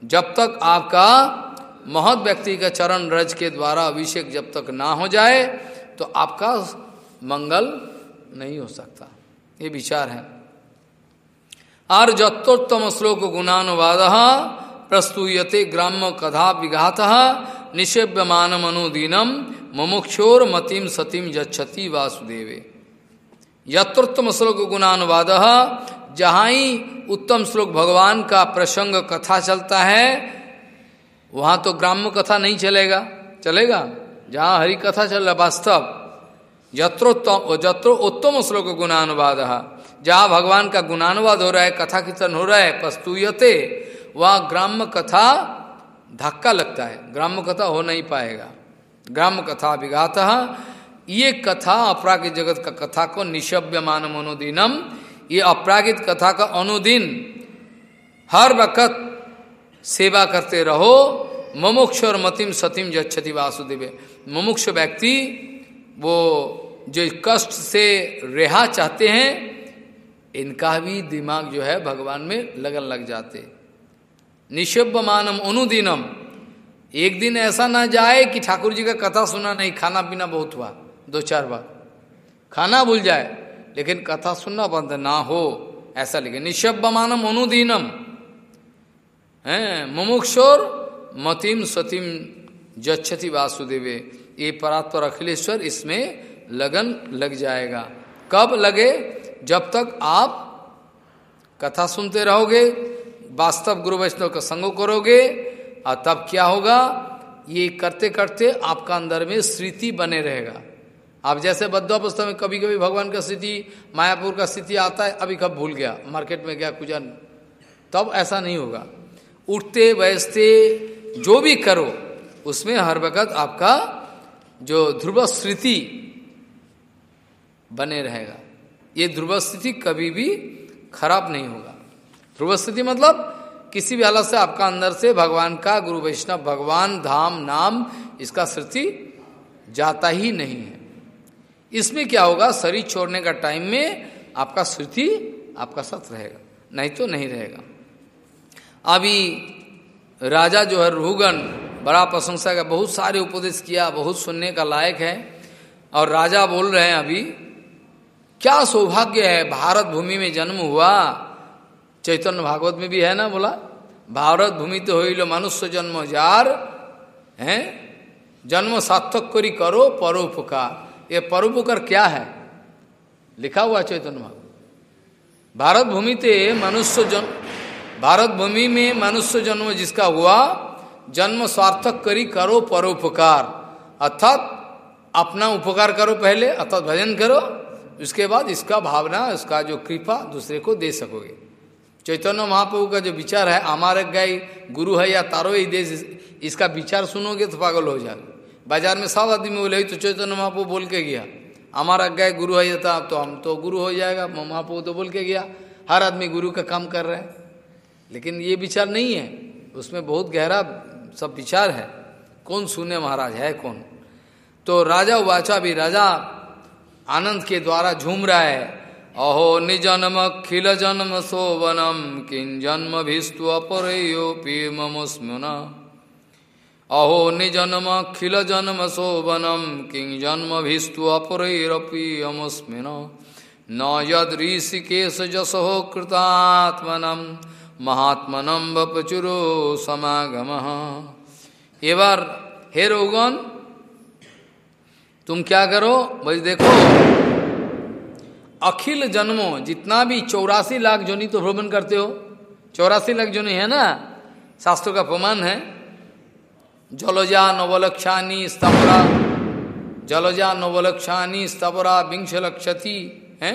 जब तक आपका महत व्यक्ति का चरण रज के द्वारा अभिषेक जब तक ना हो जाए तो आपका मंगल नहीं हो सकता। ये विचार है। आर जत्तोत्तम श्लोक गुणानुवाद प्रस्तूयते ग्राम्य कथा विघात निषेव्यमान मनुदीनम मुमुक्षोर मतिम सतीम जच्छति वासुदेवे। यत्रोत्तम श्लोक गुणानुवाद जहाँ ही उत्तम श्लोक भगवान का प्रसंग कथा चलता है, वहाँ तो ग्राम्य कथा नहीं चलेगा। चलेगा? जहाँ हरि कथा चल रहा वास्तव। यत्रोत्तम जत्रो उत्तम श्लोक गुणानुवाद जहाँ भगवान का गुणानुवाद हो रहा है, कथा कीर्तन हो रहा है पस्तुयते वह ग्राम्य कथा धक्का लगता है। ग्राम्य कथा हो नहीं पाएगा। ग्राम्य कथा विघात ये कथा अपरागित जगत का कथा को निशब्य मान मनोदिनम, ये अपरागित कथा का अनुदिन। हर वक्त सेवा करते रहो। मुमुक्ष और मतिम सतिम जच्छति वासुदेव। मुमुक्ष व्यक्ति वो जो कष्ट से रेहा चाहते हैं, इनका भी दिमाग जो है भगवान में लगन लग जाते। निशब्द मानम अनुदिनम। एक दिन ऐसा ना जाए कि ठाकुर जी का कथा सुना नहीं, खाना पीना बहुत हुआ, दो चार बार। खाना भूल जाए, लेकिन कथा सुनना बंद ना हो, ऐसा लिखे। मानम अनुदीनम। है, मुमुक्षोर मतिम सतिम जच्छति वासुदेवे। ये परात्पर अखिलेश्वर, इसमें लगन लग जाएगा। कब लगे? जब तक आप कथा सुनते रहोगे वास्तव गुरु वैष्णव का संग करोगे और तब क्या होगा? ये करते करते आपका अंदर में स्मृति बने रहेगा। आप जैसे बद्धा पुस्तक में कभी कभी भगवान का स्थिति, मायापुर का स्थिति आता है, अभी कब भूल गया, मार्केट में गया कुछ तब ऐसा नहीं होगा। उठते बैसते जो भी करो, उसमें हर वक्त आपका जो ध्रुव स्थिति बने रहेगा। ये ध्रुव स्थिति कभी भी खराब नहीं होगा। ध्रुव स्थिति मतलब किसी भी हालत से आपका अंदर से भगवान का, गुरु वैष्णव, भगवान धाम, नाम, इसका स्थिति जाता ही नहीं है। इसमें क्या होगा? शरीर छोड़ने का टाइम में आपका स्मृति, आपका साथ रहेगा। नहीं तो नहीं रहेगा। अभी राजा जो है रुहगन बड़ा प्रशंसा का, बहुत सारे उपदेश किया, बहुत सुनने का लायक है। और राजा बोल रहे हैं अभी, क्या सौभाग्य है, भारत भूमि में जन्म हुआ चैतन्य भागवत में भी है ना बोला? भारत भूमि तो हो मनुष्य जन्म जार, हैं? जन्म सार्थक करी करो, परोपकार। ये परोपकार क्या है? लिखा हुआ चैतन्य भागवत। भारत भूमि ते मनुष्य जन्म भारत भूमि में मनुष्य जन्म जिसका हुआ, जन्म स्वार्थक करी करो, परोपकार। अर्थात अपना उपकार करो पहले, अर्थात भजन करो, उसके बाद इसका भावना इसका जो कृपा दूसरे को दे सकोगे। चैतन्य महाप्रभु का जो विचार है हमारे गाय, गुरु है या तारो ही देश, इसका विचार सुनोगे तो पागल हो जाओगे। बाज़ार में सब आदमी बोले तो चैतन्य महाप्रभु बोल के गया। हमारा गाय, गुरु है था तो हम तो गुरु हो जाएगा महाप्रभु तो बोल के गया। हर आदमी गुरु का काम कर रहे हैं। लेकिन ये विचार नहीं है। उसमें बहुत गहरा सब विचार है। कौन सुने महाराज, है कौन? तो राजा वाचा भी, राजा आनंद के द्वारा झूम रहा है। अहो निजन्म खिल जन्म सोवनम किन जन्म भिस्तु अपरयोपी ममस्मन अहो निजन्म खिल जन्म सोवनम किं जन्म भिस्तु अपरैरपी अमस्मिन न यद ऋषिकेश जसो कृतात्मनम, महात्मनम बपचुरो समागम। एबार हे रोगन, तुम क्या करो? भाई देखो। अखिल जन्मों, जितना भी चौरासी लाख जोनी तो भ्रमण करते हो। चौरासी लाख जोनी है ना? शास्त्रों का प्रमाण है। जलोजा नवलक्षानी स्तपरा जलोजा नवलक्षानी स्तपरा विंश लक्षति है?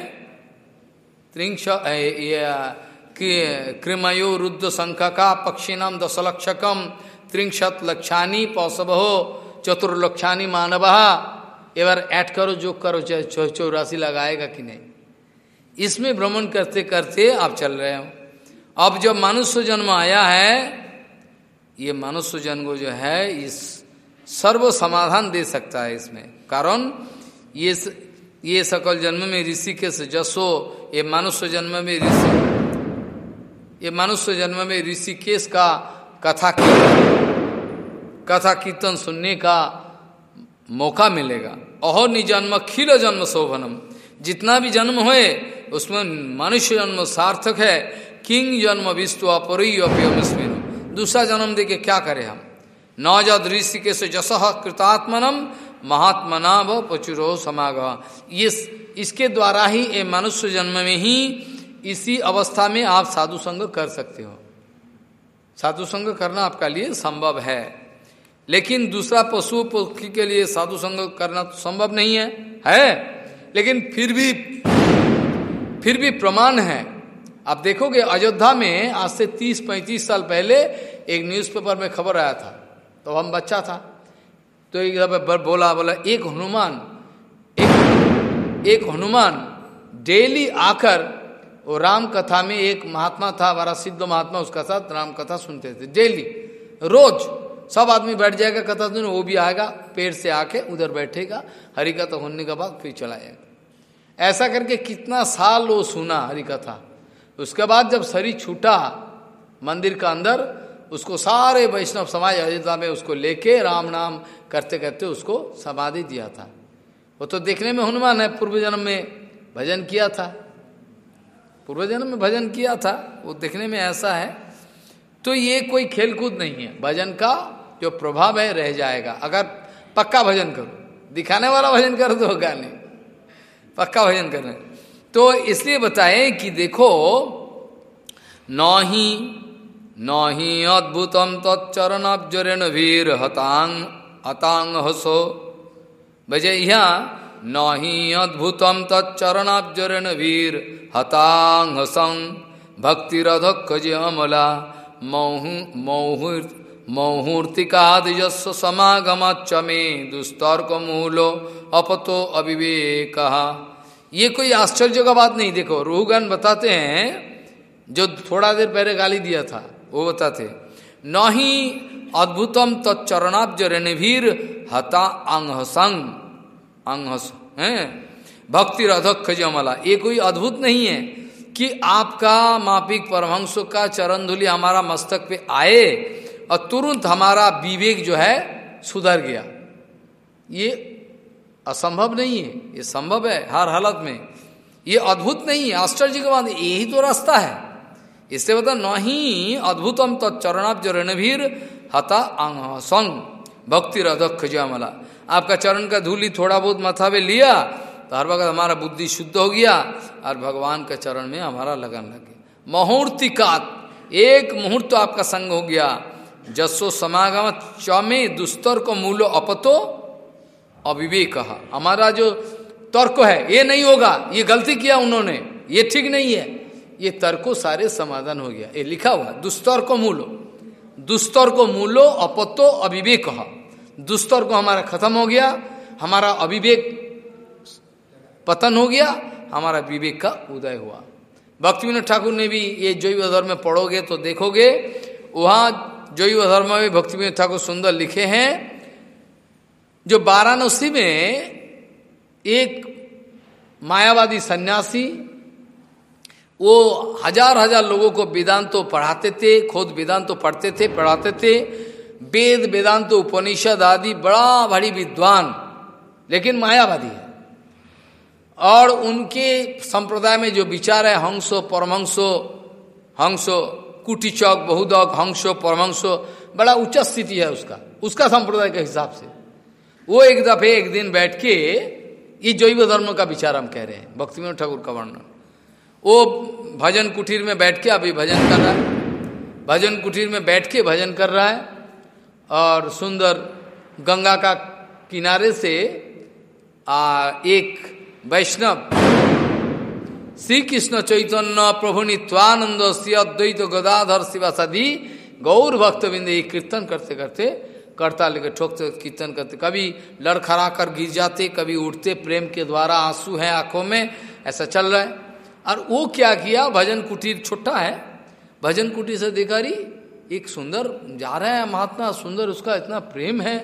त्रिंश कृमयो संख्या पक्षी नाम दशलक्षकम त्रिंशत लक्षानी पौसभ, चतुर्लक्षानी मानव। एबार ऐड करो जो करो चाहे चौरासी लगाएगा कि नहीं? इसमें भ्रमण करते करते आप चल रहे हो। अब जब मनुष्य जन्म आया है ये मनुष्य जन्म जो है इस सर्व समाधान दे सकता है इसमें। कारण ये स, ये सकल जन्म में ऋषि के जसो ये मनुष्य जन्म में ऋषि ये मनुष्य जन्म में ऋषिकेश का कथा कीर्तन कथा कीर्तन सुनने का मौका मिलेगा। अहो निजन्म खिल जन्म शोभनम। जितना भी जन्म हुए उसमें मनुष्य जन्म सार्थक है, किंग जन्म विस्तु अपरियमिन दूसरा जन्म दे के क्या करें हम? नौजद ऋषि के से जस कृतात्मनम महात्मना व पचुरो समाग इस इसके द्वारा ही ये मनुष्य जन्म में ही इसी अवस्था में आप साधु संग कर सकते हो। साधु संग करना आपका लिए संभव है। लेकिन दूसरा पशु पक्षी के लिए साधु संग करना तो संभव नहीं है है? लेकिन फिर भी फिर भी प्रमाण है। आप देखोगे अयोध्या में आज से 30-35 साल पहले एक न्यूज़पेपर में खबर आया था। तो हम बच्चा था। तो एक बोला बोला, एक हनुमान, एक एक हनुमान, डेली आकर वो राम कथा में एक महात्मा था हमारा सिद्ध महात्मा, उसका साथ राम कथा सुनते थे, डेली, रोज सब आदमी बैठ जाएगा कथा सुन वो भी आएगा, पेड़ से आके उधर बैठेगा, हरि कथा होने के बाद फिर चला जाएगा। ऐसा करके कितना साल वो सुना हरि कथा उसके बाद जब शरीर छूटा मंदिर का अंदर, उसको सारे वैष्णव समाज अयोध्या में उसको लेके राम नाम करते करते उसको समाधि दिया था। वो तो देखने में हनुमान है, पूर्व जन्म में भजन किया था। पूर्व जन्म में भजन किया था, वो देखने में ऐसा है। तो ये कोई खेलकूद नहीं है। भजन का जो प्रभाव है, रह जाएगा। अगर पक्का भजन करो, दिखाने वाला भजन कर दो होगा नहीं पक्का भजन करना तो इसलिए बताए कि देखो, नही नही अद्भुतम तत्चरण वीर हतांग हतांग हसो। बजे यहाँ नही अद्भुतम तत्चरण वीर हतांग हसंग, भक्तिरधक अमला, मौहु मौहुर मौहूर्तिकादिजस्व समागमच में दुस्तर्क मूलो अपतो अविवेक। ये कोई आश्चर्य का बात नहीं, देखो रूहगन बताते हैं, जो थोड़ा देर पहले गाली दिया था, वो बताते न ही अद्भुतम तत्चरणाब्ज रणवीर हता अंगसंग अंगस है? भक्ति रधक जमला ये कोई अद्भुत नहीं है कि आपका मापिक परमहंसों का चरण धुली हमारा मस्तक पे आए और तुरंत हमारा विवेक जो है सुधर गया। ये असंभव नहीं है, ये संभव है हर हालत में। ये अद्भुत नहीं है आश्चर्य के बाद यही तो रास्ता है। इससे बता नहीं अद्भुतम तो चरणाब्ज रणवीर हता संग भक्ति रदक्ष जयमला। आपका चरण का धूली थोड़ा बहुत माथा में लिया तो हर वक्त हमारा बुद्धि शुद्ध हो गया, और भगवान के चरण में हमारा लगन लग गया। मुहूर्तिकात, एक मुहूर्त तो आपका संग हो गया। जसो समागम चौमे दुस्तर को मूलो अपतो अविवेक। हमारा जो तर्क है, ये नहीं होगा, ये गलती किया उन्होंने, ये ठीक नहीं है। ये तर्को सारे समाधान हो गया। ये लिखा हुआ दुस्तर को मूलो दुस्तर को मूलो अपतो अविवेक। दुस्तर को हमारा खत्म हो गया, हमारा अविवेक पतन हो गया, हमारा विवेक का उदय हुआ। भक्ति विनोद ठाकुर ने भी ये जैव धर्म में पढ़ोगे तो देखोगे, वहाँ जैव धर्म में भक्ति विनोद ठाकुर सुंदर लिखे हैं, जो वाराणसी में एक मायावादी सन्यासी, वो हज़ार हज़ार लोगों को वेदांत तो पढ़ाते थे, खुद वेदांत तो पढ़ते थे, पढ़ाते थे, वेद, वेदांत उपनिषद आदि, बड़ा भारी विद्वान, लेकिन मायावादी है। और उनके संप्रदाय में जो विचार है, हंसो परमहंसो, हंसो कुटिचौक बहुदौक हंसो परमहंसो बड़ा उच्च स्थिति है उसका। उसका संप्रदाय के हिसाब से। वो एक दफे एक दिन बैठ के ये जैव धर्म का विचार हम कह रहे हैं भक्ति ठाकुर का वर्णन। वो भजन कुटीर में बैठ के अभी भजन कर रहा है। भजन कुटीर में बैठ के भजन कर रहा है और सुंदर गंगा का किनारे से आ, एक वैष्णव श्री कृष्ण चैतन्य प्रभु नित्वानंद श्री अद्वैत गदाधर शिवासदी गौर भक्त बिंद ये कीर्तन करते करते करता लेके ठोकते कीर्तन करते। कभी लड़खड़ा कर गिर जाते, कभी उठते, प्रेम के द्वारा आँसू हैं आँखों में, ऐसा चल रहा है। और वो क्या किया? भजन कुटीर छोटा है। भजन कुटीर से देखा रही एक सुंदर जा रहा है, महात्मा सुंदर, उसका इतना प्रेम है।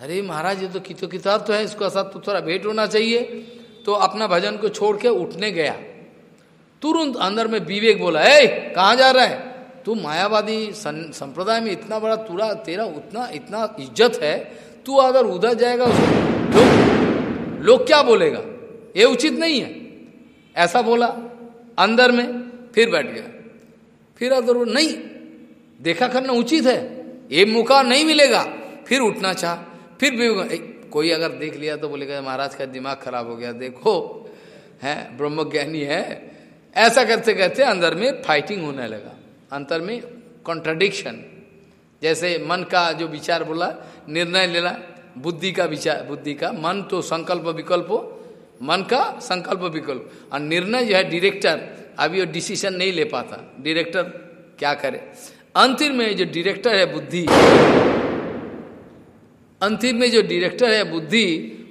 अरे महाराज, ये तो कितो किताब तो है, इसका साथ तो थोड़ा भेंट होना चाहिए। तो अपना भजन को छोड़ के उठने गया। तुरंत अंदर में विवेक बोला ए कहा जा रहा है? तू मायावादी संप्रदाय में इतना बड़ा तुरा, तेरा उतना, इतना इज़्ज़त है, तू अगर उधर जाएगा उसको लोग लोग क्या बोलेगा? ये उचित नहीं है। ऐसा बोला, अंदर में फिर बैठ गया। फिर अगर नहीं, देखा करना उचित है, ये मौका नहीं मिलेगा, फिर उठना चाह, फिर कोई अगर देख लिया तो बोलेगा, महाराज का दिमाग खराब हो गया, देखो, है, ब्रह्मज्ञानी है। ऐसा करते करते अंदर में फाइटिंग होने लगा। अंतर में कॉन्ट्रडिक्शन जैसे मन का जो विचार बोला, निर्णय लेना, बुद्धि का विचार, बुद्धि का, मन तो संकल्प विकल्प हो, मन का संकल्प विकल्प। और निर्णय जो है डायरेक्टर अभी वो डिसीज़न नहीं ले पाता। डायरेक्टर क्या करे? अंतिम में जो डायरेक्टर है बुद्धि अंतिम में जो डायरेक्टर है बुद्धि,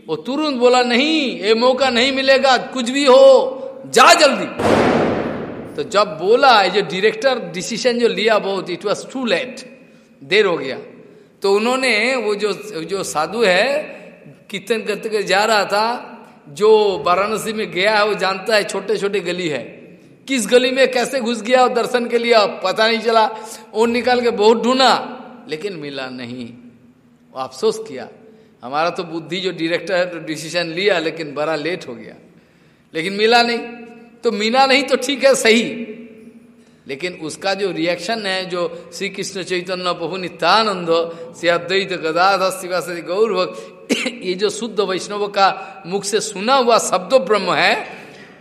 वो तुरंत बोला, नहीं, ये मौका नहीं मिलेगा, कुछ भी हो, जा जल्दी. तो जब बोला जो डायरेक्टर डिसीज़न जो लिया बहुत इट वॉज़ टू लेट देर हो गया। तो उन्होंने वो जो जो साधु है, कीर्तन करते करते जा रहा था, जो वाराणसी में गया है, वो जानता है छोटे छोटे गली है। किस गली में कैसे घुस गया और दर्शन के लिए पता नहीं चला। वो निकाल के बहुत ढूंढा, लेकिन मिला नहीं। वो अफसोस किया। हमारा तो बुद्धि जो डायरेक्टर है तो डिसीज़न लिया, लेकिन बड़ा लेट हो गया। लेकिन मिला नहीं। तो मिला नहीं तो ठीक है, सही। लेकिन उसका जो रिएक्शन है, जो श्री कृष्ण चैतन्य प्रभु नित्यानंद, श्री अद्वैत गदाधर शिवासरी गौर [COUGHS] ये जो शुद्ध वैष्णव का मुख से सुना हुआ शब्द ब्रह्म है,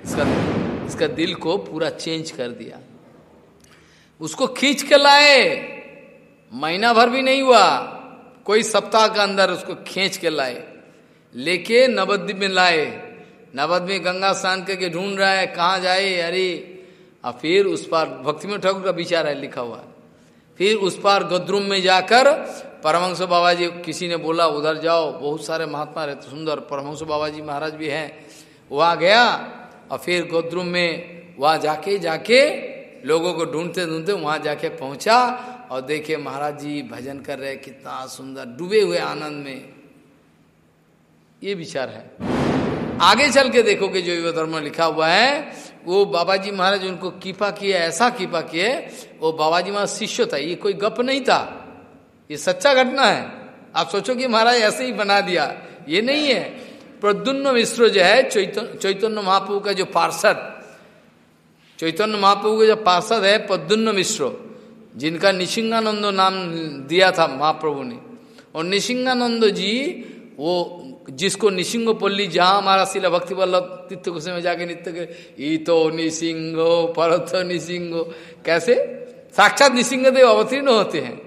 इसका इसका दिल को पूरा चेंज कर दिया। उसको खींच के लाए। महीना भर भी नहीं हुआ। कोई सप्ताह का अंदर उसको खींच के लाए। लेके नवद्वीप में लाए। नवद्वीप में गंगा स्नान करके ढूंढ रहा है, कहाँ जाए? अरे और फिर उस पार भक्ति में ठाकुर का विचार है, लिखा हुआ। फिर उस पार गद्रुम में जाकर परमहंस बाबा जी किसी ने बोला, उधर जाओ, बहुत सारे महात्मा रहते, सुंदर। परमहंस बाबा जी महाराज भी हैं। वहाँ गया, और फिर गोद्रुम में वहाँ जाके जाके लोगों को ढूंढते ढूंढते वहाँ जाके पहुँचा। और देखे महाराज जी भजन कर रहे कितना सुंदर, डूबे हुए आनंद में। ये विचार है। आगे चल के देखोगे जो युवा धर्म लिखा हुआ है, वो बाबा जी महाराज उनको कीपा किए, ऐसा कीपा किए, वो बाबा जी महाराज शिष्य था, ये कोई गप नहीं था। ये सच्चा घटना है। आप सोचो कि महाराज ऐसे ही बना दिया। ये नहीं है। प्रद्युन्न मिश्र जो है चैतन्य महाप्रभु का जो पार्षद, चैतन्य महाप्रभु का जो पार्षद है पद्मुन्न मिश्र। जिनका निशिंगानंद नाम दिया था महाप्रभु ने और निशिंगानंद जी, वो जिसको निशिंगो पल्ली जहाँ हमारा शिला भक्ति वल्लभ तीर्थ कुछ में जाके नित्य के ई तो निशिंगो परथ निशिंगो। कैसे? साक्षात निशिंग देव अवतीर्ण होते हैं।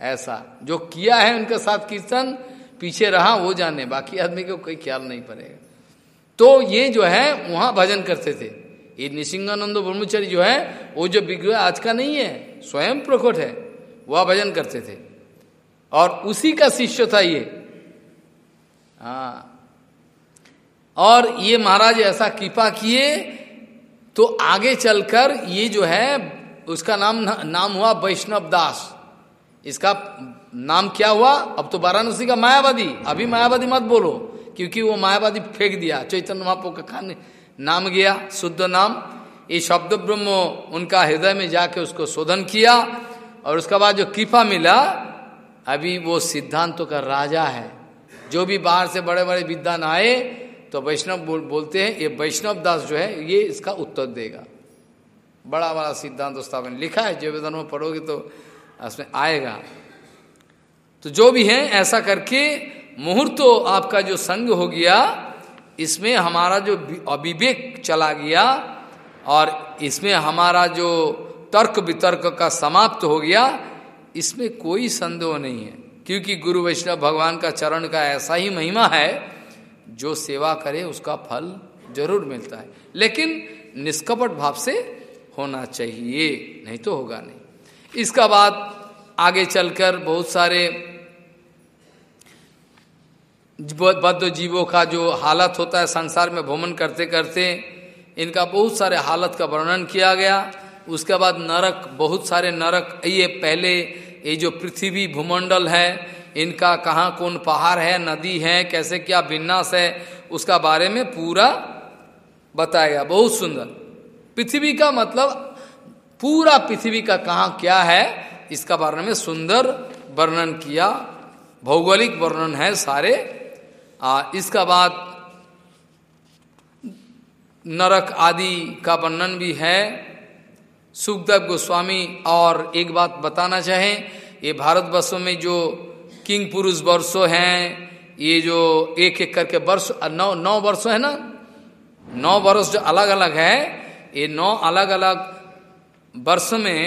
ऐसा, जो किया है उनके साथ कीर्तन, पीछे रहा, वो जाने, बाकी आदमी को कोई ख्याल नहीं पड़ेगा। तो ये जो है, वहाँ भजन करते थे। ये निशिंगानंद ब्रह्मचारी जो है, वो जो विग्रह आज का नहीं है, स्वयं प्रकट है, वह भजन करते थे। और उसी का शिष्य था ये। हाँ। और ये महाराज ऐसा कृपा किए तो आगे चलकर ये जो है, उसका नाम नाम हुआ वैष्णव दास। इसका नाम क्या हुआ? अब तो वाराणसी का मायावादी। अभी मायावादी मत बोलो, क्योंकि वो मायावादी फेंक दिया। चैतन्य महापो का खाने नाम गया शुद्ध नाम। ये शब्द ब्रह्म उनका हृदय में जाके उसको शोधन किया और उसके बाद जो कृपा मिला अभी वो सिद्धांतों का राजा है। जो भी बाहर से बड़े बड़े विद्वान आए तो वैष्णव बोल, बोलते हैं ये वैष्णव दास जो है ये इसका उत्तर देगा। बड़ा बड़ा सिद्धांत स्थापन लिखा है जो वेदन में पढ़ोगे तो उसमें आएगा। तो जो भी है ऐसा करके मुहूर्त तो आपका जो संग हो गया इसमें हमारा जो अविवेक चला गया और इसमें हमारा जो तर्क वितर्क का समाप्त हो गया, इसमें कोई संदेह नहीं है। क्योंकि गुरु वैष्णव भगवान का चरण का ऐसा ही महिमा है, जो सेवा करे उसका फल ज़रूर मिलता है। लेकिन निष्कपट भाव से होना चाहिए, नहीं तो होगा नहीं। इसका बाद आगे चलकर बहुत सारे बद्ध जीवों का जो हालत होता है, संसार में भ्रमण करते करते, इनका बहुत सारे हालत का वर्णन किया गया। उसके बाद नरक, बहुत सारे नरक, ये पहले, ये जो पृथ्वी भूमंडल है, इनका कहाँ कौन पहाड़ है, नदी है, कैसे क्या विन्यास है, उसका बारे में पूरा बताया बहुत सुंदर। पृथ्वी का मतलब पूरा पृथ्वी का कहाँ क्या है, इसका बारे में सुंदर वर्णन किया। भौगोलिक वर्णन है सारे। आ, इसका बाद नरक आदि का वर्णन भी है। सुखदेव गोस्वामी और एक बात बताना चाहें ये भारतवर्षों में जो किंग पुरुष वर्षों हैं ये जो एक एक करके वर्ष नौ नौ वर्षों है ना? नौ वर्ष जो अलग अलग है ये नौ अलग अलग वर्ष में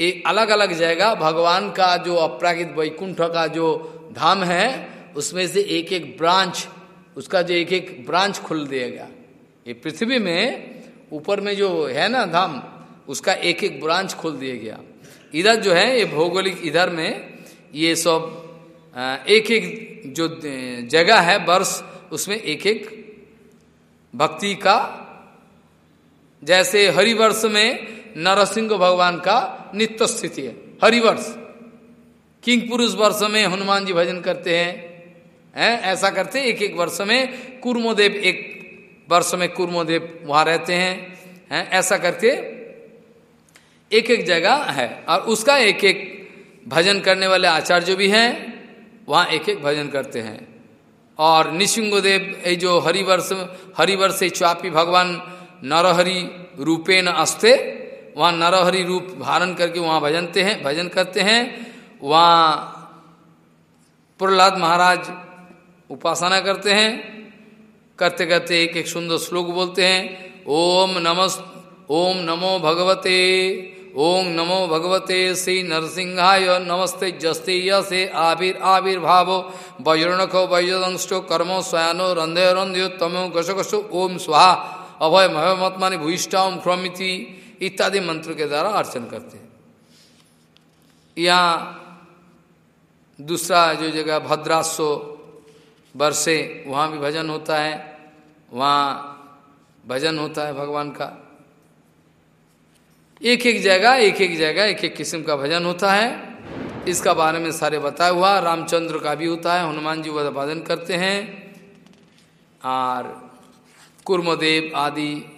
ये अलग अलग जगह भगवान का जो अपरागित वैकुंठ का जो धाम है उसमें से एक एक ब्रांच, उसका जो एक एक ब्रांच खुल दिया गया। ये पृथ्वी में, ऊपर में जो है ना धाम, उसका एक एक ब्रांच खोल दिया गया। इधर जो है, ये भौगोलिक इधर में, ये सब एक एक जो जगह है, वर्ष, उसमें एक एक भक्ति का, जैसे हरिवर्ष में नरसिंह भगवान का नित्य स्थिति है। हरिवर्ष, किंग पुरुष वर्ष में हनुमान जी भजन करते हैं। हैं? ऐसा करते एक एक वर्ष में कुर्मोदेव, एक वर्ष में कुर्मोदेव वहाँ रहते हैं हैं? ऐसा करके एक एक जगह है। और उसका एक एक भजन करने वाले आचार्य भी हैं, वहाँ एक एक भजन करते हैं। और निशिंगोदेव, ये जो हरिवर्ष हरिवर्ष से च्वापी भगवान नरहरि रूपेण अस्ते, वहाँ नरहरि रूप धारण करके वहाँ भजनते हैं, भजन करते हैं। वहाँ प्रहलाद महाराज उपासना करते हैं, करते करते एक एक सुंदर श्लोक बोलते हैं, ओम नमस्, ओम नमो भगवते, ओम नमो भगवते, श्री नरसिंहाय, नमस्ते, जस्ते से आविर आविर्भाव वज्रणको वज्रदंष्टो कर्मो स्वयानो रंधे रंध्यो तमो, गशो ओम स्वाहा, अभय भयमत्मानि भूष्टा ओम क्रमिति, इत्यादि मंत्र के द्वारा अर्चन करते हैं। यहाँ दूसरा जो जगह भद्रासो वर्षे वहाँ भी भजन होता है। वहाँ भजन होता है भगवान का। एक एक जगह एक एक जगह एक एक किस्म का भजन होता है। इसका बारे में सारे बताया हुआ, रामचंद्र का भी होता है, हनुमान जी वह भजन करते हैं। और कुर्मदेव आदि,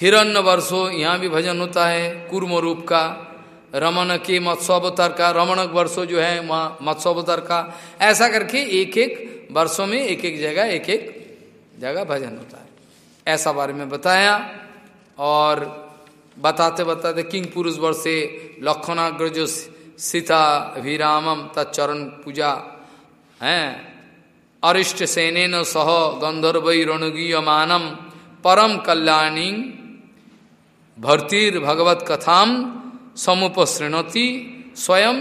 हिरण्य वर्षो, यहाँ भी भजन होता है कुर्म रूप का। रमन के मत्स्यावतार का रमण वर्षो जो है, वहाँ मत्स्यावतार का ऐसा करके एक एक वर्षों में एक एक जगह एक एक जगह भजन होता है। ऐसा बारे में बताया और बताते बताते किंग पुरुष वर्ष जो सीता अभिरामम तत्चरण पूजा, है। अरिष्ट सेन सह गंधर्व रणगीयमानम, परम कल्याणी, भर्तिर भगवत कथाम समुपश्रृणति स्वयं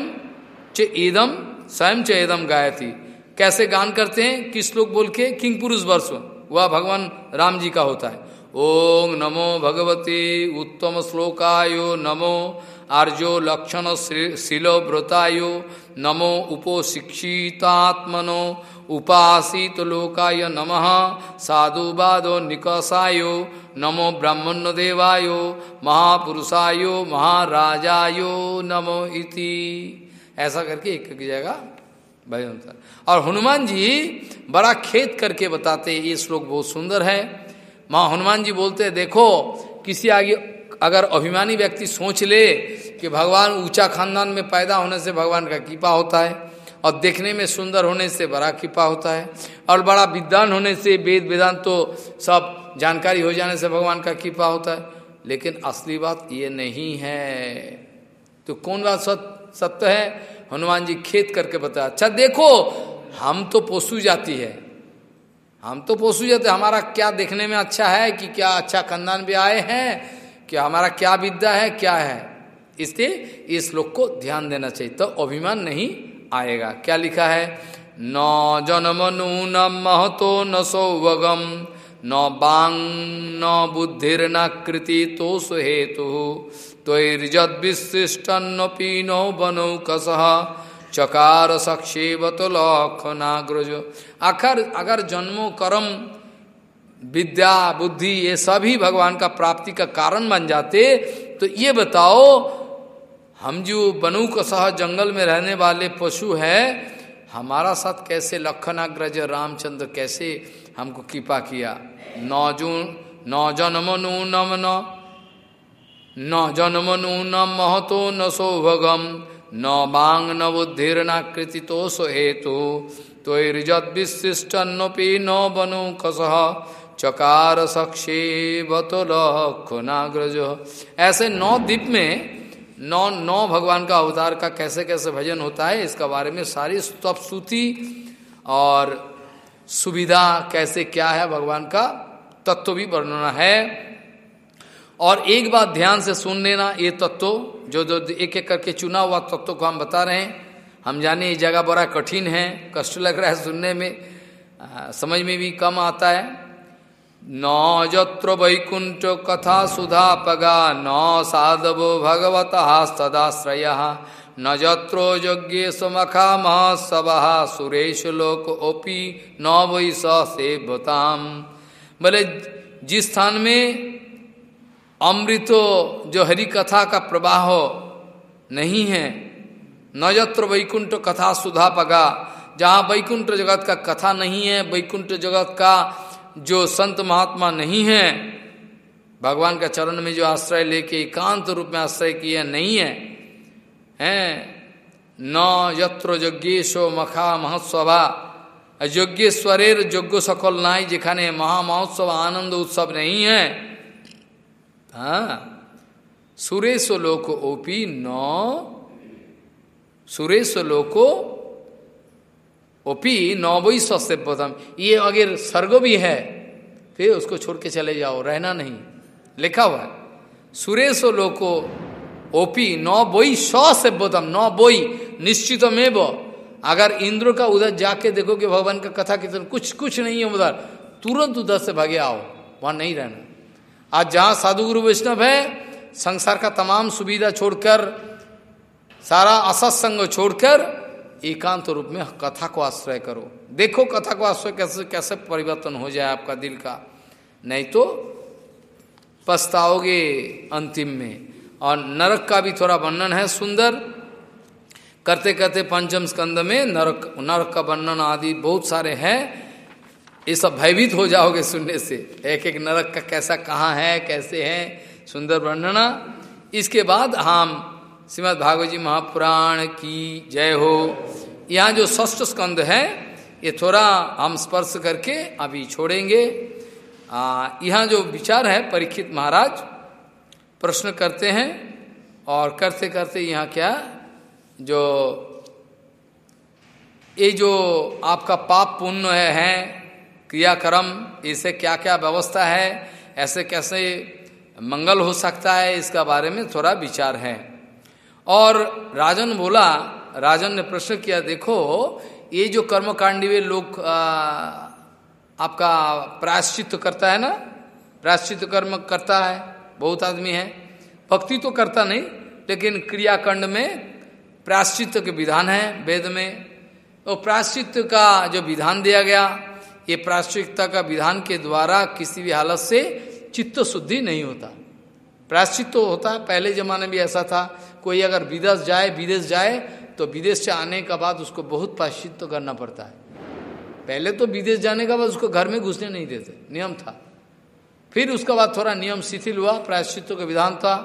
च एदम स्वयं च एदम गायती। कैसे गान करते हैं? किस लोग बोल के? किंग पुरुष वर्ष। वह भगवान राम जी का होता है। ओम नमो भगवती उत्तम श्लोकायो नमो आर्यो लक्षण शिलो व्रतायो नमो उपोशिक्षितात्मनो उपासित लोकाय नम। साधुवादो निकषायो। नमो ब्राह्मण देवायो महापुरुषायो, महाराजायो नमो इति। ऐसा करके एक एक जगह भजन और हनुमान जी बड़ा खेत करके बताते ये श्लोक बहुत सुंदर है। माँ हनुमान जी बोलते हैं, देखो, किसी आगे अगर अभिमानी व्यक्ति सोच ले कि भगवान ऊँचा खानदान में पैदा होने से भगवान का कृपा होता है। और देखने में सुंदर होने से बड़ा कृपा होता है और बड़ा विद्वान होने से वेद वेदांत तो सब जानकारी हो जाने से भगवान का कृपा होता है। लेकिन असली बात ये नहीं है। तो कौन बात सत्य है? हनुमान जी खेत करके बताया अच्छा देखो, हम तो पोसू जाती है। हम तो पोसू जाते हमारा क्या देखने में अच्छा है कि क्या अच्छा खानदान भी आए हैं? कि हमारा क्या विद्या है, क्या है? इसलिए इस श्लोक को ध्यान देना चाहिए। तो अभिमान नहीं आएगा। क्या लिखा है? न जन्म नूनम महतो न सौवगम, न बांग न बुद्धिर न कृति तो सुहेतु। त्वरिजद विशिष्टन्नपी नो बनो कसह चकार सक्षेवत लखनाग्रज आखिर, अगर जन्मो, कर्म, विद्या, बुद्धि, ये सभी भगवान का प्राप्ति का कारण बन जाते तो ये बताओ हम जो बनु कसह जंगल में रहने वाले पशु है, हमारा साथ कैसे लखनाग्रज रामचंद्र, कैसे हमको कृपा किया? नौ जून नौ जन्म नू नम न न जन्म नू न महतो न सौभगम न बांग न बुद्धिर न तो सो हेतु। तो रिजत विशिष्टन्नपि न बनु कसह। चकार सक्षे बतो लखनाग्रज। ऐसे नौ द्वीप में नौ नौ भगवान का अवतार का कैसे कैसे भजन होता है इसका बारे में सारी स्तुति और सुविधा कैसे क्या है भगवान का तत्व भी वर्णना है। और एक बात ध्यान से सुन लेना ये तत्व जो जो एक एक करके चुना हुआ तत्व को हम बता रहे हैं हम जाने ये जगह बड़ा कठिन है कष्ट लग रहा है सुनने में आ, समझ में भी कम आता है। न वैकुंठ कथा सुधा पगा न साधवो भगवत सदाश्रय, न जत्रो यज्ञ सुमखा महसभा सुरेश लोक ओपी न वै सेवताम बोले जिस स्थान में अमृतो जो हरि कथा का प्रवाह नहीं है, न जत्र वैकुंठ कथा सुधा पगा जहाँ वैकुंठ जगत का कथा नहीं है वैकुंठ जगत का जो संत महात्मा नहीं है, भगवान का चरण में जो आश्रय लेके एकांत रूप में आश्रय किया नहीं है, हैं? न यत्र यज्ञेशो मखा महोत्सवा। यज्ञेश्वरेर यज्ञ सकल नाई जेखाने महामहोत्सव आनंद उत्सव नहीं है। हाँ? सुरेश लोको ओपी न। सुरेश लोको ओपी नौबई सस्ते प्रथम। ये अगर सर्ग भी है, फिर उसको छोड़ के चले जाओ, रहना नहीं। लिखा हुआ है, सुरेश लोको ओपी नौ बोई सभ्यतम नौ बोई निश्चित में वो अगर इंद्र का उधर जाके देखो कि भगवान का कथा कितन कुछ कुछ नहीं है उधर। तुरंत उधर से भागे आओ, वहाँ नहीं रहना। आज जहाँ साधु गुरु वैष्णव है, संसार का तमाम सुविधा छोड़कर, सारा असत्संग छोड़कर एकांत रूप में कथा को आश्रय करो। देखो कथा को आश्रय कैसे कैसे परिवर्तन हो जाए आपका दिल का। नहीं तो पछताओगे अंतिम में। और नरक का भी थोड़ा वर्णन है सुंदर। करते करते पंचम स्कंद में नरक नरक का वर्णन आदि बहुत सारे हैं। ये सब भयभीत हो जाओगे सुनने से। एक एक नरक का कैसा, कहाँ है, कैसे है, सुंदर वर्णना। इसके बाद हम श्रीमद भागवत जी महापुराण की जय हो। यहाँ जो षष्ठ स्कंद है ये थोड़ा हम स्पर्श करके अभी छोड़ेंगे। यहाँ जो विचार है परीक्षित महाराज प्रश्न करते हैं और करते करते यहाँ क्या जो ये जो आपका पाप पुण्य है, है क्रियाक्रम इसे क्या क्या व्यवस्था है ऐसे कैसे मंगल हो सकता है इसका बारे में थोड़ा विचार है। और राजन बोला, राजन ने प्रश्न किया, देखो, ये जो कर्म कर्मकांडी लोग आपका प्रायश्चित करता है ना? प्रायश्चित कर्म करता है, बहुत आदमी है। भक्ति तो करता नहीं, लेकिन क्रियाकंड में प्रायश्चित के विधान है, वेद में। तो प्रायश्चित का जो विधान दिया गया, ये प्रायश्चितता का विधान के द्वारा किसी भी हालत से चित्त शुद्धि नहीं होता। प्रायश्चित तो होता है पहले जमाने में भी ऐसा था, कोई अगर विदेश जाए विदेश जाए तो विदेश से आने के बाद उसको बहुत प्रायश्चित तो करना पड़ता है। पहले तो विदेश जाने के बाद उसको घर में घुसने नहीं देते, नियम था। फिर उसके बाद थोड़ा नियम शिथिल हुआ प्रायश्चित्व का विधान था।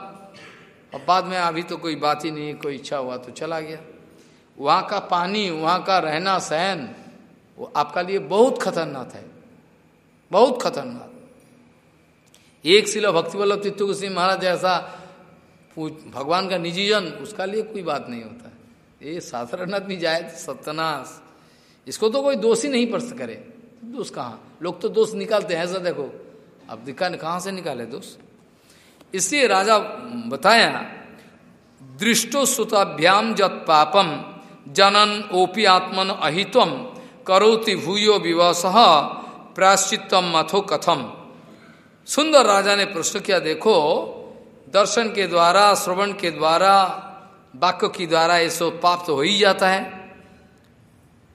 और बाद में अभी तो कोई बात ही नहीं, कोई इच्छा हुआ तो चला गया। वहाँ का पानी, वहाँ का रहना, सहन, वो आपका लिए बहुत खतरनाक है, बहुत खतरनाक। एक शिला भक्ति वल्लभ तित्तु सिंह महाराज जैसा भगवान का निजी जन, उसका लिए कोई बात नहीं होता है। ये साधारण आदमी जाए सत्यनाश। इसको तो कोई दोष ही नहीं पर करे। दोष कहाँ? लोग तो दोष निकालते हैं, ऐसा देखो। अब दिखा कहाँ से निकाले दोष? इसलिए राजा बताया, दृष्टो सुताभ्याम जत पापम, जनन ओपी आत्मन अहितम करोति भूयो विवश प्राश्चितम मथो कथम। सुंदर राजा ने प्रश्न किया, देखो, दर्शन के द्वारा, श्रवण के द्वारा, वाक्य के द्वारा ये सब पाप तो हो ही जाता है।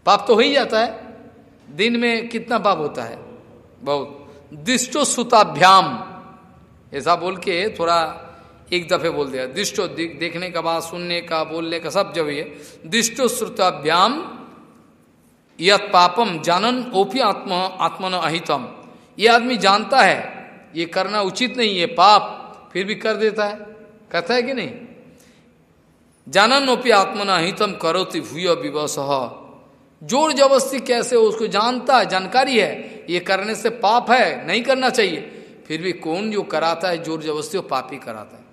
पाप तो हो ही जाता है। दिन में कितना पाप होता है? बहुत। दिष्टो सुताभ्याम। ऐसा बोल के थोड़ा एक दफे बोल दिया। दिष्टो देखने का बाद सुनने का, बोलने का सब जब ये, दिष्टो श्रुताभ्याम यत पापम जानन ओपी आत्म, आत्मन अहितम। ये आदमी जानता है ये करना उचित नहीं है, पाप, फिर भी कर देता है। कहता है कि नहीं? जानन ओपी आत्मन अहितम करोति भूय विवश। ज़ोर जबरस्ती कैसे उसको जानता है, जानकारी है, ये करने से पाप है, नहीं करना चाहिए। फिर भी कौन जो कराता है, ज़ोर जबरस्ती वो पाप ही कराता है।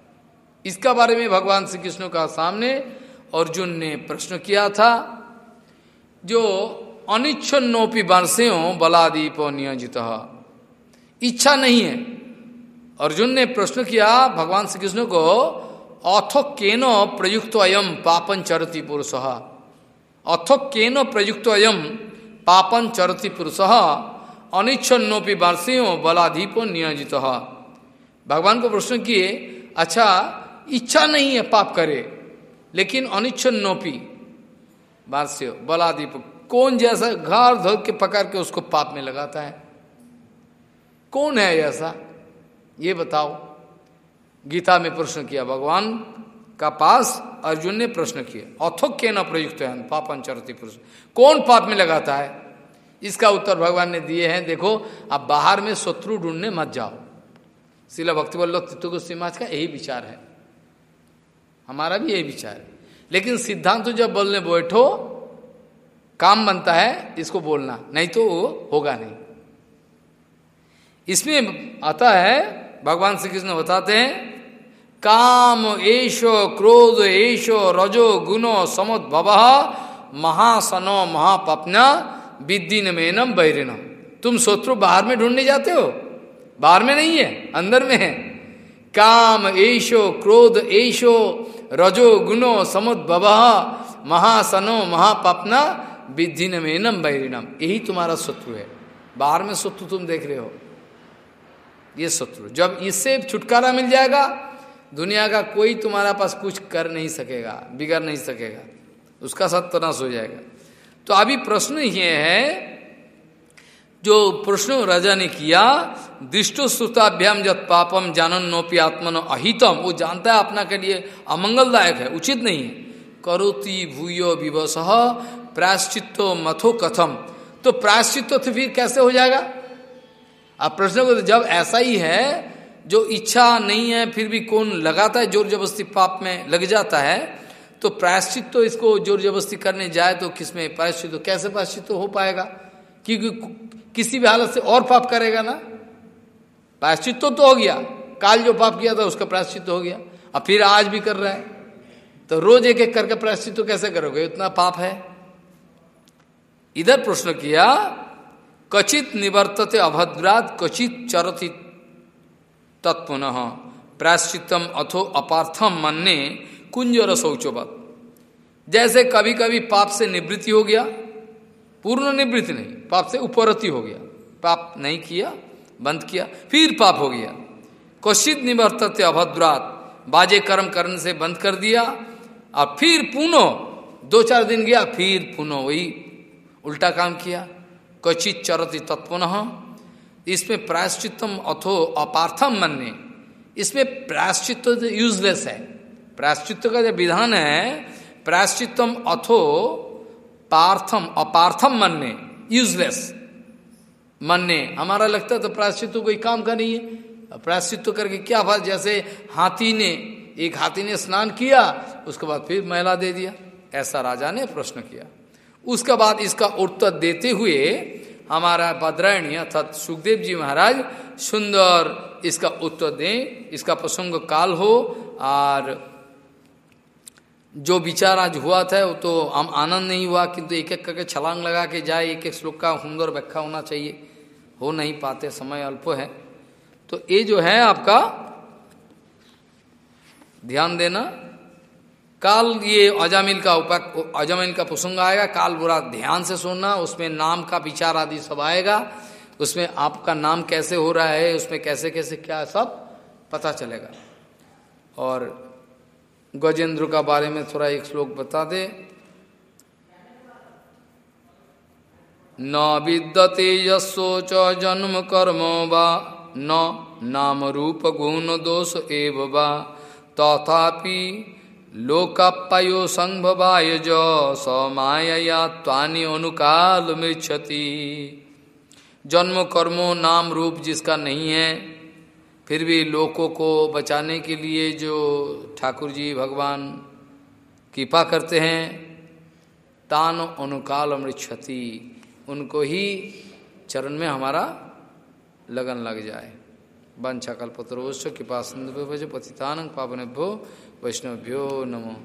इसका बारे में भगवान श्री कृष्ण का सामने अर्जुन ने प्रश्न किया था, जो अनिच्छन्नोपि वर्षो बलादीप नियोजित। इच्छा नहीं है। अर्जुन ने प्रश्न किया, भगवान श्री कृष्ण को अथो केन प्रयुक्त अयम पापन चरती पुरुष। अथो केन प्रयुक्त अयम पापन चरती पुरुष अनिच्छन्नोपि वर्षो बलाधीप नियोजित। भगवान को प्रश्न किए अच्छा इच्छा नहीं है पाप करे, लेकिन अनिच्छन्नोपि वार्ष्य बलादीप कौन जैसा घर धर के पकड़ के उसको पाप में लगाता है? कौन है ऐसा? ये बताओ। गीता में प्रश्न किया, भगवान का पास अर्जुन ने प्रश्न किया। अथोक के न प्रयुक्त है, पापन चरती पुरुष। कौन पाप में लगाता है? इसका उत्तर भगवान ने दिए हैं। देखो, अब बाहर में शत्रु ढूँढने मत जाओ। शिला भक्ति वल्लभ तित्व समाज का यही विचार है। हमारा भी यही विचार है। लेकिन सिद्धांत जब बोलने बैठो, काम बनता है, इसको बोलना। नहीं तो वो होगा नहीं। इसमें आता है, भगवान श्री कृष्ण बताते हैं, काम एशो क्रोध एशो रजो गुनो समुद भव महासनो महापपना विद्दिन मेनम बैरिनम तुम शत्रु बाहर में ढूँढने जाते हो? बाहर में नहीं है, अंदर में है। काम एशो क्रोध एशो रजो गुनो समुद्भव महासनो महापपना विधि न मेनम बैरिनम यही तुम्हारा शत्रु है। बाहर में शत्रु तुम देख रहे हो। ये शत्रु। जब इससे छुटकारा मिल जाएगा, दुनिया का कोई तुम्हारा पास कुछ कर नहीं सकेगा, बिगड़ नहीं सकेगा। उसका सत्यानाश हो जाएगा। तो अभी प्रश्न ये है, जो प्रश्न राजा ने किया, दृष्टो श्रुताभ्याम जब पापम जानन नोपी आत्मनो अहितम, वो जानता है अपना के लिए अमंगलदायक है, उचित नहीं है। करोति भूयो विवश प्रायश्चित्व मथो कथम। तो प्रायश्चित्व फिर कैसे हो जाएगा? अब प्रश्न को जब ऐसा ही है जो इच्छा नहीं है फिर भी कौन लगाता है ज़ोर जबरस्ती पाप में लग जाता है? तो प्रायश्चित तो इसको ज़ोर जबरस्ती करने जाए तो किसमें प्रायश्चित तो कैसे प्रायश्चित तो हो पाएगा? क्योंकि किसी भी हालत से और पाप करेगा ना? प्रायश्चित तो, तो हो गया। काल जो पाप किया था उसका प्रायश्चित तो हो गया। अब फिर आज भी कर रहा है। तो रोज एक एक करके प्रायश्चित तो कैसे करोगे? इतना पाप है। इधर प्रश्न किया कचित निवर्तते अभद्रात कचित चरती तत्पुनः। प्रायश्चितम अथो अपार्थम मनने कुंजर शौचवत। जैसे कभी कभी पाप से निवृत्ति हो गया, पूर्ण निवृत्ति नहीं, पाप से उपरति हो गया। पाप नहीं किया, बंद किया, फिर पाप हो गया। क्वचित निवर्तते अभद्रात बाजे कर्म करने से बंद कर दिया, और फिर पुनो, दो चार दिन गया, फिर पुनो वही उल्टा काम किया। क्वचित चरती तत्पुनः। इसमें प्रायश्चितम अथो अपार्थम मनने इसमें प्रायश्चित यूजलेस है। प्रायश्चित का जो विधान है प्रायश्चितम अथो पार्थम, अपार्थम मनने यूजलेस मनने हमारा लगता है तो प्रायश्चित कोई काम का नहीं है। प्रायश्चित करके क्या बात, जैसे हाथी ने, एक हाथी ने स्नान किया, उसके बाद फिर मैला दे दिया। ऐसा राजा ने प्रश्न किया। उसके बाद इसका उत्तर देते हुए हमारा बद्रायणी अर्थात सुखदेव जी महाराज सुंदर इसका उत्तर दें। इसका प्रसंग काल हो और जो विचार आज हुआ था, वो तो हम आनंद नहीं हुआ, किंतु एक एक करके छलांग लगा के जाए, एक एक श्लोक का सुंदर व्याख्या होना चाहिए। हो नहीं पाते, समय अल्प है। तो ये जो है आपका ध्यान देना। काल ये अजामिल का उपक, अजामिल का प्रसंग आएगा, काल बुरा ध्यान से सुनना, उसमें नाम का विचार आदि सब आएगा, उसमें आपका नाम कैसे हो रहा है, उसमें कैसे कैसे क्या सब पता चलेगा। और गजेंद्र का बारे में थोड़ा एक श्लोक बता दे। न विद्यते यशोच जन्म कर्म वा, न नाम रूप गुण दोष एव वा, तथापि लोकपयो संभवाय जो समाया त्वानि अनुकाल मृक्षति जन्म कर्मो नाम रूप जिसका नहीं है, फिर भी लोगों को बचाने के लिए जो ठाकुर जी भगवान कृपा करते हैं, तान अनुकाल मृक्षति उनको ही चरण में हमारा लगन लग जाए। वंशा कल्पतरोश्च कृपा सिंधु पतितान पावनेभ्यो वैष्णव्यो नमो।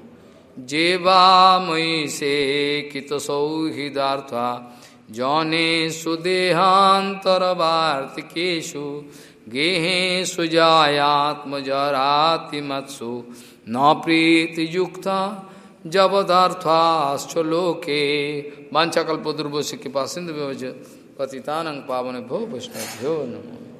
जेवामयी से कित सौहृदार्था, जौने सुदेहांतरवार्तिकेशु गेहे सुजायात्मजरातिमत्सु, न प्रीतियुक्ता जबदार्थाश्च लोके वांछाकल्प दुर्भो से कृपा सिंधु पतितानंग पावन भो वैष्णव्यो नमो।